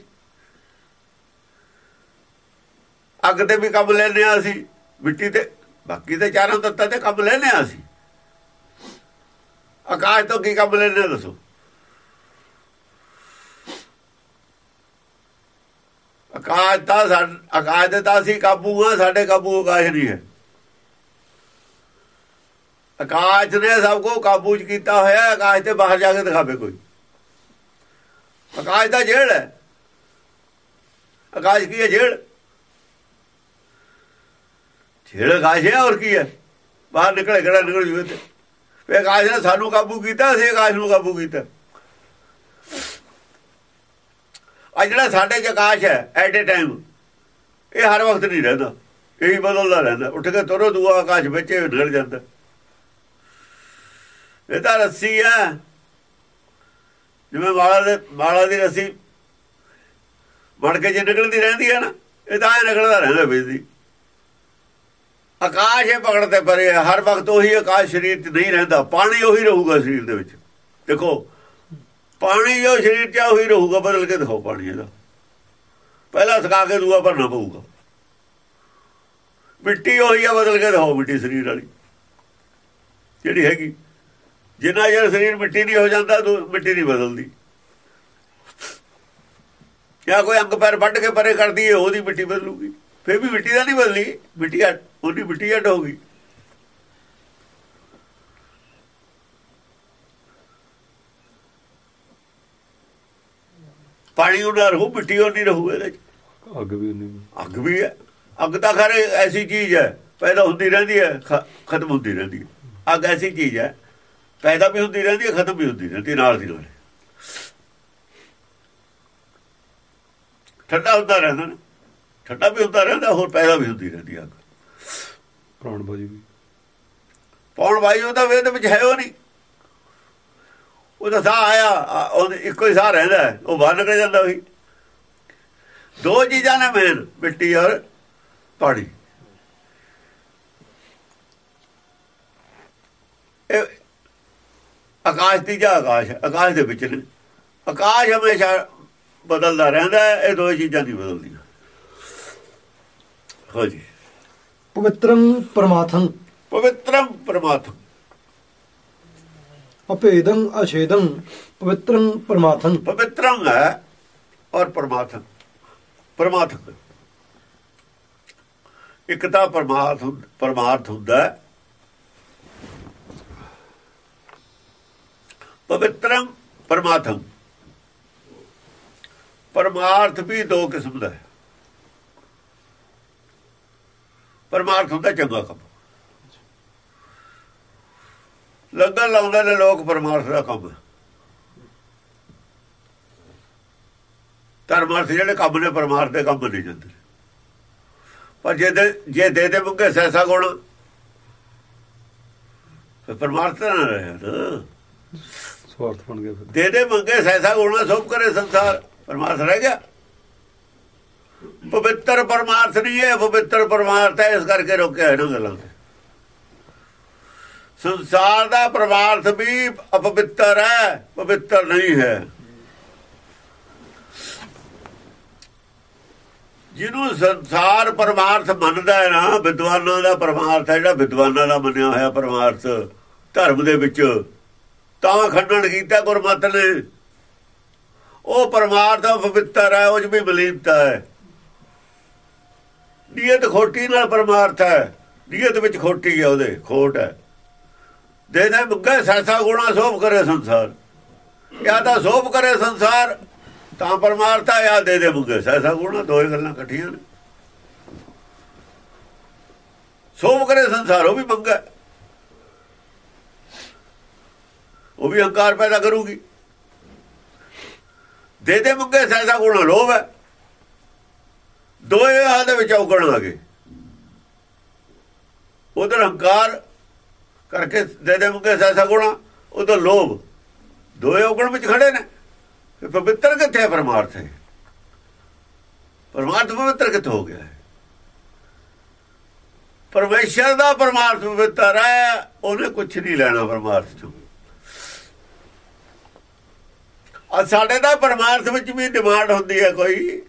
ਅੱਗ ਤੇ ਵੀ ਕੰਮ ਲੈਂਦੇ ਆ ਅਸੀਂ ਮਿੱਟੀ ਤੇ ਬਾਕੀ ਤੇ ਚਾਰਾਂ ਤੱਤਾਂ ਤੇ ਕੰਮ ਲੈਂਦੇ ਆ ਅਸੀਂ ਆਕਾਸ਼ ਤੋਂ ਕੀ ਕੰਮ ਲੈਂਦੇ ਆ ਦੱਸੋ ਆਕਾਸ਼ ਤਾਂ ਆਕਾਸ਼ ਦੇ ਤਾਂ ਅਸੀਂ ਕਾਬੂ ਆ, ਸਾਡੇ ਕਾਬੂ ਆਕਾਸ਼ ਨਹੀਂ ਹੈ। ਆਕਾਸ਼ ਨੇ ਸਭ ਕੋ ਕਾਬੂ ਚ ਕੀਤਾ ਹੋਇਆ ਆਕਾਸ਼ ਤੇ ਬਾਹਰ ਜਾ ਕੇ ਦਿਖਾਵੇ ਕੋਈ। ਆਕਾਸ਼ ਦਾ ਜੇੜ ਹੈ। ਆਕਾਸ਼ ਕੀ ਹੈ ਜੇੜ ਜੇੜ ਆਕਾਸ਼ ਹੈ ਔਰ ਕੀ ਹੈ? ਬਾਹਰ ਨਿਕਲੇ ਕਿਹੜਾ ਨਿਕਲ ਜੂਏ ਤੇ। ਫੇ ਆਕਾਸ਼ ਨੇ ਸਾਨੂੰ ਕਾਬੂ ਕੀਤਾ, ਅਸੀਂ ਆਕਾਸ਼ ਨੂੰ ਕਾਬੂ ਕੀਤਾ। ਆ ਜਿਹੜਾ ਸਾਡੇ ਚ ਆਕਾਸ਼ ਹੈ ਐਟ ਏ ਟਾਈਮ ਇਹ ਹਰ ਵਕਤ ਨਹੀਂ ਰਹਿੰਦਾ। ਇਹੀ ਬਦਲਦਾ ਰਹਿੰਦਾ। ਉੱਠ ਕੇ ਤੁਰੋ, ਦੂਆ ਆਕਾਸ਼ ਵਿੱਚ ਇਹ ਨਿਕਲ ਜਾਂਦਾ। ਇਹ ਤਾਂ ਰੱਸੀ ਹੈ। ਜਿਵੇਂ ਵਾਲਾ ਦੇ ਵਾਲਾ ਦੀ ਰੱਸੀ ਵੜ ਕੇ ਜੇ ਨਿਕਲਦੀ ਰਹਿੰਦੀ ਹੈ ਨਾ, ਇਹ ਤਾਂ ਐ ਨਿਕਲਦਾ ਰਹਿੰਦਾ ਬਿਜਲੀ ਆਕਾਸ਼ ਇਹ ਪਕੜਦੇ ਪਰੇ ਹੈ, ਹਰ ਵਕਤ ਉਹੀ ਆਕਾਸ਼ ਸਰੀਰ 'ਚ ਨਹੀਂ ਰਹਿੰਦਾ ਪਾਣੀ ਉਹੀ ਰਹੂਗਾ ਸਰੀਰ ਦੇ ਵਿੱਚ। ਦੇਖੋ ਪਾਣੀ ਜੋ ਸਰੀਰ 'ਚ ਉਹੀ ਰਹੂਗਾ ਬਦਲ ਕੇ ਦਿਖਾਓ ਪਾਣੀ ਇਹਦਾ। ਪਹਿਲਾਂ ਸਕਾ ਕੇ ਦੂਆ ਭਰਨਾ ਪਊਗਾ। ਮਿੱਟੀ ਉਹੀ ਆ ਬਦਲ ਕੇ ਦਿਖਾਓ ਮਿੱਟੀ ਸਰੀਰ ਵਾਲੀ। ਜਿਹੜੀ ਹੈਗੀ। ਜਿੰਨਾ ਜਰ ਸਰੀਰ ਮਿੱਟੀ ਨਹੀਂ ਹੋ ਜਾਂਦਾ ਦੂ- ਮਿੱਟੀ ਨਹੀਂ ਬਦਲਦੀ। ਜਾਂ ਕੋਈ ਅੰਗ ਪੈਰ ਵੱਢ ਕੇ ਪਰੇ ਕਰਦੀ ਹੈ ਉਹਦੀ ਮਿੱਟੀ ਬਦਲੂਗੀ। ਫੇਰ ਵੀ ਮਿੱਟੀ ਦਾ ਨਹੀਂ ਬਦਲੀ ਮਿੱਟੀ ਅੱਡ ਉਹਦੀ ਮਿੱਟੀ ਅੱਡ ਹੋਗੀ ਪਾਣੀ ਉਹਨਾਂ ਰਹੂ ਮਿੱਟੀ ਉਹ ਨਹੀਂ ਰਹੂ ਇਹਦੇ ਚ। ਅੱਗ ਵੀ ਨਹੀਂ ਅੱਗ ਵੀ ਹੈ। ਅੱਗ ਤਾਂ ਖਰੇ ਐਸੀ ਚੀਜ਼ ਹੈ ਪੈਦਾ ਹੁੰਦੀ ਰਹਿੰਦੀ ਹੈ ਖਤਮ ਹੁੰਦੀ ਰਹਿੰਦੀ ਹੈ। ਅੱਗ ਐਸੀ ਚੀਜ਼ ਹੈ ਪੈਦਾ ਵੀ ਹੁੰਦੀ ਰਹਿੰਦੀ ਹੈ ਖਤਮ ਵੀ ਹੁੰਦੀ ਰਹਿੰਦੀ ਹੈ ਨਾਲ ਦੀ ਨਾਲ। ਠੰਡਾ ਹੁੰਦਾ ਰਹਿੰਦਾ ਨਾ। ਠੰਡਾ ਵੀ ਹੁੰਦਾ ਰਹਿੰਦਾ ਹੋਰ ਪੈਦਾ ਵੀ ਹੁੰਦੀ ਰਹਿੰਦੀ ਅੱਗ। ਪ੍ਰਾਣ ਬਾਜੀ ਵੀ। ਪੌਣ ਵਾਯੂ ਤਾਂ ਵੇਦ ਵਿੱਚ ਹੈ ਉਹ ਨਹੀਂ। ਉਹਦਾ ਸਾਹ ਆਇਆ ਆ, ਉਹਦੇ ਇੱਕੋ ਹੀ ਸਾਹ ਰਹਿੰਦਾ ਉਹ ਬਾਹਰ ਨਿਕਲ ਜਾਂਦਾ ਉਹੀ। ਦੋ ਚੀਜ਼ਾਂ ਨੇ ਮੇਨ ਮਿੱਟੀ ਔਰ ਪਾਣੀ। ਇਹ ਆਕਾਸ਼ ਦੀ ਜਾਂ ਆਕਾਸ਼ ਆਕਾਸ਼ ਦੇ ਵਿੱਚ ਨੇ। ਆਕਾਸ਼ ਹਮੇਸ਼ਾ ਬਦਲਦਾ ਰਹਿੰਦਾ ਹੈ, ਇਹ ਦੋ ਚੀਜ਼ਾਂ ਨਹੀਂ ਬਦਲਦੀਆਂ ਹੋ ਜੀ ਪਵਿੱਤਰੰ ਪਰਮਾਥੰ। ਪਵਿੱਤਰਮ ਪਰਮਾਤਮਾ ਅਭੇਦੰ ਅਛੇਦੰ ਪਵਿੱਤਰੰ ਪਰਮਾਥੰ। ਪਵਿੱਤਰਮ ਹੈ ਔਰ ਪਰਮਾਤਮ ਪਰਮਾਤਮ ਇੱਕ ਤਾਂ ਪਰਮਾਰਥ ਪਰਮਾਰਥ ਹੁੰਦਾ ਹੈ। ਪਵਿੱਤਰਮ ਪਰਮਾਤਮ ਪਰਮਾਰਥ ਵੀ ਦੋ ਕਿਸਮ ਦਾ ਹੈ। ਪਰਮਾਰਥ ਹੁੰਦਾ ਚੰਗਾ ਕੰਮ। ਲੰਗਰ ਲਾਉਂਦੇ ਨੇ ਲੋਕ ਪਰਮਾਰਥ ਦਾ ਕੰਮ। ਹੈ ਧਰਮ ਅਰਥ ਜਿਹੜੇ ਕੰਮ ਨੇ ਪਰਮਾਰਥ ਦੇ ਕੰਮ ਨਹੀਂ ਜਾਂਦੇ। ਪਰ ਜੇ ਦੇ ਜੇ ਦੇ ਦੇ ਮੁਕੇ ਸੈਸਾ ਗੁਣ ਫਿਰ ਪਰਮਾਰਥ ਤਾਂ ਨਾ ਰਿਹਾ ਨਾ ਸਵਾਰਥ ਬਣ ਗਿਆ ਫਿਰ। ਦੇ ਦੇ ਮੰਗੇ ਸੈਸਾ ਗੁਣਾ ਸਭ ਕਰੇ ਸੰਸਾਰ ਪਰਮਾਰਥ ਰਹਿ ਗਿਆ। ਪਵਿੱਤਰ ਪਰਮਾਰਥ ਨਹੀਂ ਹੈ, ਪਵਿੱਤਰ ਪਰਮਾਰਥ ਹੈ, ਇਸ ਕਰਕੇ ਰੋਕਿਆ ਇਹਨਾਂ ਗੱਲਾਂ ਤੇ। ਸੰਸਾਰ ਦਾ ਪਰਮਾਰਥ ਵੀ ਅਪਵਿੱਤਰ ਹੈ, ਪਵਿੱਤਰ ਨਹੀਂ ਹੈ। ਜਿਹਨੂੰ ਸੰਸਾਰ ਪਰਮਾਰਥ ਮੰਨਦਾ ਹੈ ਨਾ, ਵਿਦਵਾਨਾਂ ਦਾ ਪਰਮਾਰਥ ਹੈ, ਜਿਹੜਾ ਵਿਦਵਾਨਾਂ ਦਾ ਮੰਨਿਆ ਹੋਇਆ ਪਰਮਾਰਥ, ਧਰਮ ਦੇ ਵਿੱਚ, ਤਾਂ ਖੰਡਨ ਕੀਤਾ ਗੁਰਮਤਿ ਨੇ। ਉਹ ਪਰਮਾਰਥ ਪਵਿੱਤਰ ਹੈ, ਉਹ 'ਚ ਵੀ ਮਲੀਨਤਾ ਹੈ। ਨੀਅਤ ਖੋਟੀ ਨਾਲ ਪਰਮਾਰਥ ਹੈ। ਨੀਅਤ ਵਿੱਚ ਖੋਟੀ ਹੈ ਉਹਦੇ, ਖੋਟ ਹੈ। ਦੇ ਦੇ ਮੁੱਗੇ ਸੈਸਾ ਗੁਣਾ ਸੋਭ ਕਰੇ ਸੰਸਾਰ। ਜਾਂ ਤਾਂ ਸੋਭ ਕਰੇ ਸੰਸਾਰ, ਤਾਂ ਪਰਮਾਰਥਾ ਹੈ ਜਾਂ ਦੇ ਦੇ ਮੁੱਗੇ ਸੈਸਾ ਗੁਣਾ ਦੋਏ ਗੱਲਾਂ ਇਕੱਠੀਆਂ ਨੇ। ਸੋਭ ਕਰੇ ਸੰਸਾਰ, ਉਹ ਵੀ ਮੰਗਾ ਉਹ ਵੀ ਹੰਕਾਰ ਪੈਦਾ ਕਰੂਗੀ। ਦੇ ਦੇ ਮੰਗੇ ਸੈਸਾ ਗੁਣਾ ਲੋਭ ਹੈ। ਦੋਏ ਆ ਦੇ ਵਿੱਚ ਔਗਣ ਆ ਗਏ। ਉਧਰ ਹੰਕਾਰ ਕਰਕੇ ਦੇ ਦੇ ਮੁੱਗੇ ਸੈਸਾ ਗੁਣਾ ਉਧਰ ਲੋਭ। ਦੋਏ ਔਗਣ ਵਿੱਚ ਖੜੇ ਨੇ। ਪਵਿੱਤਰ ਕਿੱਥੇ ਪਰਮਾਰਥ ਹੈ ਪਰਮਾਰਥ ਪਵਿੱਤਰ ਕਿੱਥੇ ਹੋ ਗਿਆ ਹੈ? ਪਰਮੇਸ਼ਰ ਦਾ ਪਰਮਾਰਥ ਪਵਿੱਤਰ ਹੈ, ਉਹਨੇ ਕੁਝ ਨਹੀਂ ਲੈਣਾ ਪਰਮਾਰਥ ਤੋਂ ਆ ਸਾਡੇ ਦਾ ਪਰਮਾਰਥ ਵਿੱਚ ਵੀ ਡਿਮਾਂਡ ਹੁੰਦੀ ਹੈ ਕੋਈ।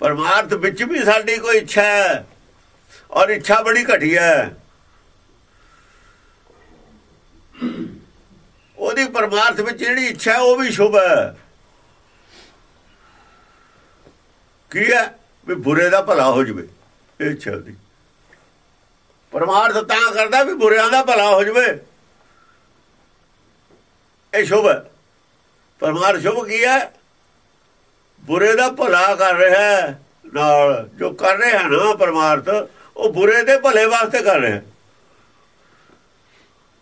ਪਰਮਾਰਥ ਵਿੱਚ ਵੀ ਸਾਡੀ ਕੋਈ ਇੱਛਾ ਹੈ ਔਰ ਇੱਛਾ ਬੜੀ ਘਟੀਆ ਹੈ। ਉਹਦੀ ਪਰਮਾਰਥ ਵਿੱਚ ਜਿਹੜੀ ਇੱਛਾ ਹੈ, ਉਹ ਵੀ ਸ਼ੁਭ ਹੈ। ਕੀ ਹੈ? ਵੀ ਬੁਰੇ ਦਾ ਭਲਾ ਹੋ ਜਵੇ, ਇਹ ਇੱਛਾ ਦੀ ਪਰਮਾਰਥ ਤਾਂ ਕਰਦਾ ਵੀ ਬੁਰਿਆਂ ਦਾ ਭਲਾ ਹੋ ਜਵੇ। ਇਹ ਸ਼ੁਭ ਹੈ। ਪਰਮਾਰਥ ਸ਼ੁਭ ਕੀ ਹੈ? ਬੁਰੇ ਦਾ ਭਲਾ ਕਰ ਰਿਹਾ ਹੈ, ਨਾਲ ਜੋ ਕਰ ਰਿਹਾ ਨਾ ਪਰਮਾਰਥ, ਉਹ ਬੁਰੇ ਦੇ ਭਲੇ ਵਾਸਤੇ ਕਰ ਰਿਹਾ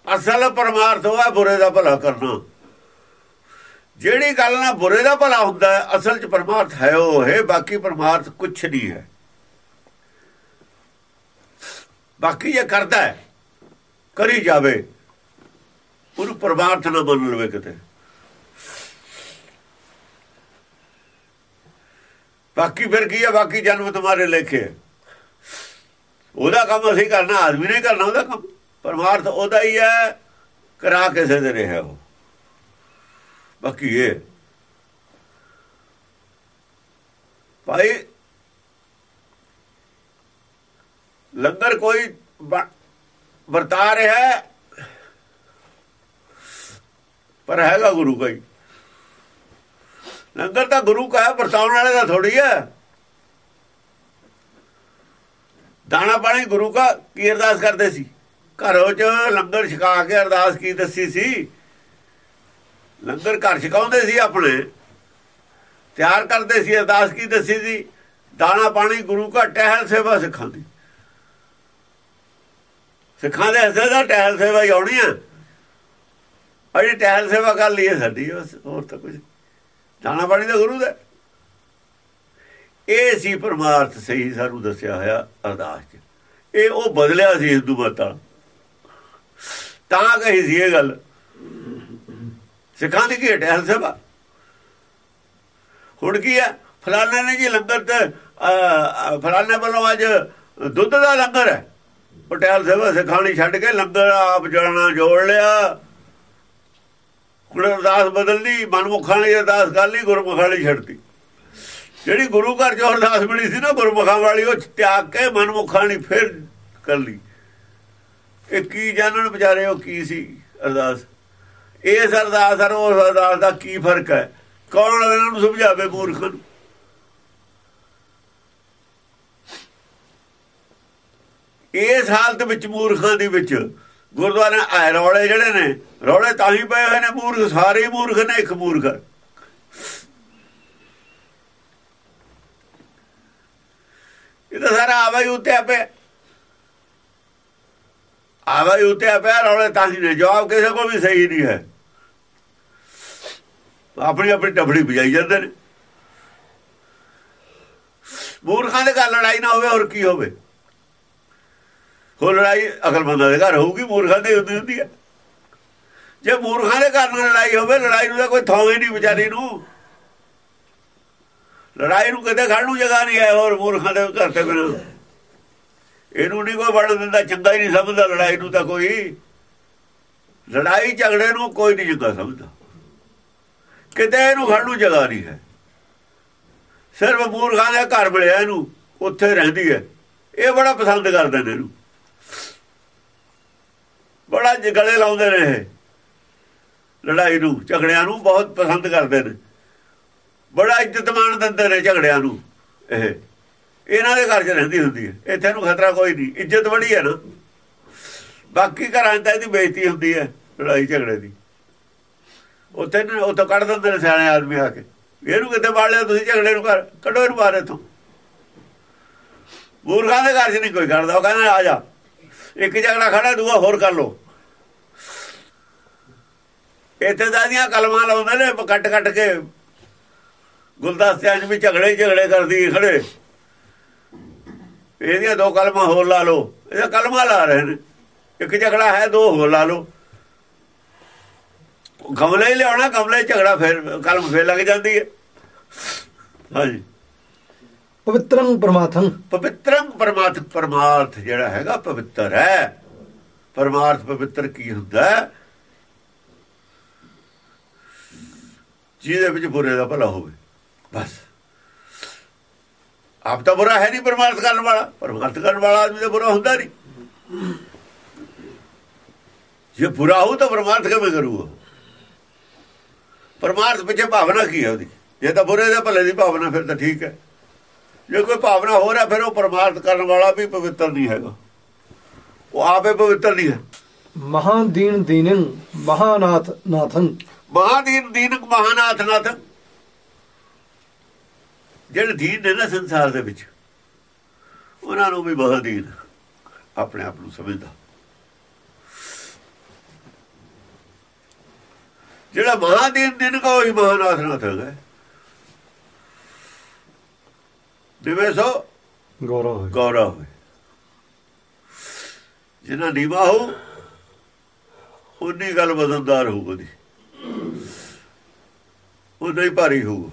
ਅਸਲ ਪਰਮਾਰਥ ਉਹ ਹੈ ਬੁਰੇ ਦਾ ਭਲਾ ਕਰਨਾ। ਜਿਹੜੀ ਗੱਲ ਨਾਲ ਬੁਰੇ ਦਾ ਭਲਾ ਹੁੰਦਾ ਹੈ, ਅਸਲ 'ਚ ਪਰਮਾਰਥ ਹੈ ਉਹ ਹੈ, ਬਾਕੀ ਪਰਮਾਰਥ ਕੁਛ ਨਹੀਂ ਹੈ। ਬਾਕੀ ਇਹ ਕਰਦਾ ਹੈ, ਕਰੀ ਜਾਵੇ, ਉਹਨੂੰ ਪਰਮਾਰਥ ਨਾ ਮੰਨ ਲਵੇ ਕਿਤੇ। ਬਾਕੀ ਫਿਰ ਕੀ ਹੈ ਬਾਕੀ ਜਨਮ ਤੁਹਾਰੇ ਲੇਖੇ ਉਹਦਾ ਕੰਮ ਅਸੀਂ ਕਰਨਾ, ਆਦਮੀ ਨੇ ਕਰਨਾ ਉਹਦਾ ਕੰਮ। ਪਰਮਾਰਥ ਉਹਦਾ ਹੀ ਹੈ, ਕਰਾ ਕਿਸੇ ਦੇ ਰਿਹਾ ਉਹ। ਬਾਕੀ ਇਹ। ਭਾਈ, ਲੰਗਰ ਕੋਈ ਵਰਤਾ ਰਿਹਾ ਪਰ ਹੈਗਾ ਗੁਰੂ का ਲੰਗਰ ਤਾਂ ਗੁਰੂ ਕਾ ਹੈ ਵਰਤਾਉਣ ਵਾਲੇ ਦਾ ਥੋੜੀ ਹੈ ਦਾਣਾ ਪਾਣੀ ਗੁਰੂ ਕਾ ਕੀ ਅਰਦਾਸ ਕਰਦੇ ਸੀ? ਘਰੋਂ ਚ ਲੰਗਰ ਛਕਾ ਕੇ ਅਰਦਾਸ ਕੀ ਦੱਸੀ ਸੀ? ਲੰਗਰ ਘਰ ਛਕਾਉਂਦੇ ਸੀ ਆਪਣੇ। ਤਿਆਰ ਕਰਦੇ ਸੀ, ਅਰਦਾਸ ਕੀ ਦੱਸੀ ਸੀ? ਦਾਣਾ ਪਾਣੀ ਗੁਰੂ ਕਾ ਟਹਿਲ ਸੇਵਾ ਸਿੱਖਾਂ ਦੀ ਸਿੱਖਾਂ ਦੇ ਹਿੱਸੇ ਦਾ ਟਹਿਲ ਸੇਵਾ ਹੀ ਆਉਣੀ ਆ। ਅਜੇ ਟਹਿਲ ਸੇਵਾ ਕਰ ਲਈਏ ਸਾਡੀ, ਬਸ ਹੋਰ ਤਾਂ ਕੁਝ ਦਾਣਾ ਪਾਣੀ ਦਾ ਗੁਰੂ ਦਾ ਇਹ ਸੀ ਪਰਮਾਰਥ ਸਹੀ ਸਾਨੂੰ ਦੱਸਿਆ ਹੋਇਆ ਅਰਦਾਸ 'ਚ। ਇਹ ਉਹ ਬਦਲਿਆ ਸੀ ਹਿੰਦੂ ਮਤ ਤਾਂ ਕਹੀ ਸੀ ਇਹ ਗੱਲ। ਸਿੱਖਾਂ ਦੀ ਕੀ ਟਹਿਲ ਸੇਵਾ ਹੁਣ ਕੀ ਹੈ? ਫਲਾਣੇ ਨੇ ਜੀ ਲੰਗਰ ਤੇ ਅਹ, ਫਲਾਣੇ ਵੱਲੋਂ ਅੱਜ ਦੁੱਧ ਦਾ ਲੰਗਰ ਹੈ। ਉਹ ਟਹਿਲ ਸਿੱਖਾਂ ਨੇ ਛੱਡ ਕੇ ਲੰਗਰ ਆਪ ਜਾਣਾ ਜੋੜ ਲਿਆ। ਹੁਣ ਅਰਦਾਸ ਬਦਲਦੀ, ਮਨਮੁਖਾਂ ਵਾਲੀ ਅਰਦਾਸ ਕਰ ਲਈ, ਗੁਰਮੁਖਾਂ ਵਾਲੀ ਛੱਡਤੀ। ਜਿਹੜੀ ਗੁਰੂ ਘਰ ਚੋਂ ਅਰਦਾਸ ਮਿਲੀ ਸੀ ਨਾ, ਗੁਰਮੁਖਾਂ ਵਾਲੀ, ਉਹ ਤਿਆਗ ਕੇ ਮਨਮੁਖਾਂ ਵਾਲੀ ਫਿਰ ਕਰ ਲਈ। ਇਹ ਕੀ ਜਾਣਨ ਵਿਚਾਰੇ, ਉਹ ਕੀ ਸੀ ਅਰਦਾਸ? ਇਸ ਅਰਦਾਸ ਔਰ ਉਸ ਅਰਦਾਸ ਦਾ ਕੀ ਫ਼ਰਕ ਹੈ? ਕੌਣ ਇਹਨਾਂ ਨੂੰ ਸਮਝਾਵੇ ਮੂਰਖ ਨੂੰ? ਇਸ ਹਾਲਤ ਵਿੱਚ ਮੂਰਖਾਂ ਦੀ ਵਿੱਚ ਗੁਰਦੁਆਰੇ ਆਏ ਰੌਲੇ ਜਿਹੜੇ ਨੇ, ਰੌਲੇ ਤਾਂ ਹੀ ਪਏ ਹੋਏ ਨੇ ਮੂਰਖ, ਸਾਰੇ ਮੂਰਖ ਨੇ ਇੱਕ ਮੂਰਖ। ਇਹ ਤਾਂ ਸਾਰਾ ਆਵਾ ਉੱਤੇ ਆਪੇ ਆਵਾ ਉੱਤੇ ਆਪੇ ਰੌਲੇ ਤਾਂ ਹੀ ਨੇ, ਜਵਾਬ ਕਿਸੇ ਕੋਲ ਵੀ ਸਹੀ ਨਹੀਂ ਹੈ। ਆਪਣੀ ਆਪਣੀ ਟਫੜੀ ਵਜਾਈ ਜਾਂਦੇ ਨੇ। ਮੂਰਖਾਂ ਦੇ ਘਰ ਲੜਾਈ ਨਾ ਹੋਵੇ, ਹੋਰ ਕੀ ਹੋਵੇ? ਹੋਰ ਲੜਾਈ ਅਕਲਮੰਦਾਂ ਦੇ ਘਰ ਹੋਊਗੀ, ਮੂਰਖਾਂ ਦੇ ਹੁੰਦੀ ਹੁੰਦੀ ਹੈ। ਜੇ ਮੂਰਖਾਂ ਦੇ ਘਰ ਨਾਲ ਲੜਾਈ ਹੋਵੇ, ਲੜਾਈ ਨੂੰ ਤਾਂ ਕੋਈ ਥਾਂ ਹੀ ਨਹੀਂ ਵਿਚਾਰੀ ਨੂੰ। ਲੜਾਈ ਨੂੰ ਕਿਤੇ ਖੜਨ ਨੂੰ ਜਗ੍ਹਾ ਨਹੀਂ ਹੈ, ਹੋਰ ਮੂਰਖਾਂ ਦੇ ਘਰ ਤੇ ਬਿਨਾਂ ਇਹਨੂੰ ਨਹੀਂ ਕੋਈ ਵੜਨ ਦਿੰਦਾ, ਚੰਗਾ ਹੀ ਨਹੀਂ ਸਮਝਦਾ, ਲੜਾਈ ਨੂੰ ਤਾਂ ਕੋਈ। ਲੜਾਈ ਝਗੜੇ ਨੂੰ ਕੋਈ ਨਹੀਂ ਚੰਗਾ ਸਮਝਦਾ। ਕਿਤੇ ਇਹਨੂੰ ਖੜਨ ਨੂੰ ਜਗ੍ਹਾ ਨਹੀਂ ਹੈ। ਸਿਰਫ ਮੂਰਖਾਂ ਦੇ ਘਰ ਮਿਲਿਆ ਇਹਨੂੰ, ਉੱਥੇ ਰਹਿੰਦੀ ਹੈ। ਇਹ ਬੜਾ ਪਸੰਦ ਕਰਦੇ ਨੇ ਇਹਨੂੰ। ਬੜਾ ਜ- ਗਲੇ ਲਾਉਂਦੇ ਨੇ ਇਹ। ਲੜਾਈ ਨੂੰ, ਝਗੜਿਆਂ ਨੂੰ ਬਹੁਤ ਪਸੰਦ ਕਰਦੇ ਨੇ। ਬੜਾ ਇੱਜ਼ਤ ਮਾਣ ਦਿੰਦੇ ਨੇ ਝਗੜਿਆਂ ਨੂੰ ਇਹ। ਇਹਨਾਂ ਦੇ ਘਰ 'ਚ ਰਹਿੰਦੀ ਹੁੰਦੀ ਹੈ। ਇੱਥੇ ਨੂੰ ਖਤਰਾ ਕੋਈ ਨਹੀਂ। ਇੱਜ਼ਤ ਬੜੀ ਹੈ ਨਾ। ਬਾਕੀ ਘਰਾਂ 'ਚ ਤਾਂ ਇਹਦੀ ਬੇਇੱਜ਼ਤੀ ਹੁੰਦੀ ਹੈ, ਲੜਾਈ ਝਗੜੇ ਦੀ। ਉੱਥੇ ਉੱਥੋਂ ਕੱਢ ਦਿੰਦੇ ਨੇ ਸਿਆਣੇ ਆਦਮੀ ਆ ਕੇ। ਇਹਨੂੰ ਕਿੱਥੇ ਬਾੜ ਲਿਆ ਤੁਸੀਂ ਝਗੜੇ ਨੂੰ ਘਰ? ਕੱਢੋ ਇਹਨੂੰ ਬਾਹਰ ਇੱਥੋਂ। ਮੂਰਖਾਂ ਦੇ ਘਰ 'ਚ ਨਹੀਂ ਕੋਈ ਕਰਦਾ ਉਹ ਕਹਿੰਦਾ, ਆ ਜਾ। ਇੱਕ ਝਗੜਾ ਖੜਾ, ਦੂਆ ਹੋਰ ਕਰ ਲੋ ਇੱਥੇ ਤਾਂ ਦੀਆਂ ਕਲਮਾਂ ਲਾਉਂਦੇ ਨੇ, ਕੱਟ ਕੱਟ ਕੇ। ਗੁਲਦਸਤਿਆਂ 'ਚ ਵੀ ਝਗੜੇ ਹੀ ਝਗੜੇ ਕਰਦੀ ਖੜੇ। ਇਹਦੀਆਂ ਦੋ ਕਲਮਾਂ ਹੋਰ ਲਾ ਲਓ। ਇਹਦਾ ਕਲਮਾਂ ਲਾ ਰਹੇ ਨੇ। ਇੱਕ ਝਗੜਾ ਹੈ, ਦੋ ਹੋਰ ਲਾ ਲਓ। ਗਮਲੇ ਹੀ ਲਿਆਉਣਾ, ਗਮਲੇ ਝਗੜਾ ਫਿਰ, ਕਲਮ ਫੇਰ ਲੱਗ ਜਾਂਦੀ ਹੈ। ਹਾਂਜੀ। ਪਵਿੱਤਰੰ ਪਰਮਾਰਥੰ। ਪਵਿੱਤਰੰ ਪਰਮਾਰਥ ਪਰਮਾਰਥ ਜਿਹੜਾ ਹੈਗਾ ਪਵਿੱਤਰ ਹੈ। ਪਰਮਾਰਥ ਪਵਿੱਤਰ ਕੀ ਹੁੰਦਾ ਜਿਹਦੇ ਵਿੱਚ ਬੁਰੇ ਦਾ ਭਲਾ ਹੋਵੇ, ਬਸ। ਆਪ ਤਾਂ ਬੁਰਾ ਹੈ ਨਹੀਂ ਪਰਮਾਰਥ ਕਰਨ ਵਾਲਾ। ਪਰਮਾਰਥ ਕਰਨ ਵਾਲਾ ਆਦਮੀ ਤਾਂ ਬੁਰਾ ਹੁੰਦਾ ਨਹੀਂ। ਜੇ ਬੁਰਾ ਹੋ ਤਾਂ ਪਰਮਾਰਥ ਕਿਵੇਂ ਕਰੂਗਾ? ਪਰਮਾਰਥ ਪਿੱਛੇ ਭਾਵਨਾ ਕੀ ਹੈ ਉਹਦੀ? ਜੇ ਤਾਂ ਬੁਰੇ ਦੇ ਭਲੇ ਦੀ ਭਾਵਨਾ, ਫਿਰ ਤਾਂ ਠੀਕ ਹੈ। ਜੇ ਕੋਈ ਭਾਵਨਾ ਹੋ ਰਿਹਾ ਫਿਰ ਉਹ ਪਰਮਾਰਥ ਕਰਨ ਵਾਲਾ ਵੀ ਪਵਿੱਤਰ ਨਹੀਂ ਹੈਗਾ। ਉਹ ਆਪੇ ਪਵਿੱਤਰ ਨਹੀਂ ਹੈ। ਮਹਾਦੀਨ ਦੀਨੰ ਮਹਾਨਾਥ ਨਾਥੰ। ਮਹਾਦੀਨ ਦੀਨਕ ਮਹਾਨਾਥ ਨਾਥ। ਜਿਹੜੇ ਦੀਨ ਨੇ ਨਾ ਸੰਸਾਰ ਦੇ ਵਿੱਚ ਉਹਨਾਂ ਨੂੰ ਵੀ ਮਹਾਦੀਨ ਆਪਣੇ ਆਪ ਨੂੰ ਸਮਝਦਾ। ਜਿਹੜਾ ਮਹਾਦੀਨ ਦਿਨ ਕਾ ਉਹੀ ਮਹਾਨਾਥ ਨਾਥ ਹੈਗਾ। ਜਿਵੇਂ ਸੋ? ਗੌਰਵ ਹੈ। ਗੌਰਵ ਜਿਨ੍ਹਾਂ ਨੀਵਾ ਹੋ ਉਨੀ ਗੱਲ ਵਜ਼ਨਦਾਰ ਹੋਊ ਉਹਦੀ। ਉਹ ਨਹੀਂ ਭਾਰੀ ਹੋਊ।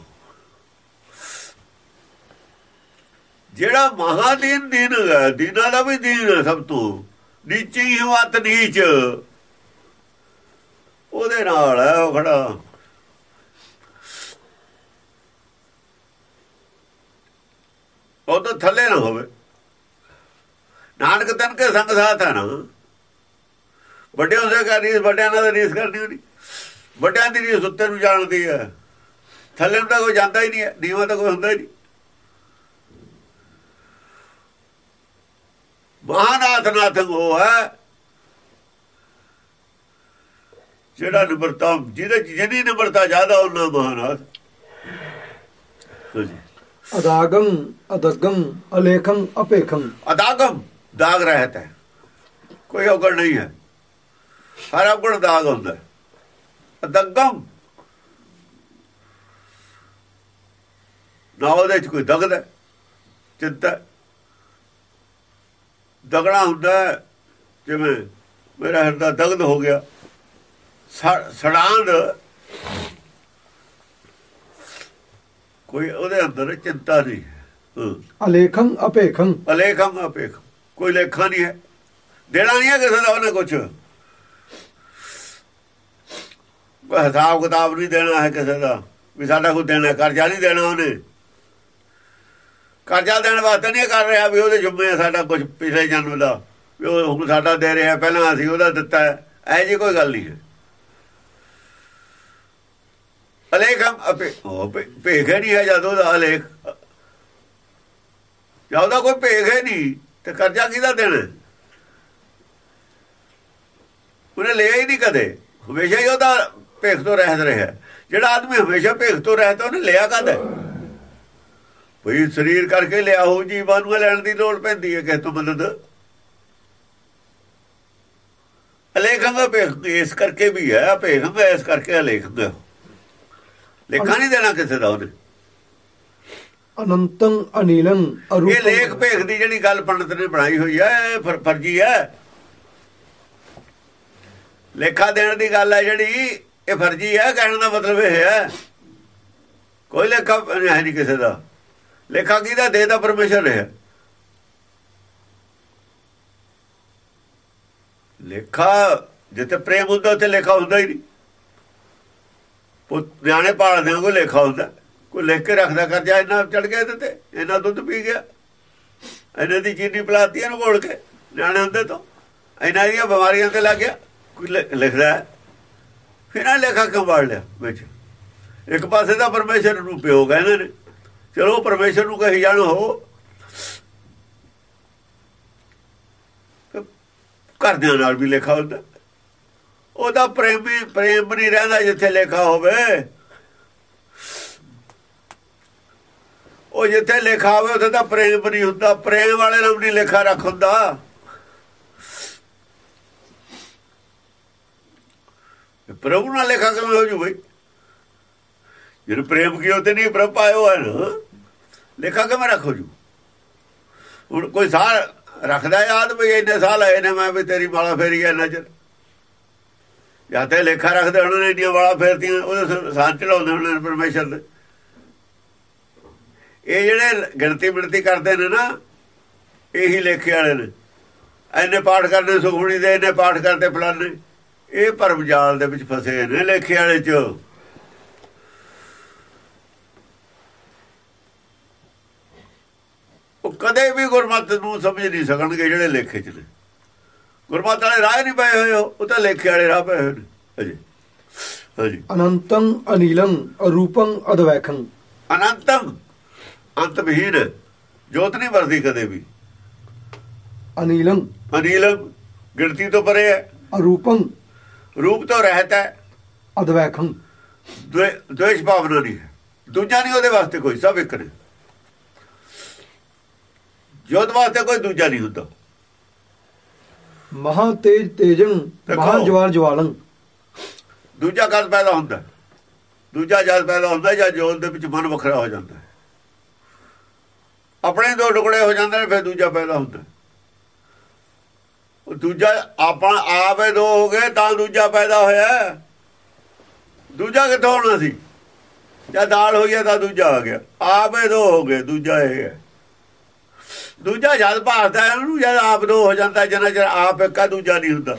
ਜਿਹੜਾ ਮਹਾਦੀਨ ਦੀਨ ਹੈ ਦੀਨਾਂ ਦਾ ਵੀ ਦੀਨ ਹੈ ਸਭ ਤੋਂ। ਨੀਚੀ ਹਵਤ ਨੀਚ। ਉਹਦੇ ਨਾਲ ਹੈ ਉਹ ਖੜਾ। ਉਹ ਤਾਂ ਥੱਲੇ ਨਾ ਹੋਵੇ। ਨਾਨਕ ਤਨ ਕੇ ਸੰਗ ਸਾਥ ਹੈ ਨਾ। ਵੱਡੇ ਹੁੰਦੇ ਕਾ ਰੀਸ, ਵੱਡਿਆਂ ਨਾਲ ਰੀਸ ਕਰਨੀ ਹੁੰਦੀ। ਵੱਡਿਆਂ ਦੀ ਰੀਸ ਉੱਤੇ ਨੂੰ ਜਾਣਦੀ ਹੈ ਥੱਲੇ ਨੂੰ ਤਾਂ ਕੋਈ ਜਾਂਦਾ ਹੀ ਨਹੀਂ ਹੈ। ਨੀਵਾਂ ਤਾਂ ਕੋਈ ਹੁੰਦਾ ਹੀ ਨਹੀਂ। ਮਹਾਨਾਥ ਨਾਥ ਉਹ ਹੈ। ਜਿਹੜਾ ਨਿਮਰਤਾ ਜਿਹਦੇ ਚ ਜਿੰਨੀ ਨਿਮਰਤਾ ਜ਼ਿਆਦਾ, ਉਹਨਾਂ ਮਹਾਨਾਥ। ਹਾਂਜੀ। ਅਦਾਗੰ ਅਦਗੰ ਅਲੇਖੰ ਅਪੇਖੰ। ਅਦਾਗਮ ਦਾਗ ਰਹਿਤ ਹੈ। ਕੋਈ ਔਗਣ ਨਹੀਂ ਹੈ। ਹਰ ਔਗਣ ਦਾਗ ਹੁੰਦਾ ਅਦਗਮ। ਨਾ ਉਹਦੇ ਚ ਕੋਈ ਦਗਦ ਹੈ ਚਿੰਤਾ ਦਗਣਾ ਹੁੰਦਾ ਹੈ, ਜਿਵੇਂ ਮੇਰਾ ਹਿਰਦਾ ਦਗਦ ਹੋ ਗਿਆ। ਸੜਾਂਦ ਕੋਈ ਉਹਦੇ ਅੰਦਰ ਚਿੰਤਾ ਨਹੀਂ। ਅਲੇਖੰ ਅਪੇਖੰ। ਅਲੇਖਮ ਅਪੇਖ। ਕੋਈ ਲੇਖਾ ਨਹੀਂ ਹੈ। ਦੇਣਾ ਨਹੀਂ ਹੈ ਕਿਸੇ ਦਾ ਉਹਨੇ ਕੁਝ ਹਿਸਾਬ ਕਿਤਾਬ ਨਹੀਂ ਦੇਣਾ ਹੈ ਕਿਸੇ ਦਾ। ਵੀ ਸਾਡਾ ਕੋਈ ਦੇਣਾ ਕਰਜ਼ਾ ਨਹੀਂ ਦੇਣਾ ਉਹਨੇ। ਕਰਜ਼ਾ ਦੇਣ ਵਾਸਤੇ ਨਹੀਂ ਕਰ ਰਿਹਾ ਵੀ ਉਹਦੇ ਜੁੰਮੇ ਸਾਡਾ ਕੁਝ ਪਿਛਲੇ ਜਨਮ ਦਾ। ਵੀ ਉਹ ਹੁਣ ਸਾਡਾ ਦੇ ਰਿਹਾ। ਪਹਿਲਾਂ ਅਸੀਂ ਉਹਦਾ ਦਿੱਤਾ ਐ ਜੀ ਕੋਈ ਗੱਲ ਨਹੀਂ ਹੈ। ਅਲੇਖਮ ਭੇਖ ਹੀ ਨਹੀਂ ਹੈ ਜਦੋਂ ਦਾ ਅਲੇਖ। ਜਾਂ ਉਹਦਾ ਕੋਈ ਭੇਖ ਹੈ ਨਹੀਂ, ਤੇ ਕਰਜ਼ਾ ਕਿਹਦਾ ਦੇਣਾ? ਉਹਨੇ ਲਿਆ ਹੀ ਨਹੀਂ ਕਦੇ। ਹਮੇਸ਼ਾ ਹੀ ਉਹਦਾ ਭੇਖ ਤੋਂ ਰਹਿਤ ਰਿਹਾ। ਜਿਹੜਾ ਆਦਮੀ ਹਮੇਸ਼ਾ ਭੇਖ ਤੋਂ ਰਹਿਤ ਉਹਨੇ ਲਿਆ ਕਦ? ਭਈ ਸਰੀਰ ਕਰਕੇ ਲਿਆ ਹੋ ਜੀਵਾਂ ਨੂੰ ਲੈਣ ਦੀ ਲੋੜ ਪੈਂਦੀ ਹੈ, ਕਿਸੇ ਤੋਂ ਮਦਦ। ਅਲੇਖੰਗਾ ਭੇਖ ਇਸ ਕਰਕੇ ਵੀ ਹੈ ਭੇਖੰਗਾ ਇਸ ਕਰਕੇ ਅਲੇਖੰਗਾ ਲੇਖਾ ਨਹੀਂ ਦੇਣਾ ਕਿਸੇ ਦਾ ਉਹਨੇ ਅਨੰਤੰ ਅਨੀਲੰ ਅਰੂਪੰ ਇਹ ਲੇਖ ਭੇਖ ਦੀ ਜਿਹੜੀ ਗੱਲ ਪੰਡਤ ਨੇ ਬਣਾਈ ਹੋਈ ਹੈ ਇਹ ਫਰ- ਫਰਜੀ ਹੈ ਲੇਖਾ ਦੇਣ ਦੀ ਗੱਲ ਹੈ ਜਿਹੜੀ ਇਹ ਫਰਜੀ ਹੈ ਕਹਿਣ ਦਾ ਮਤਲਬ ਇਹ ਹੈ ਕੋਈ ਲੇਖਾ ਨਹੀਂ ਕਿਸੇ ਦਾ। ਲੇਖਾ ਕਿਹਦਾ? ਦੇ ਦਾ ਪਰਮੇਸ਼ਰ ਹੈ ਲੇਖਾ ਜਿੱਥੇ ਪ੍ਰੇਮ ਹੁੰਦਾ ਉੱਥੇ ਲੇਖਾ ਹੁੰਦਾ ਹੀ ਨਹੀਂ। ਉਹ ਨਿਆਣੇ ਪਾਲਦੇ ਕੋਈ ਲੇਖਾ ਹੁੰਦਾ। ਕੋਈ ਲਿਖ ਕੇ ਰੱਖਦਾ, ਕਰਜ਼ਾ ਇਹਨਾਂ ਚੜ ਗਿਆ ਇਹਦੇ ਤੇ ਇਹਨਾਂ ਦੁੱਧ ਪੀ ਗਿਆ। ਇਹਨਾਂ ਦੀ ਚੀਨੀ ਪਲਾਤੀ ਇਹਨੂੰ ਘੋਲ ਕੇ, ਨਿਆਣੇ ਹੁੰਦੇ ਤੋਂ। ਇਹਨਾਂ ਦੀਆਂ ਬਿਮਾਰੀਆਂ ਤੇ ਲੱਗ ਗਿਆ। ਕੋਈ ਲਿ- ਲਿਖਦਾ ਫਿਰ ਆ ਲੇਖਾ ਕਿਉਂ ਵਾੜ ਲਿਆ ਵਿੱਚ? ਇੱਕ ਪਾਸੇ ਦਾ ਪਰਮੇਸ਼ਰ ਨੂੰ ਪਿਓ ਕਹਿੰਦੇ ਨੇ। ਚਲੋ, ਪਰਮੇਸ਼ਰ ਨੂੰ ਕਹੀ ਜਾਣ, ਹੋ। ਘਰਦਿਆਂ ਨਾਲ ਵੀ ਲੇਖਾ ਹੁੰਦਾ। ਉਹਦਾ ਪ੍ਰੇਮੀ ਪ੍ਰੇਮ ਨਹੀਂ ਰਹਿੰਦਾ ਜਿੱਥੇ ਲੇਖਾ ਹੋਵੇ। ਉਹ ਜਿੱਥੇ ਲੇਖਾ ਹੋਵੇ, ਉੱਥੇ ਤਾਂ ਪ੍ਰੇਮ ਨਹੀਂ ਹੁੰਦਾ। ਪ੍ਰੇਮ ਵਾਲੇ ਨਾਲ ਨਹੀਂ ਲੇਖਾ ਰੱਖ ਹੁੰਦਾ। ਪ੍ਰਭੂ ਨਾਲ ਲੇਖਾ ਕਿਵੇਂ ਹੋ ਜੂ ਬਈ? ਜਿਹਨੂੰ ਪ੍ਰੇਮ ਕੀਓ ਤੇ ਨਹੀਂ, ਪ੍ਰਭ ਪਾਇਓ ਹੈ ਨਾ ਲੇਖਾ ਕਿਵੇਂ ਰੱਖੋ ਜੂ? ਹੁਣ ਕੋਈ ਸਾਲ ਰੱਖਦਾ ਯਾਦ ਵੀ ਇੰਨੇ ਸਾਲ ਆਏ ਨੇ ਮੈਂ ਵੀ ਤੇਰੀ ਮਾਲਾ ਫੇਰੀ ਹੈ ਨਜ਼ਰ ਜਾਂ ਤੇ ਲੇਖਾ ਰੱਖਦੇ ਉਹਨਾਂ ਨੇ ਇੰਡੀਆਂ ਵਾਲਾ ਫੇਰਦੀਆਂ, ਉਹਦੇ ਸਾਥ ਚੜਾਉਂਦੇ ਉਹਨਾਂ ਨੇ ਪਰਮੇਸ਼ਰ ਦੇ ਇਹ ਜਿਹੜੇ ਗਿਣਤੀ ਬਿਣਤੀ ਕਰਦੇ ਨੇ ਨਾ, ਇਹੀ ਲੇਖੇ ਵਾਲੇ ਨੇ। ਐਨੇ ਪਾਠ ਕਰਦੇ ਸੁਖਮਣੀ ਦੇ ਇਹਨੇ ਪਾਠ ਕਰਦੇ ਫਲਾਣੇ। ਇਹ ਭਰਮ ਜਾਲ ਦੇ ਵਿੱਚ ਫਸੇ ਨੇ ਲੇਖੇ ਵਾਲੇ ਚ। ਉਹ ਕਦੇ ਵੀ ਗੁਰਮਤਿ ਨੂੰ ਸਮਝ ਨਹੀਂ ਸਕਣਗੇ ਜਿਹੜੇ ਲੇਖੇ ਚ ਨੇ। ਗੁਰਮਤਿ ਵਾਲੇ ਰਾਹ ਨਹੀਂ ਪਏ ਹੋਏ ਉਹ ਤਾਂ ਲੇਖੇ ਵਾਲੇ ਰਾਹ ਪਏ ਹੋਏ ਨੇ। ਅਜੇ ਹਾਂਜੀ। ਅਨੰਤੰ ਅਨੀਲੰ ਅਰੂਪੰ ਅਦਵੈਖੰ। ਅਨੰਤਮ ਅੰਤ ਵਿਹੀਨ ਹੈ। ਜੋਤ ਨਹੀਂ ਵਰਦੀ ਕਦੇ ਵੀ। ਅਨੀਲੰ। ਅਨੀਲਮ ਗਿਣਤੀ ਤੋਂ ਪਰੇ ਹੈ। ਅਰੂਪੰ। ਰੂਪ ਤੋਂ ਰਹਿਤ ਹੈ। ਅਦਵੈਖੰ। ਦੁਵੇਸ਼ ਭਾਵਨਾ ਨਹੀਂ ਹੈ। ਦੂਜਾ ਨਹੀਂ ਉਹਦੇ ਵਾਸਤੇ ਕੋਈ ਸਭ ਇੱਕ ਨੇ। ਜੋਤ ਵਾਸਤੇ ਕੋਈ ਦੂਜਾ ਨਹੀਂ ਹੁੰਦਾ। ਮਹਾ ਤੇਜ ਤੇਜੰ ਦੇਖੋ। ਮਹਾ ਜਵਾਲ ਜਵਾਲੰ ਦੂਜਾ ਕਦ ਪੈਦਾ ਹੁੰਦਾ? ਦੂਜਾ ਜਦ ਪੈਦਾ ਹੁੰਦਾ ਜਾਂ ਜੋਤ ਦੇ ਵਿੱਚ ਮਨ ਵੱਖਰਾ ਹੋ ਜਾਂਦਾ ਆਪਣੇ ਦੋ ਟੁਕੜੇ ਹੋ ਜਾਂਦੇ ਨੇ ਫਿਰ ਦੂਜਾ ਪੈਦਾ ਹੁੰਦਾ। ਉਹ ਦੂਜਾ ਆਪਾਂ ਆਪੇ ਦੋ ਹੋ ਗਏ ਤਾਂ ਦੂਜਾ ਪੈਦਾ ਹੋਇਆ। ਦੂਜਾ ਕਿੱਥੋਂ ਹੋਣਾ ਸੀ ਜਦ ਦਾਲ ਹੋਈ ਹੈ ਤਾਂ ਦੂਜਾ ਆ ਗਿਆ ਆਪੇ ਦੋ ਹੋ ਗਏ ਦੂਜਾ ਇਹ ਹੈ ਦੂਜਾ ਜਦ ਭਾਰਦਾ ਹੈ ਉਹਨੂੰ ਜਦ ਆਪ ਦੋ ਹੋ ਜਾਂਦਾ ਜਨਾ ਜਦ ਆਪ ਇੱਕਾ ਦੂਜਾ ਨਹੀਂ ਹੁੰਦਾ।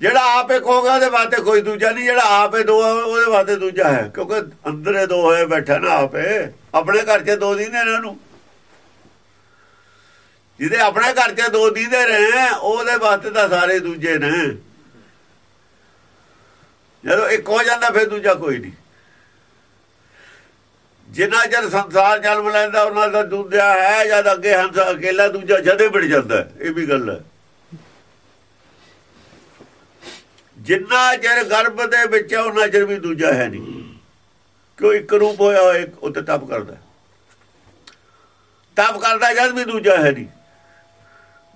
ਜਿਹੜਾ ਆਪ ਇੱਕ ਹੋਗਾ ਉਹਦੇ ਵਾਸਤੇ ਕੋਈ ਦੂਜਾ ਨਹੀਂ ਜਿਹੜਾ ਆਪੇ ਦੋ ਹੈ, ਉਹਦੇ ਵਾਸਤੇ ਦੂਜਾ ਹੈ। ਕਿਉਂਕਿ ਅੰਦਰੇ ਦੋ ਹੋਏ ਬੈਠਾ ਨਾ ਆਪੇ। ਆਪਣੇ ਘਰ 'ਚ ਦੋ ਦਿੰਦੇ ਇਹਨਾਂ ਨੂੰ ਜਿਹਦੇ ਆਪਣੇ ਘਰ 'ਚ ਦੋ ਦਿੰਦੇ ਰਹੇ ਉਹਦੇ ਵਾਸਤੇ ਤਾਂ ਸਾਰੇ ਦੂਜੇ ਨੇ। ਜਦੋਂ ਇੱਕ ਹੋ ਜਾਂਦਾ ਫਿਰ ਦੂਜਾ ਕੋਈ ਨਹੀਂ। ਜਿੰਨਾ ਚਿਰ ਸੰਸਾਰ ਜਨਮ ਲੈਂਦਾ ਉਹਨਾਂ ਦਾ ਦੂਜਾ ਹੈ ਜਦ ਅੱਗੇ ਹੰਸ ਅਕੇਲਾ ਦੂਜਾ ਜਦੇ ਮਿਟ ਜਾਂਦਾ। ਇਹ ਵੀ ਗੱਲ ਹੈ। ਜਿੰਨਾ ਚਿਰ ਗਰਭ ਦੇ ਵਿੱਚ ਹੈ ਉਹਨਾਂ ਚਿਰ ਵੀ ਦੂਜਾ ਹੈ ਨਹੀਂ। ਕਿਉਂ ਇੱਕ ਰੂਪ ਹੋਇਆ ਹੋਇਆ ਇੱਕ ਉੱਤੇ ਤਪ ਕਰਦਾ। ਤਪ ਕਰਦਾ ਜਦ ਵੀ ਦੂਜਾ ਹੈ ਨਹੀਂ।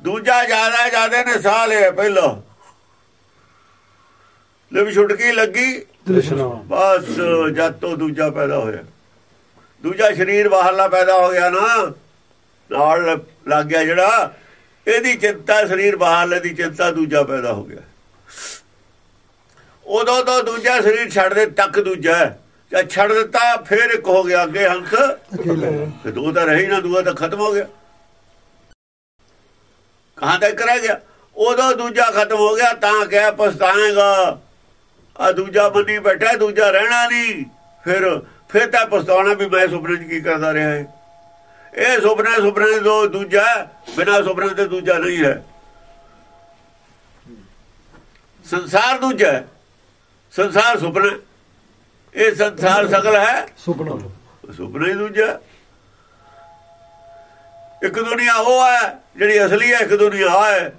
ਦੂਜਾ ਜ਼ਿਆਦਾ ਜ਼ਿਆਦਾ ਨੇ ਸਾਹ ਲਿਆ ਪਹਿਲਾਂ। ਲੈ ਵੀ ਛੁਟਕੀ ਲੱਗੀ। ਤ੍ਰਿਸ਼ਨਾ। ਬਸ ਜਦ ਤੋਂ ਦੂਜਾ ਪੈਦਾ ਹੋਇਆ। ਦੂਜਾ ਸਰੀਰ ਬਾਹਰਲਾ ਪੈਦਾ ਹੋ ਗਿਆ ਨਾ ਨਾਲ ਲੱਗ ਗਿਆ ਜਿਹੜਾ ਇਹਦੀ ਚਿੰਤਾ ਸਰੀਰ ਬਾਹਰਲੇ ਦੀ ਚਿੰਤਾ ਦੂਜਾ ਪੈਦਾ ਹੋ ਗਿਆ। ਉਦੋਂ ਤੋਂ ਦੂਜਾ ਸਰੀਰ ਛੱਡ ਦੇ ਤੱਕ ਦੂਜਾ। ਜਦ ਛੱਡ ਦਿੱਤਾ ਫਿਰ ਇੱਕ ਹੋ ਗਿਆ ਅੱਗੇ ਹੰਸ। ਫਿਰ ਦੋ ਤਾਂ ਰਹੀ ਨਾ ਦੂਆ ਤਾਂ ਖਤਮ ਹੋ ਗਿਆ। ਕਹਾਂ ਤੱਕ ਰਹਿ ਗਿਆ? ਉਦੋਂ ਦੂਜਾ ਖਤਮ ਹੋ ਗਿਆ ਤਾਂ ਕਹਿ ਪਛਤਾਏਗਾ। ਆ ਦੂਜਾ ਬੰਦੀ ਬੈਠਾ ਦੂਜਾ ਰਹਿਣਾ ਨਹੀਂ। ਫਿਰ ਫਿਰ ਤਾਂ ਪਛਤਾਉਣਾ ਵੀ ਮੈਂ ਸੁਪਨੇ 'ਚ ਕੀ ਕਰਦਾ ਰਿਹਾ ਹੈ ਇਹ ਸੁਪਨੇ ਸੁਪਨੇ ਦੋ ਦੂਜਾ ਬਿਨਾ ਸੁਪਨੇ ਤੇ ਦੂਜਾ ਨਹੀਂ ਹੈ। ਸੰਸਾਰ ਦੂਜਾ। ਸੰਸਾਰ ਸੁਪਨਾ ਇਹ ਸੰਸਾਰ ਸਗਲ ਹੈ। ਸੁਪਨਾ। ਸੁਪਨਾ ਹੀ ਦੂਜਾ। ਇੱਕ ਦੁਨੀਆ ਉਹ ਹੈ ਜਿਹੜੀ ਅਸਲੀ ਹੈ ਇੱਕ ਦੁਨੀਆ ਆ ਹੈ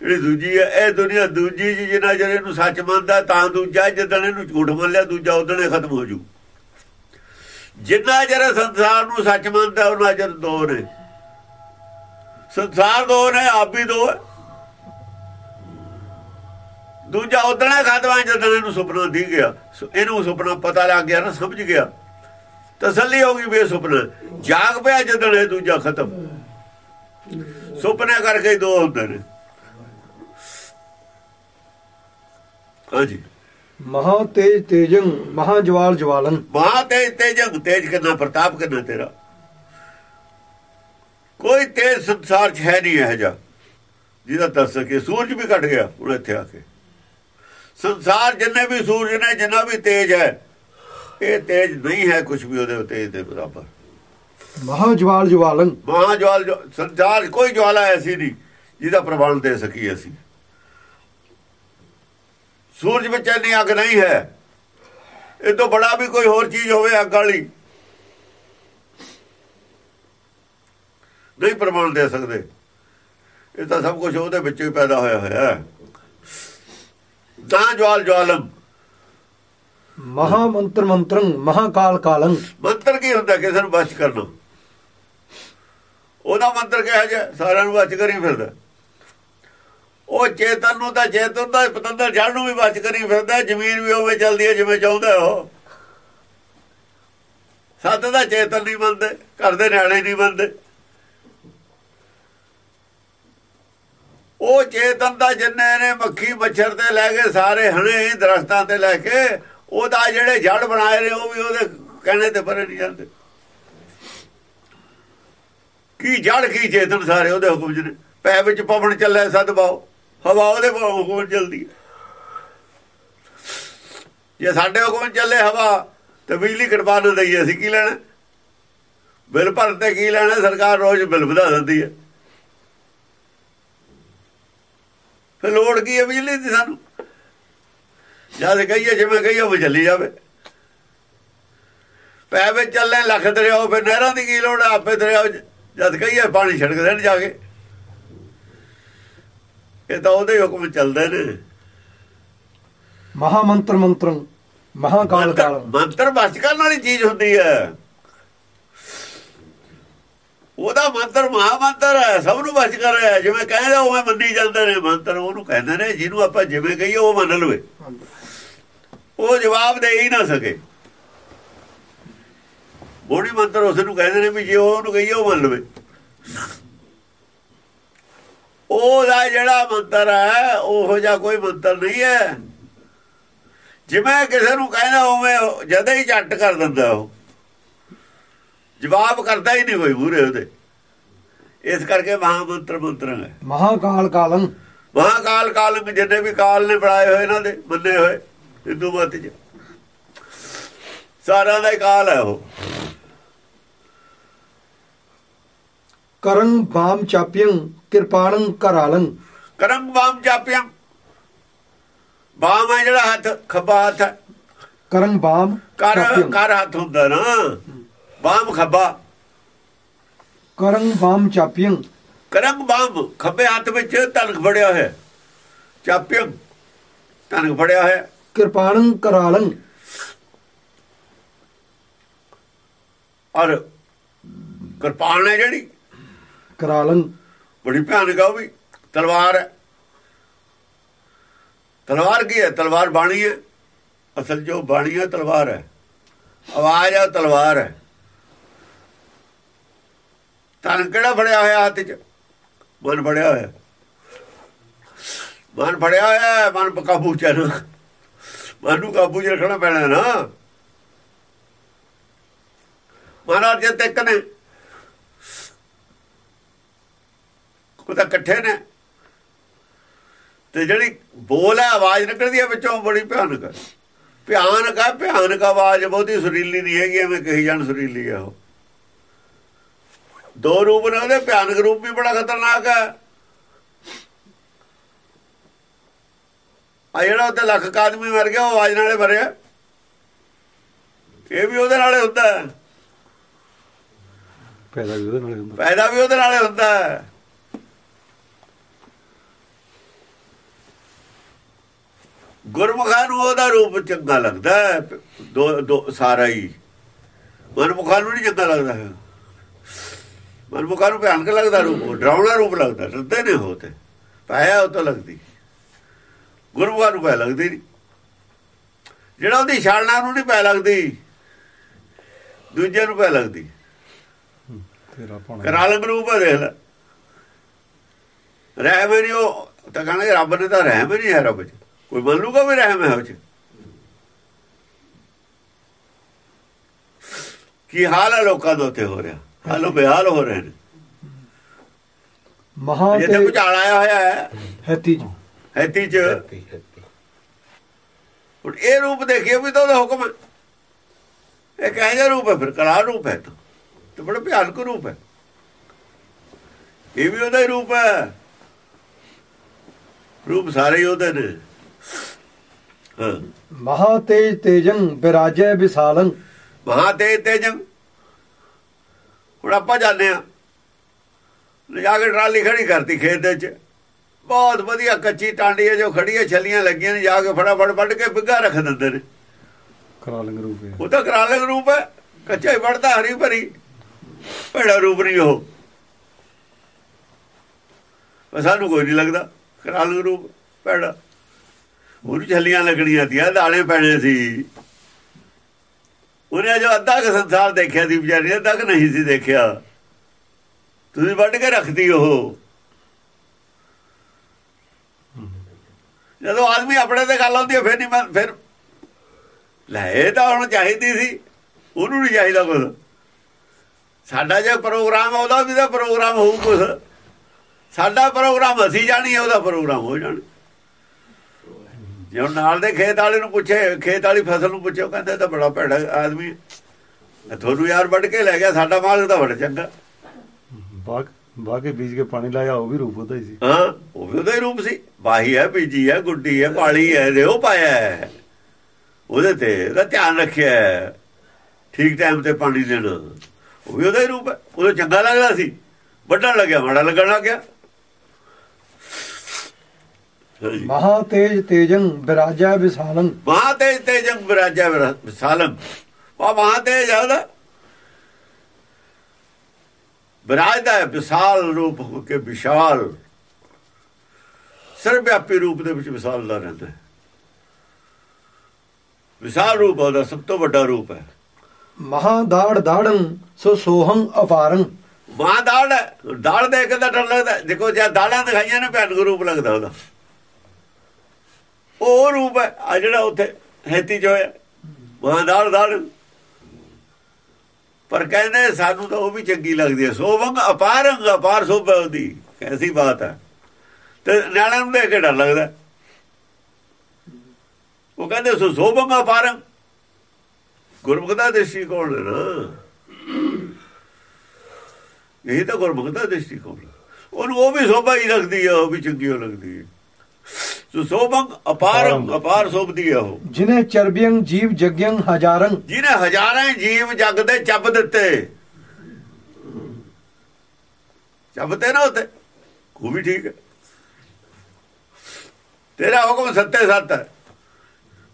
ਜਿਹੜੀ ਦੂਜੀ ਹੈ। ਇਹ ਦੁਨੀਆ ਦੂਜੀ ਜੀ ਜਿੰਨਾ ਚਿਰ ਇਹਨੂੰ ਸੱਚ ਮੰਨਦਾ ਤਾਂ ਦੂਜਾ ਜਦੋਂ ਇਹਨੂੰ ਝੂਠ ਮੰਨ ਲਿਆ ਦੂਜਾ ਉਦੋਂ ਹੀ ਖਤਮ ਹੋ ਜੂ। ਜਿੰਨਾ ਚਿਰ ਸੰਸਾਰ ਨੂੰ ਸੱਚ ਮੰਨਦਾ, ਉਹਨਾਂ ਚਿਰ ਦੋ ਨੇ। ਸੰਸਾਰ ਦੋ ਨੇ, ਆਪ ਵੀ ਦੋ ਹੈ। ਦੂਜਾ ਉਦੋਂ ਹੀ ਜਦੋਂ ਇਹਨੂੰ ਸੁਪਨਾ ਦੀ ਗਿਆ। ਇਹਨੂੰ ਸੁਪਨਾ ਪਤਾ ਲੱਗ ਗਿਆ ਨਾ, ਸਮਝ ਗਿਆ। ਤਸੱਲੀ ਹੋ ਗਈ ਵੀ ਇਹ ਸੁਪਨਾ ਜਾਗ ਪਿਆ ਜਦੋਂ ਇਹ ਦੂਜਾ ਖਤਮ। ਸੁਪਨੇ ਕਰਕੇ ਦੋ ਹੁੰਦੇ ਨੇ। ਹਾਂਜੀ। ਮਹਾ ਤੇਜ ਤੇਜੰ ਮਹਾ ਜਵਾਲ ਜਵਾਲੰ ਮਹਾ ਤੇਜ ਤੇਜੰ ਤੇਜ ਕਿੰਨਾ ਪ੍ਰਤਾਪ ਕਿੰਨਾ ਤੇਰਾ। ਕੋਈ ਤੇਜ ਸੰਸਾਰ 'ਚ ਹੈ ਨਹੀਂ ਇਹ ਜਾ ਜਿਹਦਾ ਦੱਸ ਸਕੇ ਸੂਰਜ ਵੀ ਘਟ ਗਿਆ ਹੁਣ ਇੱਥੇ ਆ ਕੇ। ਸੰਸਾਰ ਜਿੰਨੇ ਵੀ ਸੂਰਜ ਨੇ ਜਿੰਨਾ ਵੀ ਤੇਜ ਹੈ ਇਹ ਤੇਜ ਨਹੀਂ ਹੈ ਕੁਝ ਵੀ ਉਹਦੇ ਤੇਜ ਦੇ ਬਰਾਬਰ। ਮਹਾ ਜਵਾਲ ਜਵਾਲੰ ਮਹਾਜਵਾਲ ਜੋ- ਸੰਸਾਰ ਕੋਈ ਜਵਾਲਾ ਐਸੀ ਨਹੀਂ ਜਿਹਦਾ ਪ੍ਰਮਾਣ ਦੇ ਸਕੀ ਅਸੀਂ। ਸੂਰਜ ਵਿੱਚ ਇੰਨੀ ਅੱਗ ਨਹੀਂ ਹੈ। ਇਹ ਤੋਂ ਬੜਾ ਵੀ ਕੋਈ ਹੋਰ ਚੀਜ਼ ਹੋਵੇ ਅੱਗ ਵਾਲੀ। ਨਹੀਂ ਪ੍ਰਮਾਣ ਦੇ ਸਕਦੇ। ਇਹ ਤਾਂ ਸਭ ਕੁਝ ਉਹਦੇ ਵਿੱਚ ਹੀ ਪੈਦਾ ਹੋਇਆ ਹੋਇਆ ਹੈ। ਤਾਂ ਜਵਾਲ ਜਵਾਲਮ। ਮਹਾ ਮੰਤਰ ਮੰਤਰੰ ਮਹਾਕਾਲ ਕਾਲੰ। ਮੰਤਰ ਕੀ ਹੁੰਦਾ? ਕਿਸੇ ਨੂੰ ਬਚ ਕਰਨਾ। ਉਹਦਾ ਮੰਤਰ ਕਿਹਾ ਜਾ ਸਾਰਿਆਂ ਨੂੰ ਬਚ ਕਰੀ ਫਿਰਦਾ। ਉਹ ਚੇਤਨ ਨੂੰ ਤਾਂ ਚੇਤਨ ਦਾ ਪਤੰਦਰ ਜੜ ਨੂੰ ਵੀ ਬਚ ਕਰੀ ਫਿਰਦਾ ਜ਼ਮੀਨ ਵੀ ਉਵੇਂ ਚੱਲਦੀ ਹੈ ਜਿਵੇਂ ਚਾਹੁੰਦਾ ਉਹ। ਸੱਤ ਦਾ ਚੇਤਨ ਨਹੀਂ ਮੰਨਦੇ, ਘਰ ਦੇ ਨਿਆਣੇ ਨਹੀਂ ਮੰਨਦੇ। ਉਹ ਚੇਤਨ ਦਾ ਜਿੰਨੇ ਨੇ ਮੱਖੀ ਮੱਛਰ ਤੇ ਲੈ ਕੇ ਸਾਰੇ ਹਣੇ ਦਰਖਤਾਂ ਤੇ ਲੈ ਕੇ, ਉਹਦਾ ਜਿਹੜੇ ਜੜ ਬਣਾਏ ਨੇ, ਉਹ ਵੀ ਉਹਦੇ ਕਹਿਣੇ ਤੇ ਪਰੇ ਨਹੀਂ ਜਾਂਦੇ। ਕੀ ਜੜ, ਕੀ ਚੇਤਨ ਸਾਰੇ ਉਹਦੇ ਹੁਕਮ ਚ ਨੇ। ਪੈ ਵਿੱਚ ਪਵਨ ਚੱਲੇ ਸਦ ਬਾਓ ਹਵਾ ਉਹਦੇ ਹੁਕਮ ਚ ਚੱਲਦੀ ਜੇ ਸਾਡੇ ਹੁਕਮ ਚੱਲੇ ਹਵਾ, ਤੇ ਬਿਜਲੀ ਕਟਵਾ ਨਾ ਦਈਏ ਅਸੀਂ ਕੀ ਲੈਣਾ? ਬਿੱਲ ਭਰ ਤੇ ਕੀ ਲੈਣਾ? ਸਰਕਾਰ ਰੋਜ਼ ਬਿੱਲ ਵਧਾ ਦਿੰਦੀ ਹੈ। ਫਿਰ ਲੋੜ ਕੀ ਹੈ ਬਿਜਲੀ ਦੀ ਸਾਨੂੰ? ਜਦ ਕਹੀਏ, ਜਿਵੇਂ ਕਹੀਏ ਉਹ ਚੱਲੀ ਜਾਵੇ। ਪੈ ਵਿੱਚ ਚੱਲੇ ਲੱਖ ਦਰਿਆਓ ਫਿਰ ਨਹਿਰਾਂ ਦੀ ਕੀ ਲੋੜ ਆਪੇ ਦਰਿਆਓ ਜਦ ਕਹੀਏ ਪਾਣੀ ਛਿੜਕ ਦੇਣ ਜਾ ਕੇ। ਇਹ ਤਾਂ ਉਹਦੇ ਹੁਕਮ ਚੱਲਦੇ ਨੇ। ਮਹਾ ਮੰਤਰ ਮੰਤਰੰ ਮਹਾਕਾਲ ਮੰਤਰ ਕਾਲੰ ਮੰਤਰ ਬਸ ਕਰਨ ਵਾਲੀ ਚੀਜ਼ ਹੁੰਦੀ ਹੈ। ਉਹਦਾ ਮੰਤਰ ਮਹਾ ਮੰਤਰ ਹੈ ਸਭ ਨੂੰ ਬਚ ਕਰ ਰਿਹਾ ਜਿਵੇਂ ਕਹਿੰਦਾ ਉਵੇਂ ਮੰਨੀ ਜਾਂਦੇ ਨੇ। ਮੰਤਰ ਉਹਨੂੰ ਕਹਿੰਦੇ ਨੇ ਜਿਹਨੂੰ ਆਪਾਂ ਜਿਵੇਂ ਕਹੀਏ ਉਹ ਮੰਨ ਲਵੇ। ਉਹ ਜਵਾਬ ਦੇ ਹੀ ਨਾ ਸਕੇ। ਬੋੜੀ ਮੰਤਰ ਉਸ ਨੂੰ ਕਹਿੰਦੇ ਨੇ ਵੀ ਜੇ ਉਹ ਉਹਨੂੰ ਕਹੀਏ ਉਹ ਮੰਨ ਲਵੇ। ਉਹਦਾ ਜਿਹੜਾ ਮੰਤਰ ਹੈ ਉਹੋ ਜਿਹਾ ਕੋਈ ਮੰਤਰ ਨਹੀਂ ਹੈ। ਜਿਵੇਂ ਕਿਸੇ ਨੂੰ ਕਹਿੰਦਾ ਉਹ ਜਦੇ ਹੀ ਝੱਟ ਕਰ ਦਿੰਦਾ ਉਹ। ਜਵਾਬ ਕਰਦਾ ਹੀ ਨਹੀਂ ਕੋਈ ਮੂਰੇ ਉਹਦੇ। ਇਸ ਕਰਕੇ ਮਹਾਮੰਤਰ ਮੰਤਰ ਹੈ। ਮਹਾਕਾਲ ਕਾਲੰ ਮਹਾਕਾਲ ਕਾਲ ਜਿੰਨੇ ਵੀ ਕਾਲ ਨੇ ਬਣਾਏ ਹੋਏ ਇਹਨਾਂ ਦੇ ਮੰਨੇ ਹੋਏ ਹਿੰਦੂ ਮਤ ਚ। ਸਾਰਾ ਦਾ ਹੀ ਕਾਲ ਹੈ ਉਹ। ਕਰੰ ਬਾਮ ਚਾਪਿਯੰ ਕਿਰਪਾਣੰ ਕਰਾਲੰ ਕਰਮ ਬਾਮ ਜਾਪਿਆ ਬਾਮ ਹੈ ਜਿਹੜਾ ਹੱਥ ਖੱਬਾ ਹੱਥ ਹੈ। ਕਰੰ ਬਾਮ ਕਰ ਕਰ ਹੱਥ ਹੁੰਦਾ ਨਾ। ਬਾਮ ਖੱਬਾ। ਕਰੰ ਬਾਮ ਚਾਪਿਯੰ। ਕਰਮ ਬਾਮ ਖੱਬੇ ਹੱਥ ਵਿੱਚ ਤਨਖ ਫੜਿਆ ਹੋਇਆ। ਚਾਪਿਆ ਤਨਖ ਫੜਿਆ ਹੋਇਆ। ਕਿਰਪਾਣੰ ਕਰਾਲੰ ਔਰ ਕਿਰਪਾਨ ਹੈ ਜਿਹੜੀ। ਕਰਾਲੰ ਬੜੀ ਭਿਆਨਕ ਆ ਉਹ ਵੀ। ਤਲਵਾਰ ਹੈ। ਤਲਵਾਰ ਕੀ ਹੈ? ਤਲਵਾਰ ਬਾਣੀ ਹੈ। ਅਸਲ ਜੋ ਬਾਣੀ ਹੈ ਤਲਵਾਰ ਹੈ। ਆਵਾਜ਼ ਹੈ ਤਲਵਾਰ ਹੈ। ਤਨ ਕਿਹੜਾ ਫੜਿਆ ਹੋਇਆ ਹੱਥ 'ਚ? ਮਨ ਫੜਿਆ ਹੋਇਆ। ਮਨ ਫੜਿਆ ਹੋਇਆ ਮਨ ਕਾਬੂ ਚ ਨਾ। ਮਨ ਨੂੰ ਕਾਬੂ 'ਚ ਰੱਖਣਾ ਪੈਣਾ ਨਾ। ਮਹਾਰਾਜ ਜੀ ਤੇ ਨੇ ਉਹ ਤਾਂ ਇਕੱਠੇ ਨੇ। ਤੇ ਜਿਹੜੀ ਬੋਲ ਹੈ ਆਵਾਜ਼ ਨਿਕਲਦੀ ਹੈ ਵਿੱਚੋਂ ਬੜੀ ਭਿਆਨਕ ਹੈ। ਭਿਆਨਕ ਹੈ ਭਿਆਨਕ ਆਵਾਜ਼ ਬਹੁਤੀ ਸੁਰੀਲੀ ਨਹੀਂ ਹੈਗੀ ਐਵੇਂ ਕਹੀ ਜਾਣ ਸੁਰੀਲੀ ਹੈ ਉਹ। ਦੋ ਰੂਪ ਨੇ ਉਹਦੇ ਭਿਆਨਕ ਰੂਪ ਵੀ ਬੜਾ ਖਤਰਨਾਕ ਹੈ। ਆ ਜਿਹੜਾ ਉੱਤੇ ਲੱਖ ਕੁ ਆਦਮੀ ਮਰ ਗਿਆ ਉਹ ਆਵਾਜ਼ ਨਾਲੇ ਮਰਿਆ। ਇਹ ਵੀ ਉਹਦੇ ਨਾਲੇ ਹੁੰਦਾ ਪੈਦਾ ਵੀ ਉਹਦੇ ਨਾਲ ਹੁੰਦਾ। ਪੈਦਾ ਵੀ ਉਹਦੇ ਨਾਲੇ ਹੁੰਦਾ ਗੁਰਮੁਖਾਂ ਨੂੰ ਉਹਦਾ ਰੂਪ ਚੰਗਾ ਲੱਗਦਾ ਹੈ ਦੋ ਦੋ ਸਾਰਾ ਹੀ। ਮਨਮੁਖਾਂ ਨੂੰ ਨਹੀਂ ਚੰਗਾ ਲੱਗਦਾ। ਹੈ ਮਨਮੁਖਾਂ ਨੂੰ ਭਿਆਨਕ ਲੱਗਦਾ ਰੂਪ ਡਰਾਉਣਾ ਰੂਪ ਲੱਗਦਾ ਡਰਦੇ ਨੇ ਉਹ ਤੇ। ਪਾਇਆ ਉਹ ਤਾਂ ਲੱਗਦੀ। ਗੁਰਮੁਖਾਂ ਨੂੰ ਪੈ ਲੱਗਦੀ ਨਹੀਂ ਜਿਹੜਾ ਉਹਦੀ ਛਾਲਣਾ ਨੂੰ ਨਹੀਂ ਪੈ ਲੱਗਦੀ ਦੂਜੇ ਨੂੰ ਪੈ ਲੱਗਦੀ। ਤੇਰਾ ਪਾਣਾ ਕਰਾਲਮ ਰੂਪ ਹੈ ਦੇਖ ਲੈ। ਰਹਿਮ ਹੀ ਨਹੀਂ ਉਹ ਤਾਂ ਕਹਿੰਦੇ ਰੱਬ ਨੇ ਤਾਂ ਰਹਿਮ ਹੀ ਨਹੀਂ ਹੈ ਰੱਬ 'ਚ। ਕੋਈ ਮੰਨ ਲੂਗਾ ਵੀ ਰਹਿਮ ਹੈ ਉਹ 'ਚ? ਕੀ ਹਾਲ ਹੈ ਲੋਕਾਂ ਦਾ ਉੱਤੇ ਹੋ ਰਿਹਾ? ਹਾਲੋ ਬੇਹਾਲ ਹੋ ਰਹੇ ਨੇ। ਮਹਾ ਜਿੱਥੇ ਤੇ ਭੁਚਾਲ ਆਇਆ ਹੋਇਆ ਹੈ। ਹੈਤੀ ਚ। ਹੈਤੀ 'ਚ। ਹੁਣ ਇਹ ਰੂਪ ਦੇਖਿਓ ਵੀ ਤਾਂ ਉਹਦਾ ਹੁਕਮ ਹੈ। ਇਹ ਕਹੇ ਜਿਹਾ ਰੂਪ ਹੈ? ਫਿਰ ਕਲਾ ਰੂਪ ਹੈ ਤਾਂ। ਤੇ ਬੜਾ ਭਿਆਨਕ ਰੂਪ ਹੈ। ਇਹ ਵੀ ਉਹਦਾ ਹੀ ਰੂਪ ਹੈ। ਰੂਪ ਸਾਰੇ ਹੀ ਉਹਦੇ ਨੇ। ਮਹਾ ਤੇਜ ਤੇਜੰ ਬਿਰਾਜੈ ਵਿਸਾਲੰ। ਮਹਾ ਤੇਜ। ਤੇਜੰ ਹੁਣ ਆਪਾਂ ਜਾਣਦੇ ਆ ਲਿਜਾ ਕੇ ਟਰਾਲੀ ਖੜੀ ਕਰਤੀ ਖੇਤ ਦੇ ਵਿੱਚ। ਬਹੁਤ ਵਧੀਆ ਕੱਚੀ ਟਾਂਡੀ ਹੈ ਜੋ ਖੜੀ ਹੈ ਛੱਲੀਆਂ ਲੱਗੀਆਂ ਨੇ ਜਾ ਕੇ ਫਟਾਫਟ ਵੱਢ ਕੇ ਬਿੱਗਾ ਰੱਖ ਦਿੰਦੇ ਨੇ। ਕਰਾ ਲੰਗ ਰੂਪ ਹੈ। ਉਹ ਤਾਂ ਕਰਾਲਕ ਰੂਪ ਹੈ। ਕੱਚਾ ਹੀ ਵੜਦਾ ਹਰੀ ਭਰੀ। ਭੇੜਾ ਰੂਪ ਨਹੀਂ ਉਹ। ਸਾਨੂੰ ਕੋਈ ਨਹੀਂ ਲੱਗਦਾ। ਕਰਾਲਕ ਰੂਪ ਭੇੜਾ। ਉਹਨੂੰ ਛੱਲੀਆਂ ਲੱਗਣੀਆਂ ਤੀਆਂ ਦਾਣੇ ਪੈਣੇ ਸੀ। ਉਹਨੇ ਜੋ ਅੱਧਾ ਕੁ ਸੰਸਾਰ ਦੇਖਿਆ ਸੀ ਵਿਚਾਰੀ ਨੇ, ਅੱਧਾ ਕੁ ਨਹੀਂ ਸੀ ਦੇਖਿਆ। ਤੁਸੀਂ ਵੱਢ ਕੇ ਰੱਖਦੀ ਉਹ। ਜਦੋਂ ਆਦਮੀ ਆਪਣੇ ਤੇ ਗੱਲ ਆਉਂਦੀ ਹੈ ਫਿਰ ਨਹੀਂ ਮੈਂ ਫਿਰ ਲੈ ਇਹ ਤਾਂ ਹੁਣ ਚਾਹੀਦੀ ਸੀ। ਉਹਨੂੰ ਨਹੀਂ ਚਾਹੀਦਾ ਕੁਝ ਸਾਡਾ ਜੇ ਪ੍ਰੋਗਰਾਮ ਆ, ਉਹਦਾ ਵੀ ਤਾਂ ਪ੍ਰੋਗਰਾਮ ਹੋਊ ਕੁਝ ਸਾਡਾ ਪ੍ਰੋਗਰਾਮ ਅਸੀਂ ਜਾਣੀ ਉਹਦਾ ਪ੍ਰੋਗਰਾਮ ਹੋ ਜਾਣਾ। ਜੇ ਨਾਲ ਦੇ ਖੇਤ ਵਾਲੇ ਨੂੰ ਪੁੱਛੇ ਖੇਤ ਵਾਲੀ ਫਸਲ ਨੂੰ ਪੁੱਛੇ ਉਹ ਕਹਿੰਦੇ ਤਾਂ ਬੜਾ ਭੈੜਾ ਆਦਮੀ ਤੁਹਾਨੂੰ ਯਾਰ ਵੱਢ ਕੇ ਲੈ ਗਿਆ ਸਾਡਾ ਮਾਲ ਤਾਂ ਬੜਾ ਚੰਗਾ। ਬਾਗ ਬਾਗੇ ਬੀਜ ਕੇ ਪਾਣੀ ਲਾਇਆ ਉਹ ਵੀ ਰੂਪ ਉਹਦਾ ਹੀ ਸੀ। ਹਾਂ ਉਹ ਵੀ ਉਹਦਾ ਹੀ ਰੂਪ ਸੀ। ਬਾਹੀ ਹੈ ਬੀਜੀ ਹੈ ਗੁੱਡੀ ਹੈ ਪਾਲੀ ਹੈ ਦੇ ਉਹ ਪਾਇਆ ਹੈ। ਉਹਦੇ ਤੇ ਉਹਦਾ ਧਿਆਨ ਰੱਖਿਆ। ਠੀਕ ਟਾਈਮ ਤੇ ਪਾਣੀ ਦੇਣਾ ਉਹ ਵੀ ਉਹਦਾ ਹੀ ਰੂਪ ਹੈ। ਉਹਦਾ ਚੰਗਾ ਲੱਗਦਾ ਸੀ। ਵੱਡਣ ਲੱਗਿਆ ਮਾੜਾ ਲੱਗਣ ਲੱਗ ਗਿਆ। ਹਾਂਜੀ। ਮਹਾ ਤੇਜ ਤੇਜੰ ਵਿਰਾਜਾ ਵਿਸਾਲੰ। ਮਹਾ ਤੇਜ ਤੇਜੰ ਵਿਰਾਜਾ ਵਿਸਾਲਮ ਵਾ ਮਹਾ ਤੇਜ ਆਦਾ ਵਿਰਾਜਦਾ ਹੈ ਵਿਸਾਲ ਰੂਪ ਹੋ ਕੇ ਵਿਸ਼ਾਲ। ਸਰਵਿਆਪੀ ਰੂਪ ਦੇ ਵਿੱਚ ਵਿਸਾਲ ਦਾ ਰਹਿੰਦਾ ਹੈ। ਵਿਸਾਲ ਰੂਪ ਉਹਦਾ ਸਭ ਤੋਂ ਵੱਡਾ ਰੂਪ ਹੈ। ਮਹਾ ਦਾੜ ਦਾੜੰ ਸੋ ਸੋਹੰ ਅਪਾਰੰ। ਮਾਂ ਦਾੜ। ਦਾੜ ਦੇਖ ਕੇ ਤਾਂ ਡਰ ਲੱਗਦਾ ਦੇਖੋ ਜੇ ਦਾੜਾਂ ਦਿਖਾਈਆਂ ਨੇ ਭਿਆਨਕ ਰੂਪ ਲੱਗਦਾ ਉਹਦਾ। ਉਹ ਰੂਪ ਹੈ। ਆ ਜਿਹੜਾ ਉੱਥੇ ਹੈਤੀ ਚ ਹੋਇਆ। ਮਾਂ ਦਾੜ ਪਰ ਕਹਿੰਦੇ ਸਾਨੂੰ ਤਾਂ ਉਹ ਵੀ ਚੰਗੀ ਲੱਗਦੀ ਹੈ। ਸੋਭੰਗ ਅਪਾਰੰਗ ਅਪਾਰ ਸੋਭਾ ਉਹਦੀ ਐਸੀ ਬਾਤ ਹੈ। ਤੇ ਨਿਆਣਿਆਂ ਨੂੰ ਦੇਖ ਕੇ ਡਰ ਲੱਗਦਾ ਉਹ ਕਹਿੰਦੇ ਸੋ ਸੋਭੰਗ ਅਪਾਰੰਗ ਗੁਰਮੁਖ ਦਾ ਦ੍ਰਿਸ਼ਟੀਕੋਣ ਹੈ ਨਾ। ਇਹ ਤਾਂ ਗੁਰਮੁਖ ਦਾ ਦ੍ਰਿਸ਼ਟੀਕੋਣ। ਉਹਨੂੰ ਉਹ ਵੀ ਸੋਭਾ ਹੀ ਲੱਗਦੀ ਹੈ, ਉਹ ਵੀ ਚੰਗੀ ਹੋ ਲੱਗਦੀ ਹੈ। ਸੋ ਸੋਭੰਗ ਅਪਾਰੰਗ ਅਪਾਰ। ਸੋਭਦੀ ਹੈ ਉਹ। ਜਿਨੇ ਚਰਬਿਯੰ ਜੀਵ ਜਗਯੰ ਹਜ਼ਾਰੰ। ਜਿਹਨੇ ਹਜ਼ਾਰਾਂ ਜੀਵ ਜਗ ਦੇ ਚੱਬ ਦਿੱਤੇ। ਚੱਬਤੇ ਨਾ ਉਤੇ। ਉਹ ਵੀ ਠੀਕ ਹੈ। ਤੇਰਾ ਹੁਕਮ ਸੱਤੇ ਸੱਤ ਹੈ।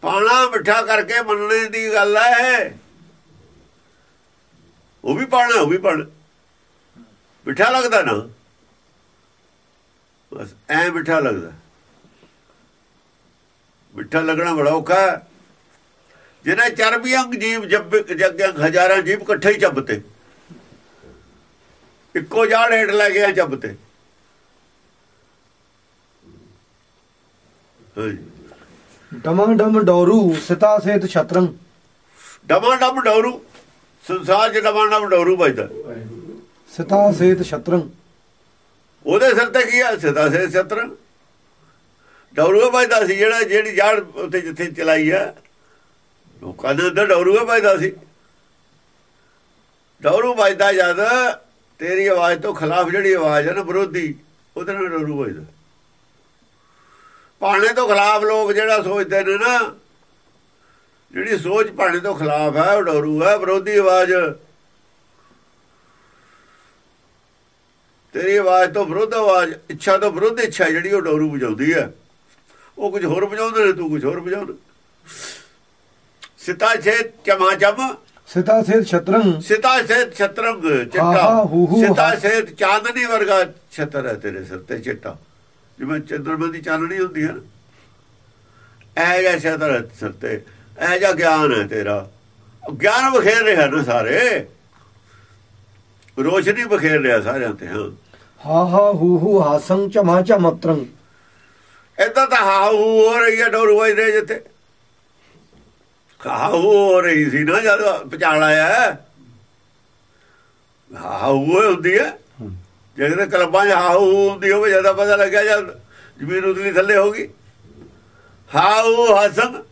ਪਾਣਾ ਮਿੱਠਾ ਕਰਕੇ ਮੰਨਣੇ ਦੀ ਗੱਲ ਹੈ ਉਹ ਵੀ ਪਾਣਾ ਉਹ ਵੀ ਪਾਣਾ। ਮਿੱਠਾ ਲੱਗਦਾ ਨਾ। ਬਸ ਐ ਮਿੱਠਾ ਲੱਗਦਾ। ਮਿੱਠਾ ਲੱਗਣਾ ਬੜਾ ਔਖਾ ਹੈ। ਜਿਹਨੇ ਚਰਬੀ ਅੰਗ ਜੀਵ ਜੱਬ ਜੱਗਿਆਂ ਹਜ਼ਾਰਾਂ ਜੀਵ ਇਕੱਠੇ ਹੀ ਚੱਬਤੇ ਇੱਕੋ ਜਾੜ ਹੇਠ ਲੈ ਗਿਆ ਚੱਬਤੇ ਡਮਾ ਡਮ ਡੋਰੂ ਸਿਤਾ ਸੇਤ ਛਤਰੰ। ਡਮਾ ਡਮ ਡੌਰੂ। ਸੰਸਾਰ ਚ ਡਮਾ ਡਮ ਡੌਰੂ ਵੱਜਦਾ। ਸਿਤਾ ਸੇਤ ਛਤਰੰ। ਉਹਦੇ ਸਿਰ ਤੇ ਕੀ ਆ? ਸਦਾ ਸੇ ਛਤਰ। ਡੌਰੂ ਵੱਜਦਾ ਸੀ ਜਿਹੜਾ, ਜਿਹੜੀ ਜਾੜ ਉੱਥੇ ਜਿੱਥੇ ਚਲਾਈ ਆ। ਲੋਕਾਂ ਦੇ ਅੰਦਰ ਡੌਰੂ ਵੱਜਦਾ ਸੀ। ਡੌਰੂ ਵੱਜਦਾ ਜਦ ਤੇਰੀ ਆਵਾਜ਼ ਤੋਂ ਖਿਲਾਫ ਜਿਹੜੀ ਆਵਾਜ਼ ਹੈ ਨਾ ਵਿਰੋਧੀ, ਉਹਦੇ ਨਾਲ ਡੌਰੂ ਵੱਜਦਾ। ਪਾਣੇ ਤੋਂ ਖਿਲਾਫ ਲੋਕ ਜਿਹੜਾ ਸੋਚਦੇ ਨੇ ਨਾ, ਜਿਹੜੀ ਸੋਚ ਪਾਣੇ ਤੋਂ ਖਿਲਾਫ ਹੈ ਉਹ ਡੌਰੂ ਹੈ ਵਿਰੋਧੀ ਆਵਾਜ਼। ਤੇਰੀ ਆਵਾਜ਼ ਤੋਂ ਵਿਰੋਧ ਆਵਾਜ਼, ਇੱਛਾ ਤੋਂ ਵਿਰੋਧ ਇੱਛਾ ਜਿਹੜੀ ਉਹ ਡੌਰੂ ਵਜਾਉਂਦੀ ਹੈ ਉਹ ਕੁਝ ਹੋਰ ਵਜਾਉਂਦੇ ਨੇ ਤੂੰ ਕੁਝ ਹੋਰ ਵਜਾਉਂਦਾ ਸਿਤਾ ਛੇ ਚਮਾ ਚਮ। ਸਿਤਾ ਸੇਤ ਛਤਰੰ ਸਿਤਾ ਸੇ ਛਤਰੰਗ ਚਿੱਟਾ। ਸਿਤਾ ਹਾਂ। ਸੇ ਚਾਂਦਨੀ ਵਰਗਾ ਛਤਰ ਹੈ ਤੇਰੇ ਸਿਰ ਤੇ ਚਿੱਟਾ। ਜਿਵੇਂ ਚੰਦਰਮਾ ਦੀ ਚਾਨਣੀ ਹੁੰਦੀ ਹੈ ਨਾ। ਇਹ ਜਿਹਾ ਛਤਰ ਹੈ ਸਿਰ ਤੇ ਇਹ ਜਿਹਾ ਗਿਆਨ ਹੈ ਤੇਰਾ। ਗਿਆਨ ਬਖੇਰ ਰਿਹਾ ਨਾ ਸਾਰੇ। ਰੋਸ਼ਨੀ ਬਖੇਰ ਰਿਹਾ ਸਾਰਿਆਂ ਤੇ ਹਾਂ। ਹਾ ਹਾ ਹੂ ਹੂ ਹਾਸੰ ਚਮਾ ਚਮਤਰੰ ਏਦਾਂ ਤਾਂ ਹਾਹੂ ਹੋ ਰਹੀ ਹੈ ਡੋਰੂ ਵਜ ਰਹੇ ਜਿੱਥੇ। ਹਾਹੂ ਹੋ ਰਹੀ ਸੀ ਨਾ ਜਦ ਪਚਾਲ ਆਇਆ ਹਾਹੂ ਹੁੰਦੀ ਹੈ। ਜਿਹੜੇ ਕਲਬਾਂ 'ਚ ਹਾਹੂ ਹੁੰਦੀ ਹੋਵੇ ਜ਼ਿਆਦਾ ਪਤਾ ਲੱਗਿਆ ਜਦ ਜ਼ਮੀਨ ਉਤਲੀ ਥੱਲੇ ਹੋ ਗਈ। ਹਾਹੂ ਹਸਨ।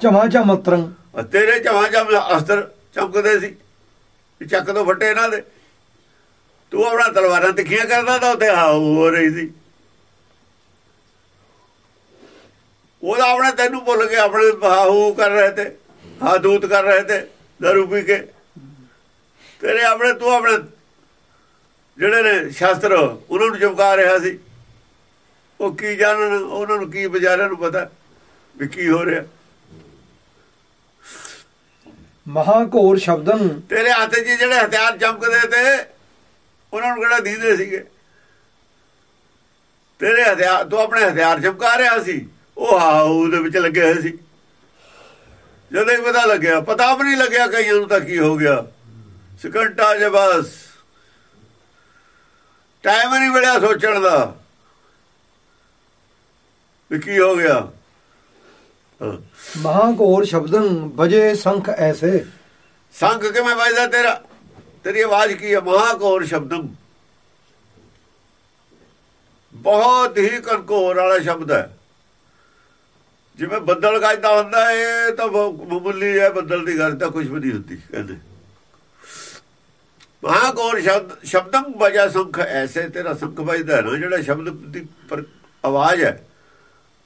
ਚਮਾ ਚਮਤਰੰ ਤੇਰੇ ਚਵਾਂ ਚਮ ਅਸਤਰ ਚਮਕਦੇ ਸੀ। ਚੱਕ ਤੋਂ ਫੱਟੇ ਇਹਨਾਂ ਦੇ। ਤੂੰ ਆਪਣਾ ਤਲਵਾਰਾਂ ਤਿੱਖੀਆਂ ਕਰਦਾ ਤਾਂ ਉੱਥੇ ਹਾਹੂ ਹੋ ਰਹੀ ਸੀ। ਉਹਦਾ ਆਪਣੇ ਤੈਨੂੰ ਭੁੱਲ ਕੇ ਆਪਣੇ ਹਾਹੂ ਕਰ ਰਹੇ ਤੇ ਹਾਦੂਤ ਕਰ ਰਹੇ ਤੇ ਦਾਰੂ ਪੀ ਕੇ। ਤੇਰੇ ਆਪਣੇ ਤੂੰ ਆਪਣੇ ਜਿਹੜੇ ਨੇ ਸ਼ਾਸਤਰ ਉਹਨਾਂ ਨੂੰ ਚਮਕਾ ਰਿਹਾ ਸੀ। ਉਹ ਕੀ ਜਾਣਨ ਉਹਨਾਂ ਨੂੰ ਕੀ ਵਿਚਾਰਿਆਂ ਨੂੰ ਪਤਾ ਵੀ ਕੀ ਹੋ ਰਿਹਾ। ਮਹਾਘੋਰ ਸ਼ਬਦੰ ਤੇਰੇ ਹੱਥ 'ਚ ਜਿਹੜੇ ਹਥਿਆਰ ਚਮਕਦੇ ਤੇ ਉਹਨਾਂ ਨੂੰ ਕਿਹੜਾ ਦੀਦੇ ਸੀਗੇ? ਤੇਰੇ ਹਥਿਆਰ ਤੂੰ ਆਪਣੇ ਹਥਿਆਰ ਚਮਕਾ ਰਿਹਾ ਸੀ। ਉਹ ਹਾਂ ਉਹਦੇ ਵਿੱਚ ਲੱਗੇ ਹੋਏ ਸੀ। ਜਦੋਂ ਹੀ ਪਤਾ ਲੱਗਿਆ ਪਤਾ ਵੀ ਨਹੀਂ ਲੱਗਿਆ ਕਈਆਂ ਨੂੰ ਤਾਂ ਕੀ ਹੋ ਗਿਆ। ਸਕੰਟਾ ਜੇ ਬਸ। ਟਾਈਮ ਨਹੀਂ ਮਿਲਿਆ ਸੋਚਣ ਦਾ। ਵੀ ਕੀ ਹੋ ਗਿਆ। ਹਾਂ। ਮਹਾਘੋਰ ਸ਼ਬਦੰ ਵਜੇ ਸੰਖ ਐਸੇ। ਸੰਗ ਕਿਵੇਂ ਵੱਜਦਾ ਤੇਰਾ? ਤੇਰੀ ਆਵਾਜ਼ ਕੀ ਹੈ ਮਹਾਕੌਰ ਸ਼ਬਦਮ ਬਹੁਤ ਹੀ ਕਨਕੋਰ ਵਾਲਾ ਸ਼ਬਦ ਹੈ। ਜਿਵੇਂ ਬੱਦਲ ਗੱਜਦਾ ਹੁੰਦਾ ਇਹ ਤਾਂ ਮਾਮੂਲੀ ਹੈ ਬੱਦਲ ਦੀ ਗੱਲ ਤਾਂ ਕੁਝ ਵੀ ਨਹੀਂ ਹੁੰਦੀ ਕਹਿੰਦੇ। ਮਹਾਕੌਰ ਸ਼ਬਦ ਸ਼ਬਦਮ ਵਜਾ ਸੰਖ ਐਸੇ ਤੇਰਾ ਸੰਖ ਵੱਜਦਾ ਨਾ ਜਿਹੜਾ ਸ਼ਬਦ ਦੀ ਆਵਾਜ਼ ਹੈ।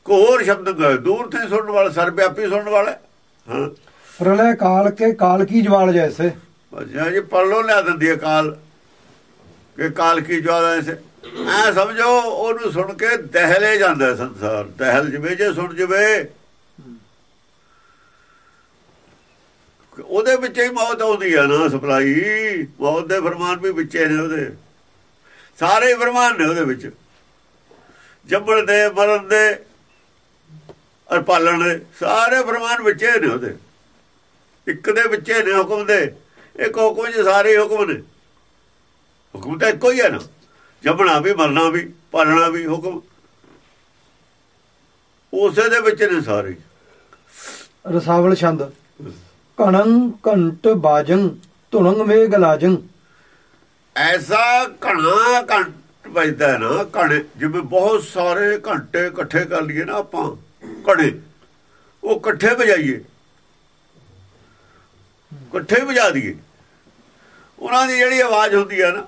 ਕੋਰ ਸ਼ਬਦ ਦੂਰ ਤੇ ਸੁਣਨ ਵਾਲਾ ਸਰਵਿਆਪੀ ਸੁਣਨ ਵਾਲਾ ਹੈ। ਕਾਲ ਕੇ ਕਾਲ ਕੀ ਜਵਾਲ ਜੈਸੇ। ਅੱਛਾ ਜੀ ਪਰਲੋ ਲਿਆ ਦਿੰਦੀ ਹੈ ਕਾਲ। ਕਿ ਕਾਲ ਕੀ ਜਵਾਲਾ ਐਸੇ। ਐ ਸਮਝੋ, ਉਹਨੂੰ ਸੁਣ ਕੇ ਦਹਿਲੇ ਜਾਂਦਾ ਸੰਸਾਰ। ਦਹਿਲ ਜਵੇ ਜੇ ਸੁਣ ਜਵੇ, ਉਹਦੇ ਵਿੱਚ ਹੀ ਮੌਤ ਆਉਂਦੀ ਹੈ ਨਾ ਸਪਲਾਈ। ਮੌਤ ਦੇ ਫਰਮਾਨ ਵੀ ਵਿੱਚੇ ਨੇ ਉਹਦੇ। ਸਾਰੇ ਫਰਮਾਨ ਨੇ ਉਹਦੇ ਵਿੱਚ। ਜੰਮਣ ਦੇ, ਮਰਨ ਦੇ, ਔਰ ਪਾਲਣ ਦੇ, ਸਾਰੇ ਫਰਮਾਨ ਵਿੱਚੇ ਨੇ ਉਹਦੇ। ਇੱਕ ਦੇ ਵਿੱਚੇ ਨੇ ਹੁਕਮ ਦੇ। ਇੱਕ ਹੁਕਮ 'ਚ ਸਾਰੇ ਹੁਕਮ ਨੇ। ਹੁਕਮ ਤਾਂ ਇੱਕੋ ਹੀ ਹੈ ਨਾ। ਜੰਮਣਾ ਵੀ ਮਰਨਾ ਵੀ ਪਾਲਣਾ ਵੀ ਹੁਕਮ। ਉਸੇ ਦੇ ਵਿੱਚ ਨੇ ਸਾਰੇ। ਰਸਾਵਲ ਛੰਦ। ਕਣੰ ਘੰਟ ਬਾਜੰ ਧੁਣੰਗ ਮੇਘ ਲਾਜੰ। ਐਸਾ ਘਣਾ ਘੰਟ ਵੱਜਦਾ ਨਾ ਘਣੇ। ਜਿਵੇਂ ਬਹੁਤ ਸਾਰੇ ਘੰਟੇ ਇਕੱਠੇ ਕਰ ਲਈਏ ਨਾ ਆਪਾਂ ਘੜੇ ਉਹ ਇਕੱਠੇ ਵਜਾਈਏ। ਇਕੱਠੇ ਵਜਾ ਦਈਏ। ਉਹਨਾਂ ਦੀ ਜਿਹੜੀ ਆਵਾਜ਼ ਹੁੰਦੀ ਹੈ ਨਾ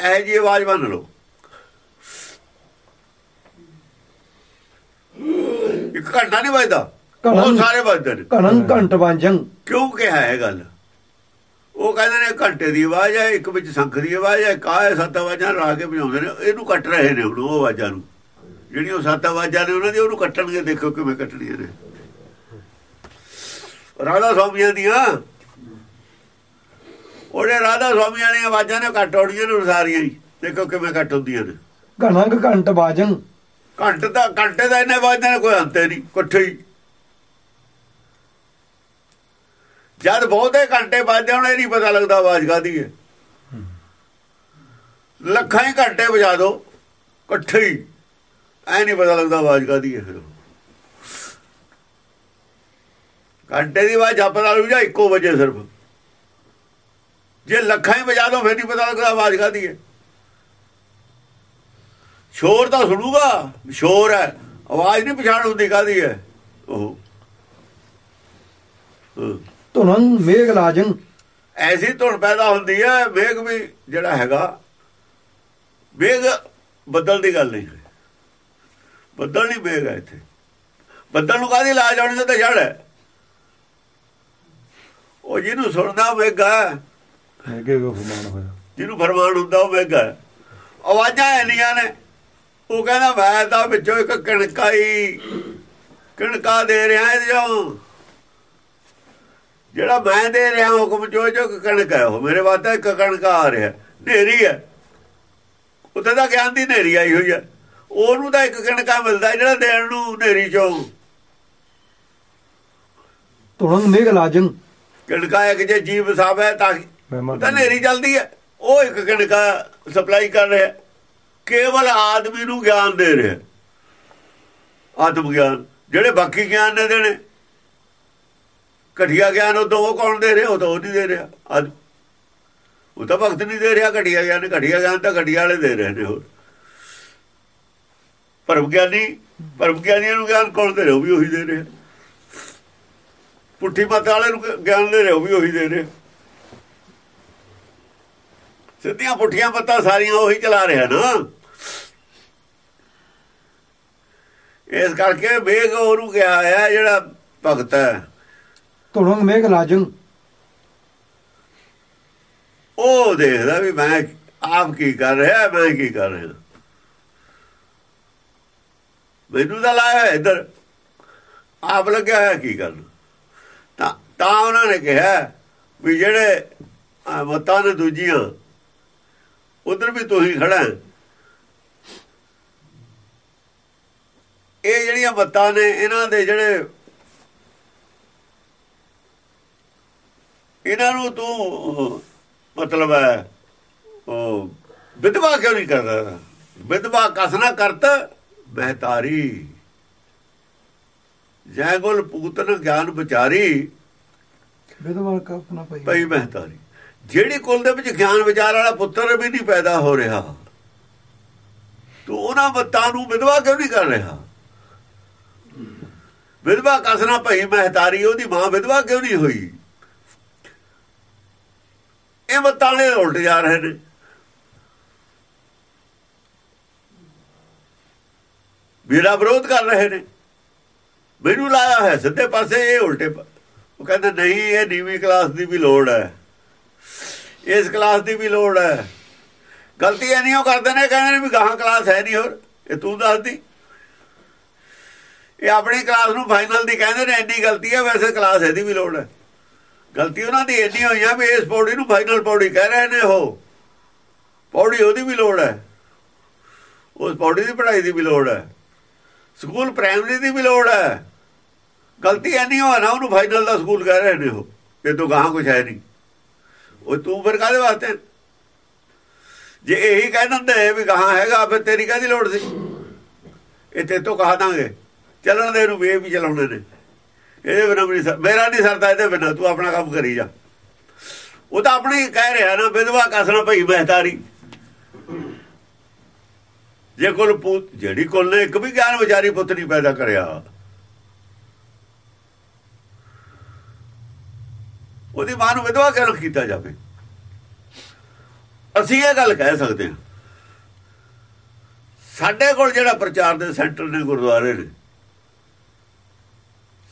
ਇਹ ਜੀ ਆਵਾਜ਼ ਮੰਨ ਲਓ। ਇੱਕ ਘੰਟਾ ਨਹੀਂ ਵੱਜਦਾ। ਘਣਾ- ਸਾਰੇ ਵੱਜਦੇ ਨੇ। ਕਣੰ ਘੰਟ ਬਾਜੰ ਕਿਉਂ ਕਿਹਾ ਹੈ ਗੱਲ? ਉਹ ਕਹਿੰਦੇ ਨੇ ਘੰਟੇ ਦੀ ਆਵਾਜ਼ ਹੈ ਇੱਕ ਵਿੱਚ ਸੰਖ ਦੀ ਆਵਾਜ਼ ਹੈ ਕਾਹ ਸੱਤ ਆਵਾਜ਼ਾਂ ਲਾ ਕੇ ਵਜਾਉਂਦੇ ਨੇ। ਇਹਨੂੰ ਕੱਟ ਰਹੇ ਨੇ ਹੁਣ ਉਹ ਆਵਾਜ਼ਾਂ ਨੂੰ। ਜਿਹੜੀਆਂ ਉਹ ਸੱਤ ਆਵਾਜ਼ਾਂ ਨੇ ਉਹਨਾਂ ਦੀ ਉਹਨੂੰ ਕੱਟਣਗੇ। ਦੇਖੋ ਕਿਵੇਂ ਕੱਟਣੀਆਂ ਨੇ। ਰਾਧਾ ਸਵਾਮੀਆਂ ਦੀਆਂ ਉਹਦੇ ਰਾਧਾ ਸਵਾਮੀਆਂ ਦੀਆਂ ਆਵਾਜ਼ਾਂ ਨੇ ਕੱਟ ਆਉਣੀਆਂ ਨੇ ਸਾਰੀਆਂ ਹੀ। ਦੇਖੋ ਕਿਵੇਂ ਕੱਟ ਹੁੰਦੀਆਂ ਨੇ। ਘਣੰਗ ਘੰਟ ਬਾਜੰ ਘੰਟ ਦਾ ਘੰਟੇ ਦਾ ਇਹਨੇ ਵੱਜਦੇ ਨੇ ਕੋਈ ਅੰਤੇ ਨਹੀਂ ਇਕੱਠੇ ਹੀ। ਜਦ ਬਹੁਤੇ ਘੰਟੇ ਵੱਜਦੇ ਹੁਣ ਇਹ ਨਹੀਂ ਪਤਾ ਲੱਗਦਾ ਆਵਾਜ਼ ਕਾਦੀ ਹੈ। ਲੱਖਾਂ ਹੀ ਘੰਟੇ ਵਜਾ ਦੋ ਇਕੱਠੇ ਹੀ। ਐ ਨਹੀਂ ਪਤਾ ਲੱਗਦਾ ਆਵਾਜ਼ ਕਾਦੀ ਹੈ ਫਿਰ ਘੰਟੇ ਦੀ ਆਵਾਜ਼ ਜਪ ਨਾਲ ਜਾਂ ਇੱਕੋ ਵਜੇ ਸਿਰਫ। ਜੇ ਲੱਖਾਂ ਹੀ ਵਜਾ ਦੋ ਫਿਰ ਨਹੀਂ ਪਤਾ ਲੱਗਦਾ ਆਵਾਜ਼ ਕਾਦੀ ਹੈ। ਸ਼ੋਰ ਤਾਂ ਸੁਣੂਗਾ ਸ਼ੋਰ ਹੈ। ਆਵਾਜ਼ ਨਹੀਂ ਪਛਾਣ ਹੁੰਦੀ ਕਾਦੀ ਹੈ। ਉਹ। ਧੁਣੰਗ ਮੇਘ ਲਾਜੰ। ਐਸੀ ਧੁਨ ਪੈਦਾ ਹੁੰਦੀ ਹੈ ਮੇਘ ਵੀ ਜਿਹੜਾ ਹੈਗਾ ਮੇਘ ਬੱਦਲ ਦੀ ਗੱਲ ਨਹੀਂ। ਬੱਦਲ ਨਹੀਂ ਮੇਘ ਹੈ ਇੱਥੇ। ਬੱਦਲ ਨੂੰ ਕਾਦੀ ਲਾ ਜਾਣੀ ਤੇ ਜੜ ਹੈ। ਉਹ ਜਿਹਨੂੰ ਸੁਣਦਾ ਉਹ ਮੇਘ ਹੈ ਹੈਗੇ ਕੋ ਫਮਾਨ ਹੋਇਆ। ਜਿਹਨੂੰ ਫਰਮਾਨ ਹੁੰਦਾ ਉਹ ਹੈ। ਆਵਾਜ਼ਾਂ ਐਨੀਆਂ ਨੇ ਉਹ ਕਹਿੰਦਾ ਮੈਂ ਤਾਂ ਵਿੱਚੋਂ ਇੱਕ ਕਣਕਾਈ ਕਣਕਾ ਦੇ ਰਿਹਾ ਇਹ ਜੋ ਜਿਹੜਾ ਮੈਂ ਦੇ ਰਿਹਾ ਹੁਕਮ ਚੋ ਜੋ ਕਣਕ ਹੈ ਉਹ ਮੇਰੇ ਵਾਸਤੇ ਇੱਕ ਕਣਕਾ ਆ ਰਿਹਾ। ਨੇਰੀ ਹੈ। ਉੱਥੇ ਤਾਂ ਗਿਆਨ ਦੀ ਨੇਰੀ ਆਈ ਹੋਈ ਹੈ। ਉਹਨੂੰ ਤਾਂ ਇੱਕ ਕਣਕਾ ਮਿਲਦਾ ਜਿਹੜਾ ਦੇਣ ਨੂੰ ਨੇਰੀ ਚੋਂ। ਧੁਣੰਗ ਮੇਘ ਲਾਜੰ ਕਣਕਾ ਇੱਕ ਜੇ ਜੀਵ ਸਾਬ ਹੈ ਤਾਂ ਮਹਿਮਾ ਤਾਂ ਨੇਰੀ ਚੱਲਦੀ ਹੈ। ਉਹ ਇੱਕ ਕਣਕਾ ਸਪਲਾਈ ਕਰ ਰਿਹਾ। ਕੇਵਲ ਆਦਮੀ ਨੂੰ ਗਿਆਨ ਦੇ ਰਿਹਾ। ਆਤਮ ਗਿਆਨ ਜਿਹੜੇ ਬਾਕੀ ਗਿਆਨ ਨੇ ਦੇਣੇ। ਘਟੀਆ ਗਿਆਨ ਉਹ ਉਹ ਕੌਣ ਦੇ ਰਿਹਾ? ਉਹ ਤਾਂ ਉਹ ਨਹੀਂ ਦੇ ਰਿਹਾ। ਆਦ ਉਹ ਤਾਂ ਭਗਤ ਨਹੀਂ ਦੇ ਰਿਹਾ ਘਟੀਆ ਗਿਆਨ। ਘਟੀਆ ਗਿਆਨ ਤਾਂ ਘਟੀਆ ਵਾਲੇ ਦੇ ਰਹੇ ਨੇ ਹੋਰ। ਪਰਮ ਗਿਆਨੀ ਪਰਮ ਗਿਆਨੀਆਂ ਨੂੰ ਗਿਆਨ ਕੌਣ ਦੇ ਰਿਹਾ? ਉਹ ਵੀ ਉਹੀ ਦੇ ਰਿਹਾ। ਪੁੱਠੀ ਮੱਤ ਵਾਲੇ ਨੂੰ ਗਿਆਨ ਦੇ ਰਿਹਾ। ਉਹ ਵੀ ਉਹੀ ਦੇ ਰਿਹਾ। ਸਿੱਧੀਆਂ ਪੁੱਠੀਆਂ ਮੱਤਾਂ ਸਾਰੀਆਂ ਉਹੀ ਚਲਾ ਰਿਹਾ ਨਾ। ਇਸ ਕਰਕੇ ਵੇਗ ਉਹਨੂੰ ਕਿਹਾ ਹੈ ਜਿਹੜਾ ਭਗਤ ਹੈ। ਧੁਣੰਗ ਮੇਘ ਲਾਜੰ ਉਹ ਦੇਖਦਾ ਵੀ ਮੈਂ ਆਪ ਕੀ ਕਰ ਰਿਹਾ ਮੈਂ ਕੀ ਕਰ ਰਿਹਾ। ਮੈਨੂੰ ਤਾਂ ਲਾਇਆ ਇੱਧਰ। ਆਪ ਲੱਗਿਆ ਹੋਇਆ ਕੀ ਕਰਨ। ਤਾਂ ਤਾਂ ਉਹਨਾਂ ਨੇ ਕਿਹਾ ਵੀ ਜਿਹੜੇ ਮਤਾਂ ਨੇ ਦੂਜੀਆਂ ਉਧਰ ਵੀ ਤੂੰ ਹੀ। ਖੜਾ ਇਹ ਜਿਹੜੀਆਂ ਮਤਾਂ ਨੇ ਇਹਨਾਂ ਦੇ ਜਿਹੜੇ ਇਹਨਾਂ ਨੂੰ ਤੂੰ ਮਤਲਬ ਹੈ ਉਹ ਵਿਧਵਾ ਕਿਉਂ ਨਹੀਂ ਕਰਦਾ? ਵਿਧਵਾ ਕਸਨਾ ਕਰਤ ਬਹਿਤਾਰੀ ਜੈ ਗੁਲ ਪੂਤਨ ਗਿਆਨ ਵਿਚਾਰੀ ਵਿਦਵਾਨ ਕਲਪਨਾ ਪਈ ਪਈ ਬਹਿਤਾਰੀ ਜਿਹੜੀ ਕੁਲ ਦੇ ਵਿੱਚ ਗਿਆਨ ਵਿਚਾਰ ਵਾਲਾ ਪੁੱਤਰ ਵੀ ਨਹੀਂ ਪੈਦਾ ਹੋ ਰਿਹਾ। ਤੂੰ ਉਹਨਾਂ ਬੱਤਾਂ ਨੂੰ ਵਿਧਵਾ ਕਿਉਂ ਨਹੀਂ ਕਰ ਰਿਹਾ? ਵਿਧਵਾ ਕਸਨਾ ਭਈ ਮਹਤਾਰੀ ਉਹਦੀ ਮਾਂ ਵਿਧਵਾ ਕਿਉਂ ਨਹੀਂ ਹੋਈ? ਇਹ ਬੱਤਾਂ ਨੇ ਉਲਟ ਜਾ ਰਹੇ ਨੇ। ਮੇਰਾ ਵਿਰੋਧ ਕਰ ਰਹੇ ਨੇ। ਮੈਨੂੰ ਲਾਇਆ ਹੈ ਸਿੱਧੇ ਪਾਸੇ, ਇਹ ਉਲਟੇ ਉਹ ਕਹਿੰਦੇ, ਨਹੀਂ, ਇਹ ਨੀਵੀਂ ਕਲਾਸ ਦੀ ਵੀ ਲੋੜ ਹੈ। ਇਸ ਕਲਾਸ ਦੀ ਵੀ ਲੋੜ ਹੈ। ਗਲਤੀ ਇਹ ਨਹੀਂ ਉਹ ਕਰਦੇ ਨੇ, ਕਹਿੰਦੇ ਨੇ ਵੀ ਗਾਹਾਂ ਕਲਾਸ ਹੈ ਨਹੀਂ ਹੋਰ। ਇਹ ਤੂੰ ਦੱਸਦੀ। ਇਹ ਆਪਣੀ ਕਲਾਸ ਨੂੰ ਫਾਈਨਲ ਦੀ ਕਹਿੰਦੇ ਨੇ, ਇੰਨੀ ਗਲਤੀ ਹੈ, ਵੈਸੇ ਕਲਾਸ ਇਹਦੀ ਵੀ ਲੋੜ ਹੈ। ਗਲਤੀ ਉਹਨਾਂ ਦੀ ਇੰਨੀ ਹੋਈ ਆ ਵੀ ਇਸ ਪੌੜੀ ਨੂੰ ਫਾਈਨਲ ਪੌੜੀ ਕਹਿ ਰਹੇ ਨੇ ਉਹ। ਪੌੜੀ ਉਹਦੀ ਵੀ ਲੋੜ ਹੈ। ਉਸ ਪੌੜੀ ਦੀ ਪੜ੍ਹਾਈ ਦੀ ਵੀ ਲੋੜ ਹੈ। ਸਕੂਲ ਪ੍ਰਾਇਮਰੀ ਦੀ ਵੀ ਲੋੜ ਹੈ। ਗਲਤੀ ਐਨੀ ਹੋਆ ਨਾ, ਉਹਨੂੰ ਫਾਈਨਲ ਦਾ ਸਕੂਲ ਕਹਿ ਰਹੇ ਨੇ ਉਹ। ਇਹ ਤੋਂ ਗਾਹਾਂ ਕੁਝ ਹੈ ਨਹੀਂ। ਉਹ ਤੂੰ ਫਿਰ ਕਾਹਦੇ ਵਾਸਤੇ? ਜੇ ਇਹੀ ਕਹਿ ਦਿੰਦੇ ਵੀ ਗਾਹਾਂ ਹੈਗਾ, ਫਿਰ ਤੇਰੀ ਕਾਹਦੀ ਲੋੜ ਸੀ? ਇਹ ਤੇ ਤੋਂ ਕਹਾ ਦਾਂਗੇ। ਚੱਲਣ ਦੇ ਨੂੰ ਵੀ ਵੀ ਚਲਾਉਣੇ ਨੇ। ਇਹਦੇ ਬਿਨਾਂ ਵੀ ਨਹੀਂ ਮੇਰਾ ਨਹੀਂ ਸਰਦਾ ਇਹਦੇ ਬਿਨਾਂ, ਤੂੰ ਆਪਣਾ ਕੰਮ ਕਰੀ ਜਾ। ਉਹ ਤਾਂ ਆਪਣੀ ਕਹਿ ਰਿਹਾ ਨਾ, ਵਿਧਵਾ ਕਸਣਾ ਭਈ ਮਹਤਾਰੀ ਜੇ ਕੋਲ ਪੁੱਤ, ਜਿਹੜੀ ਕੋਲ ਨੇ, ਇੱਕ ਵੀ ਗਿਆਨ ਵਿਚਾਰੀ ਪੁੱਤ ਨਹੀਂ ਪੈਦਾ ਕਰਿਆ। ਉਹਦੀ ਮਾਂ ਨੂੰ ਵਿਧਵਾ ਕਿਉਂ ਕੀਤਾ ਜਾਵੇ? ਅਸੀਂ ਇਹ ਗੱਲ ਕਹਿ ਸਕਦੇ ਹਾਂ। ਸਾਡੇ ਕੋਲ ਜਿਹੜਾ ਪ੍ਰਚਾਰ ਦੇ ਸੈਂਟਰ ਨੇ, ਗੁਰਦੁਆਰੇ ਨੇ,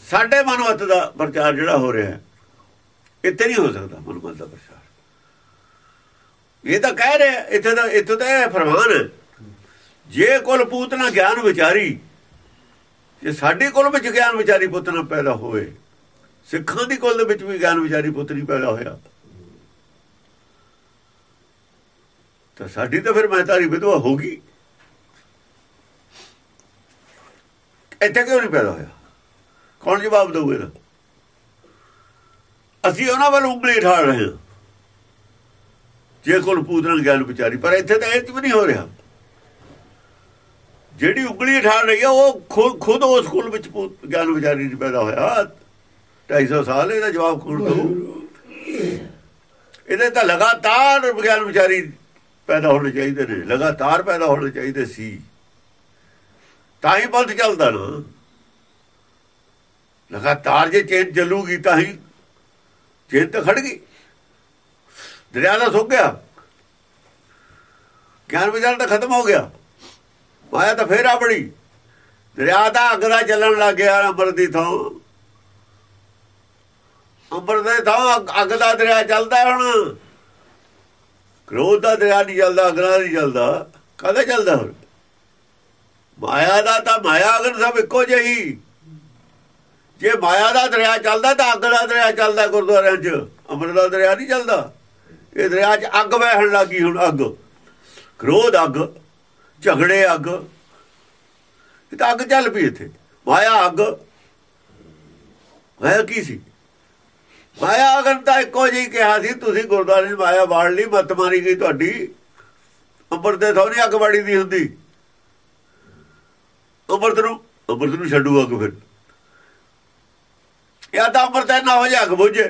ਸਾਡੇ ਮਨਮਤ ਦਾ ਪ੍ਰਚਾਰ ਜਿਹੜਾ ਹੋ ਰਿਹਾ ਇੱਥੇ ਨਹੀਂ ਹੋ ਸਕਦਾ ਮਨਮਤ ਦਾ ਪ੍ਰਚਾਰ। ਇਹ ਤਾਂ ਕਹਿ ਰਿਹਾ, ਇੱਥੇ ਤਾਂ ਇੱਥੇ ਤਾਂ ਇਹ ਫਰਮਾਨ ਹੈ, ਜੇ ਕੁਲ ਪੂਤ ਨਾ ਗਿਆਨ ਵਿਚਾਰੀ, ਜੇ ਸਾਡੇ ਕੁਲ ਵਿੱਚ ਗਿਆਨ ਵਿਚਾਰੀ ਪੁੱਤ ਨਾ ਪੈਦਾ ਹੋਵੇ ਸਿੱਖਾਂ ਦੀ ਕੁਲ ਦੇ ਵਿੱਚ ਵੀ ਗਿਆਨ ਵਿਚਾਰੀ ਪੁੱਤ ਨਹੀਂ ਪੈਦਾ ਹੋਇਆ। ਤਾਂ ਸਾਡੀ ਤਾਂ ਫਿਰ ਮਹਤਾਰੀ ਵਿਧਵਾ ਹੋ ਗਈ। ਇੱਥੇ ਕਿਉਂ ਨਹੀਂ ਪੈਦਾ ਹੋਇਆ? ਕੌਣ ਜਵਾਬ ਦੇਊਗਾ ਇਹਦਾ? ਅਸੀਂ ਉਹਨਾਂ ਵੱਲ ਉਂਗਲੀ ਠਾੜ ਰਹੇ ਹਾਂ। ਜੇ ਕੋਲ ਪੂਤਨ ਗਿਆਨ ਵਿਚਾਰੀ, ਪਰ ਇੱਥੇ ਤਾਂ ਇਹ ਵੀ ਨਹੀਂ ਹੋ ਰਿਹਾ। ਜਿਹੜੀ ਉਂਗਲੀ ਠਾੜ ਰਹੀ ਹੈ ਉਹ ਖੁਦ ਖੁਦ ਉਸ ਕੋਲ ਵਿੱਚ ਗਿਆਨ ਵਿਚਾਰੀ ਨਹੀਂ ਪੈਦਾ ਹੋਇਆ। 250 ਸਾਲ ਇਹਦਾ ਜਵਾਬ ਖੂਨ ਦਊ? ਇਹਦੇ ਤਾਂ ਲਗਾਤਾਰ ਵਿਗਿਆਨ ਵਿਚਾਰੀ ਪੈਦਾ ਹੋਣੇ ਚਾਹੀਦੇ ਨੇ, ਲਗਾਤਾਰ ਪੈਦਾ ਹੋਣੇ ਚਾਹੀਦੇ ਸੀ। ਤਾਂ ਹੀ ਬੰਦ ਚੱਲਦਾ ਨਾ। ਲਗਾਤਾਰ ਜੇ ਚੇਨ ਚੱਲੂਗੀ ਤਾਂ ਹੀ ਚੇਨ ਤਾਂ ਖੜ ਗਈ। ਦਰਿਆ ਦਾ ਸੁੱਕ ਗਿਆ। ਗਿਆਨ ਵਿਚਾਰ ਤਾਂ ਖਤਮ ਹੋ ਗਿਆ। ਮਾਇਆ ਤਾਂ ਫੇਰ ਆ ਬੜੀ ਦਰਿਆ ਦਾ ਅੱਗ ਦਾ ਚੱਲਣ ਲੱਗ ਗਿਆ ਅੰਮ੍ਰਿਤ ਦੀ ਥਾਂ। ਅੰਬਰ ਦੇ ਥਾਂ ਅੱਗ- ਦਾ ਦਰਿਆ ਚੱਲਦਾ ਹੁਣ। ਕ੍ਰੋਧ ਦਾ ਦਰਿਆ ਨਹੀਂ ਚੱਲਦਾ, ਅੱਗ ਦਾ ਨਹੀਂ ਚੱਲਦਾ। ਕਦੇ ਚੱਲਦਾ ਹੁਣ? ਮਾਇਆ ਦਾ ਤਾਂ ਮਾਇਆ ਅਗਰ ਸਭ ਇੱਕੋ ਜਿਹੀ। ਜੇ ਮਾਇਆ ਦਾ ਦਰਿਆ ਚੱਲਦਾ ਤਾਂ ਅੱਗ ਦਾ ਦਰਿਆ ਚੱਲਦਾ ਗੁਰਦੁਆਰਿਆਂ 'ਚ। ਅੰਮ੍ਰਿਤ ਦਾ ਦਰਿਆ ਨਹੀਂ ਚੱਲਦਾ। ਇਹ ਦਰਿਆ 'ਚ ਅੱਗ ਵਹਿਣ ਲੱਗੀ ਹੁਣ ਅੱਗ। ਕ੍ਰੋਧ ਅੱਗ, ਝਗੜੇ ਅੱਗ। ਇਹ ਤਾਂ ਅੱਗ ਚੱਲ ਪਈ ਇੱਥੇ। ਮਾਇਆ ਅੱਗ। ਮਾਇਆ ਕੀ ਸੀ? ਮਾਇਆ ਅਗਰ ਤਾਂ ਇੱਕੋ ਜਿਹੀ ਕਿਹਾ ਸੀ ਤੁਸੀਂ ਗੁਰਦੁਆਰੇ 'ਚ ਮਾਇਆ ਬਾੜ ਲਈ ਮੱਤ ਮਾਰੀ ਗਈ ਤੁਹਾਡੀ। ਅੰਮ੍ਰਿਤ ਦੇ ਥੋੜੀ ਅੱਗ ਬਾੜੀ ਦੀ ਹੁੰਦੀ। ਅੰਮ੍ਰਿਤ ਨੂੰ ਅੰਮ੍ਰਿਤ ਨੂੰ ਛੱਡੂ ਅੱਗ ਫਿਰ। ਜਾਂ ਤਾਂ ਅੰਮ੍ਰਿਤ ਨਾ ਹੋ ਜਾ ਅੱਗ ਬੁਝੇ।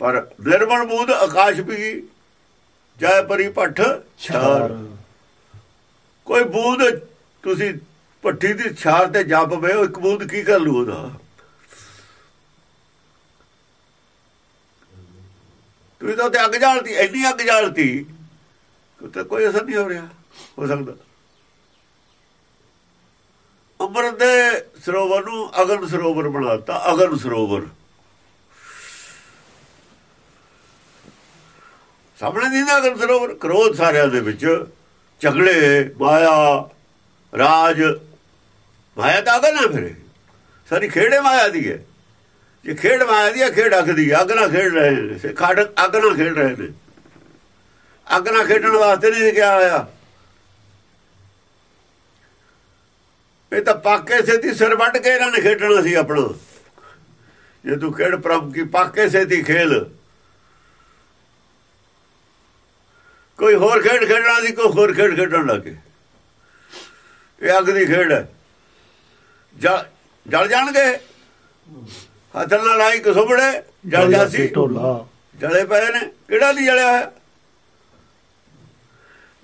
ਪਰ ਨਿਰਮਲ ਬੂਦ ਆਕਾਸ਼ ਵੀ ਜੈ ਪਰੀ ਪੱਠ ਛਾਰ। ਕੋਈ ਬੂਦ ਤੁਸੀਂ ਪੱਠੀ ਦੀ ਛਾਰ ਤੇ ਜੱਪ ਵੇ ਇੱਕ ਬੂਦ ਕੀ ਕਰ ਲੂ ਉਹਦਾ? ਤੁਸੀਂ ਤਾਂ ਉੱਤੇ ਅੱਗ ਜਾਲਤੀ, ਇੰਨੀ ਅੱਗ ਜਾਲਤੀ ਕਿ ਤੇ ਕੋਈ ਅਸਰ ਨਹੀਂ ਹੋ ਰਿਹਾ, ਹੋ ਸਕਦਾ। ਅੰਮ੍ਰਿਤ ਦੇ ਸਰੋਵਰ ਨੂੰ ਅਗਨ ਸਰੋਵਰ ਬਣਾਤਾ, ਅਗਨ ਸਰੋਵਰ। ਸਾਹਮਣੇ ਨਹੀਂ ਨਾ ਅਗਨ ਸਰੋਵਰ, ਕ੍ਰੋਧ ਸਾਰਿਆਂ ਦੇ ਵਿੱਚ, ਝਗੜੇ, ਮਾਇਆ, ਰਾਜ। ਮਾਇਆ ਤਾਂ ਅਗਨ ਹੈ ਫਿਰ, ਸਾਰੀ ਖੇੜੇ ਮਾਇਆ ਦੀ ਹੈ। ਜੇ ਖੇਡ ਮਾਇਆ ਦੀ ਹੈ ਖੇਡ ਅੱਗਦੀ ਹੈ, ਅੱਗ ਨਾਲ ਖੇਡ ਰਹੇ ਨੇ। ਸੇ ਅੱਗ ਨਾਲ ਖੇਡ ਰਹੇ ਨੇ। ਅੱਗ ਨਾਲ ਖੇਡਣ ਵਾਸਤੇ ਨਹੀਂ ਕਿਹਾ ਹੋਇਆ। ਇਹ ਤਾਂ ਪਾਕੇ ਸੇਤੀ ਸਿਰ ਵੱਢ ਕੇ ਇਹਨਾਂ ਨੇ ਖੇਡਣਾ ਸੀ ਆਪਣਾ। ਜੇ ਤੂੰ ਖੇਡ ਪ੍ਰਭ ਕੀ ਪਾਕੇ ਸੇਤੀ ਖੇਲ। ਕੋਈ ਹੋਰ ਖੇਡ ਖੇਡਣਾ ਸੀ ਕੋਈ ਹੋਰ ਖੇਡ ਖੇਡਣ ਲੱਗੇ। ਇਹ ਅੱਗ ਦੀ ਖੇਡ ਹੈ। ਜਲ ਜਾਣਗੇ? ਹੱਥ ਨਾਲ ਲਾਈ ਕਸੁਬੜੇ ਜਲ ਜਾਸੀ। ਢੋਲਾ ਜਲੇ ਪਏ ਨੇ। ਕਿਹੜਾ ਨਹੀਂ ਜਲਿਆ ਹੋਇਆ?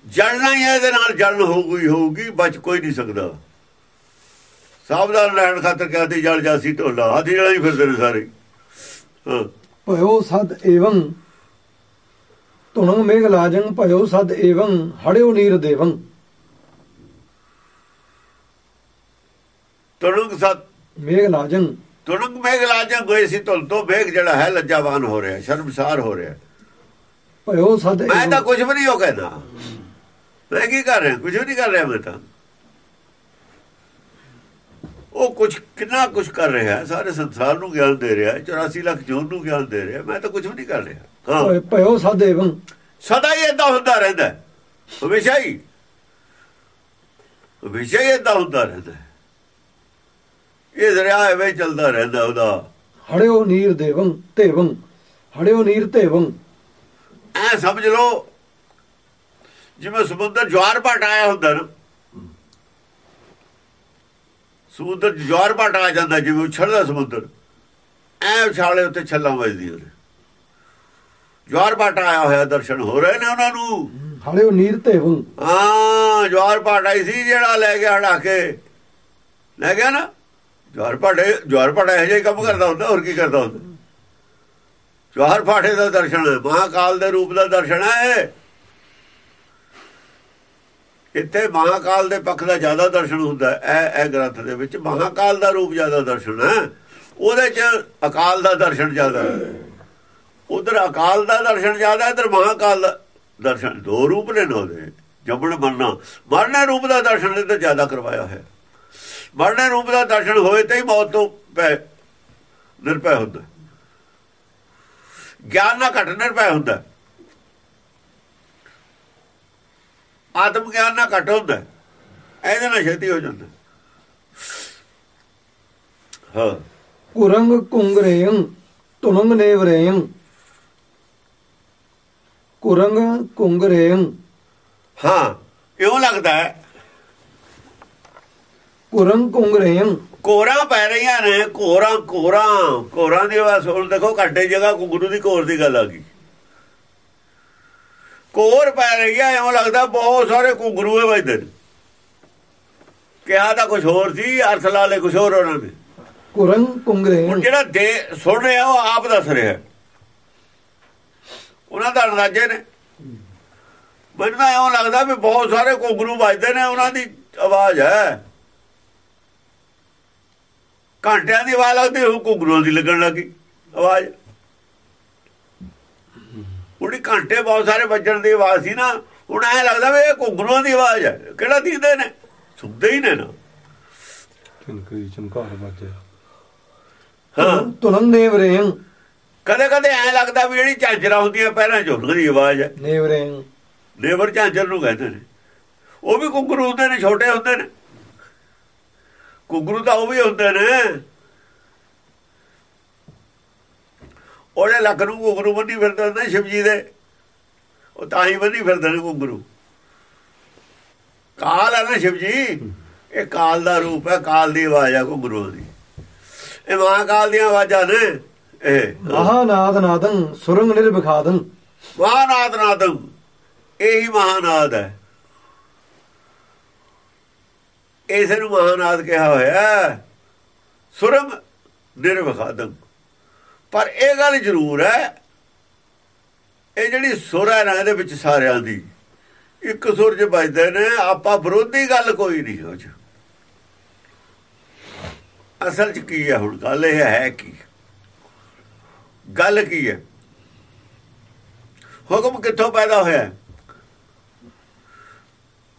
ਜਲਣਾ ਹੀ ਇਹਦੇ ਨਾਲ ਜਲਨ ਹੋਊਗੀ ਹੋਊਗੀ ਬਚ ਕੋਈ ਨਹੀਂ ਸਕਦਾ। ਸਾਵਧਾਨ ਰਹਿਣ ਖਾਤਰ ਕਹਿੰਦੇ ਜਲ ਜਾਸੀ ਢੋਲਾ ਹਾਥੀ ਜਲਾਂ ਹੀ ਫਿਰਦੇ ਨੇ ਸਾਰੇ। ਭਇਓ ਸਦ ਏਵੰ ਤੁਣੰ ਮੇਘ ਲਾਜੰ ਭਇਓ ਸਦ ਏਵੰ ਹੜਿਓ ਨੀਰ ਦੇਵੰ। ਤੁਰੰਗ ਸਤ ਮੇਘ ਲਾਜੰ। ਤੁਰੰਗ ਮੇਘ ਲਾਜਾਂ ਗਏ ਸੀ ਤੁਲ ਤੋਂ ਮੇਘ ਜਿਹੜਾ ਹੈ ਲੱਜਾਵਾਨ ਹੋ ਰਿਹਾ ਸ਼ਰਮਸਾਰ ਹੋ ਰਿਹਾ। ਭਇਓ ਸਦ ਮੈਂ ਤਾਂ ਕੁਝ ਵੀ ਨਹੀਂ ਉਹ ਕਹਿੰਦਾ। ਮੈਂ ਕੀ ਕਰ ਰਿਹਾ? ਕੁਝ ਵੀ ਨਹੀਂ ਕਰ ਰਿਹਾ ਮੈਂ ਤਾਂ। ਉਹ ਕੁਝ ਕਿੰਨਾ ਕੁਝ ਕਰ ਰਿਹਾ ਹੈ ਸਾਰੇ ਸੰਸਾਰ ਨੂੰ ਗਿਆਨ ਦੇ ਰਿਹਾ ਹੈ 84 ਲੱਖ ਜੂਨ ਨੂੰ ਗਿਆਨ ਦੇ ਰਿਹਾ ਮੈਂ ਤਾਂ ਕੁਝ ਵੀ ਨਹੀਂ ਕਰ ਰਿਹਾ। ਹਾਂ। ਭਇ- ਭਇਓ ਸਦ ਏਵੰ ਸਦਾ ਹੀ ਇਦਾਂ ਹੁੰਦਾ ਰਹਿੰਦਾ ਹੈ। ਹਮੇਸ਼ਾ ਹੀ। ਹਮੇਸ਼ਾ ਹੀ ਇਦਾਂ ਹੁੰਦਾ ਰਹਿੰਦਾ ਹੈ। ਇਹ ਦਰਿਆ ਐਵੇਂ ਹੀ ਚੱਲਦਾ ਰਹਿੰਦਾ ਉਹਦਾ। ਹੜਿਓ ਨੀਰ ਦੇਵੰ ਤੇਵੰ ਹੜਿਓ ਨੀਰ ਤੇਵੰ ਐ ਸਮਝ ਲਓ ਜਿਵੇਂ ਸਮੁੰਦਰ ਜਵਾਰ ਭਾਟ ਆਇਆ ਹੁੰਦਾ ਨਾ। ਸਮੁੰਦਰ ਜਵਾਰ ਭਾਟ ਆ ਜਾਂਦਾ ਜਿਵੇਂ ਉਛਲਦਾ ਸਮੁੰਦਰ। ਐ ਉਛਾਲੇ ਉੱਤੇ ਛੱਲਾਂ ਵੱਜਦੀਆਂ ਨੇ। ਜਵਾਰ ਭਾਟ ਆਇਆ ਹੋਇਆ ਦਰਸ਼ਨ ਹੋ ਰਹੇ ਨੇ ਉਹਨਾਂ ਨੂੰ। ਹੜਿਓ ਨੀਰ ਤੇਵੰ ਹਾਂ ਜਵਾਰ ਭਾਟ ਆਈ ਸੀ ਜਿਹੜਾ ਲੈ ਗਿਆ ਹੜਾ ਕੇ ਲੈ ਗਿਆ ਨਾ? ਜਵਾਰ ਭਾਟੇ ਜਵਾਰ ਭਾਟਾ ਇਹੋ ਜਿਹਾ ਕੰਮ ਕਰਦਾ ਹੁੰਦਾ, ਹੋਰ ਕੀ ਕਰਦਾ ਹੁੰਦਾ? ਜਵਾਰ ਭਾਟੇ ਦਾ ਦਰਸ਼ਨ ਹੈ ਮਹਾਕਾਲ ਦੇ ਰੂਪ ਦਾ ਦਰਸ਼ਨ ਹੈ ਇੱਥੇ ਮਹਾਕਾਲ ਦੇ ਪੱਖ ਦਾ ਜ਼ਿਆਦਾ ਦਰਸ਼ਨ ਹੁੰਦਾ ਹੈ, ਇਹ ਇਹ ਗ੍ਰੰਥ ਦੇ ਵਿੱਚ। ਮਹਾਕਾਲ ਦਾ ਰੂਪ ਜ਼ਿਆਦਾ ਦਰਸ਼ਨ ਹੈ, ਉਹਦੇ ਚ ਅਕਾਲ ਦਾ ਦਰਸ਼ਨ ਜ਼ਿਆਦਾ ਹੈ। ਉਧਰ ਅਕਾਲ ਦਾ ਦਰਸ਼ਨ ਜ਼ਿਆਦਾ, ਇਧਰ ਮਹਾਕਾਲ ਦਾ ਦਰਸ਼ਨ। ਦੋ ਰੂਪ ਨੇ ਨਾ ਉਹਦੇ, ਜੰਮਣ, ਮਰਨਾ। ਮਰਨੇ ਰੂਪ ਦਾ ਦਰਸ਼ਨ ਇਹਦੇ ਜ਼ਿਆਦਾ ਕਰਵਾਇਆ ਹੈ ਮਰਨੇ ਰੂਪ ਦਾ ਦਰਸ਼ਨ ਹੋਏ ਤੇ ਹੀ ਮੌਤ ਤੋਂ ਪੈ ਨਿਰਭੈ ਹੁੰਦਾ। ਗਿਆਨ ਨਾਲ ਘਟ ਨਿਰਭੈ ਹੁੰਦਾ। ਆਤਮ ਗਿਆਨ ਨਾਲ ਘਟ ਹੁੰਦਾ। ਇਹਦੇ ਨਾਲ ਛੇਤੀ ਹੋ ਜਾਂਦਾ। ਹਾਂ। ਕੁਰੰਗ ਕੁੰਗਰੇਯੰ ਤੁਣੰਗ ਨੇਵਰੇਯੰ। ਕੁਰੰਗ ਕੁੰਗਰੇਯੰ। ਹਾਂ ਕਿਉਂ ਲੱਗਦਾ ਹੈ ਕੁਰੰਗ ਕੁੰਗਰੇਯੰ ਕੋਰਾਂ ਪੈ ਰਹੀਆਂ ਨੇ ਕੋਰਾਂ ਕੋਰਾਂ ਕੋਰਾਂ ਦੀ ਆਵਾਜ਼ ਸੁਣ ਦੇਖੋ ਘੱਟੇ ਜਗ੍ਹਾ ਗੁਰੂ ਦੀ ਕੋਰ ਦੀ ਗੱਲ ਆ ਗਈ। ਕੋਰ ਪੈ ਰਹੀ ਆ ਐਵੇਂ ਲੱਗਦਾ ਬਹੁਤ ਸਾਰੇ ਘੁੰਗਰੂਏ ਵੱਜਦੇ ਨੇ। ਕਿਹਾ ਤਾਂ ਕੁਝ ਹੋਰ ਸੀ ਅਰਥ ਲਾ ਲੈ ਕੁਝ ਹੋਰ ਉਹਨਾਂ ਨੇ ਕੁਰੰਗ ਹੁਣ ਕੁੰਗਰੇਯੰ ਜਿਹੜਾ ਦੇ ਸੁਣ ਰਿਹਾ ਉਹ ਆਪ ਦੱਸ ਰਿਹਾ ਉਹਨਾਂ ਦਾ ਅੰਦਾਜ਼ੇ ਨੇ। ਮੈਨੂੰ ਐਵੇਂ ਲੱਗਦਾ ਵੀ ਬਹੁਤ ਸਾਰੇ ਘੁੰਗਰੂ ਵੱਜਦੇ ਨੇ ਉਹਨਾਂ ਦੀ ਆਵਾਜ਼ ਹੈ। ਘੰਟਿਆਂ ਦੀ ਆਵਾਜ਼ ਲੱਗਦੀ ਉਹ ਘੁੰਗਰੂਆਂ ਦੀ ਲੱਗਣ ਲੱਗੀ ਆਵਾਜ਼। ਉਹਦੀ ਘੰਟੇ ਬਹੁਤ ਸਾਰੇ ਵੱਜਣ ਦੀ ਆਵਾਜ਼ ਸੀ ਨਾ ਹੁਣ ਐ ਲੱਗਦਾ ਵੀ ਇਹ ਘੁੰਗਰੂਆਂ ਦੀ ਆਵਾਜ਼ ਹੈ। ਕਿਹੜਾ ਦਿੰਦੇ ਨੇ? ਸੁਣਦੇ ਹੀ ਨੇ ਨਾ। ਚਮਕਰੀ ਚਮਕਾਰ ਵੱਜੇ ਹਾਂ। ਤੁਣੰਗ ਨੇਵਰੇਯੰ ਕਦੇ ਕਦੇ ਐ ਲੱਗਦਾ ਵੀ ਜਿਹੜੀ ਝਾਂਜਰਾਂ ਹੁੰਦੀਆਂ ਚ ਉਹਨਾਂ ਦੀ ਆਵਾਜ਼ ਹੈ। ਨੇਵਰੇਯੰ ਲੇਬਰ ਝਾਂਜਰ ਨੂੰ ਕਹਿੰਦੇ ਨੇ। ਉਹ ਵੀ ਕੁੱਕਰੂ ਹੁੰਦੇ ਨੇ ਛੋਟੇ ਹੁੰਦੇ ਨੇ। ਕੁੱਕਰੂ ਤਾਂ ਉਹ ਵੀ ਹੁੰਦੇ ਨੇ। ਉਹਦੇ ਲੱਕ ਨੂੰ ਕੁੱਕਰੂ ਬੰਨੀ ਫਿਰਦੇ ਹੁੰਦੇ ਸ਼ਿਵਜੀ ਦੇ। ਉਹ ਤਾਂ ਹੀ ਬੰਨੀ ਫਿਰਦੇ ਨੇ ਕੁੱਕਰੂ ਕਾਲ ਹੈ ਨਾ ਸ਼ਿਵਜੀ। ਇਹ ਕਾਲ ਦਾ ਰੂਪ ਹੈ ਕਾਲ ਦੀ ਆਵਾਜ਼ ਹੈ ਕੁੱਕਰੂ ਦੀ। ਇਹ ਮਹਾਕਾਲ ਦੀਆਂ ਆਵਾਜ਼ਾਂ ਨੇ। ਇਹ। ਮਹਾਨਾਦ ਨਾਦੰ ਸੁਰੰਗ ਨਿਰਭਖਾਦੰ। ਮਹਾਨਾਦ ਨਾਦਮ ਇਹੀ ਮਹਾਨਾਦ ਹੈ। ਇਸ ਨੂੰ ਮਹਾਨਾਦ ਕਿਹਾ ਹੋਇਆ ਹੈ। ਸੁਰਮ ਨਿਰਵਖਾਦਮ ਪਰ ਇਹ ਗੱਲ ਜ਼ਰੂਰ ਹੈ, ਇਹ ਜਿਹੜੀ ਸੁਰ ਹੈ ਨਾ, ਇਹਦੇ ਵਿੱਚ ਸਾਰਿਆਂ ਦੀ, ਇੱਕ ਸੁਰ 'ਚ ਵੱਜਦੇ ਨੇ, ਆਪਾਂ ਵਿਰੋਧੀ ਗੱਲ ਕੋਈ ਨਹੀਂ ਹੋ ਚ ਅਸਲ 'ਚ ਕੀ ਹੈ ਹੁਣ ਗੱਲ, ਇਹ ਹੈ ਕੀ? ਗੱਲ ਕੀ ਹੈ? ਹੁਕਮ ਕਿੱਥੋਂ ਪੈਦਾ ਹੋਇਆ?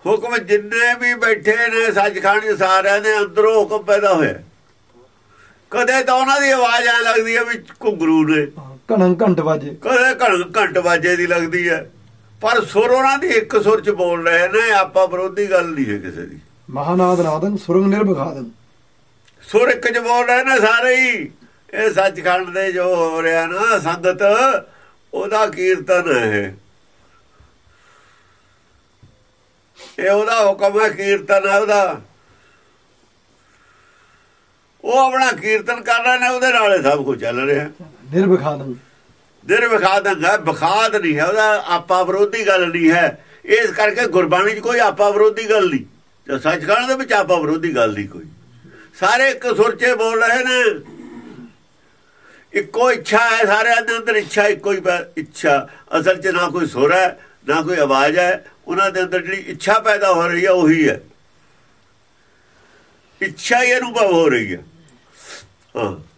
ਹੁਕਮ ਜਿੰਨੇ ਵੀ ਬੈਠੇ ਨੇ ਸੱਚਖੰਡ ਸਾਰਿਆਂ ਦੇ ਅੰਦਰੋਂ ਹੁਕਮ ਪੈਦਾ ਹੋਇਆ। ਕਦੇ ਤਾਂ ਉਹਨਾਂ ਦੀ ਆਵਾਜ਼ ਐ ਲੱਗਦੀ ਹੈ ਵੀ ਘੁੰਗਰੂ ਨੇ। ਘਣੰ ਘੰਟ ਵਾਜੇ। ਕਦੇ ਘਣ ਘੰਟ ਬਾਜੇ ਦੀ ਲੱਗਦੀ ਹੈ ਪਰ ਸੁਰ ਉਹਨਾਂ ਦੀ ਇੱਕ ਸੁਰ 'ਚ ਬੋਲ ਰਹੇ ਨੇ ਆਪਾਂ ਵਿਰੋਧੀ ਗੱਲ ਨਹੀਂ ਹੈ ਕਿਸੇ ਦੀ। ਮਹਾਨਾਦ ਨਾਦੰ ਸੁਰੰਗ ਨਿਰਭਗਾਦੰ ਸੁਰ ਇੱਕ 'ਚ ਬੋਲ ਰਹੇ ਨੇ ਸਾਰੇ ਹੀ। ਇਹ ਸੱਚਖੰਡ ਦੇ ਜੋ ਹੋ ਰਿਹਾ ਨਾ ਸੰਗਤ ਉਹਦਾ ਕੀਰਤਨ ਹੈ ਇਹ। ਉਹਦਾ ਹੁਕਮ ਹੈ ਕੀਰਤਨ ਹੈ ਉਹਦਾ। ਉਹ ਆਪਣਾ ਕੀਰਤਨ ਕਰ ਰਹੇ ਨੇ ਉਹਦੇ ਨਾਲ ਸਭ ਕੁਝ ਚੱਲ ਰਿਹਾ। ਨਿਰਭਗਾਦੰ ਦਿਨ ਵਿਖਾਦ ਹੈ ਵਿਖਾਦ ਨਹੀਂ ਹੈ ਉਹਦਾ ਆਪਾ ਵਿਰੋਧੀ ਗੱਲ ਨਹੀਂ ਹੈ। ਇਸ ਕਰਕੇ ਗੁਰਬਾਣੀ 'ਚ ਕੋਈ ਆਪਾ ਵਿਰੋਧੀ ਗੱਲ ਨਹੀਂ। ਤੇ ਸੱਚਖੰਡ ਦੇ ਵਿੱਚ ਆਪਾ ਵਿਰੋਧੀ ਗੱਲ ਨਹੀਂ ਕੋਈ। ਸਾਰੇ ਇੱਕ ਸੁਰ 'ਚ ਬੋਲ ਰਹੇ ਨੇ। ਇੱਕੋ ਇੱਛਾ ਹੈ ਸਾਰਿਆਂ ਦੇ ਅੰਦਰ ਇੱਛਾ ਇੱਕੋ ਹੀ ਇੱਛਾ। ਅਸਲ 'ਚ ਨਾ ਕੋਈ ਸੁਰ ਹੈ ਨਾ ਕੋਈ ਆਵਾਜ਼ ਹੈ ਉਹਨਾਂ ਦੇ ਅੰਦਰ ਜਿਹੜੀ ਇੱਛਾ ਪੈਦਾ ਹੋ ਰਹੀ ਹੈ ਉਹੀ ਹੈ। ਇੱਛਾ ਹੀ ਅਨੁਭਵ ਹੋ ਰਹੀ ਹੈ। ਹਾਂ।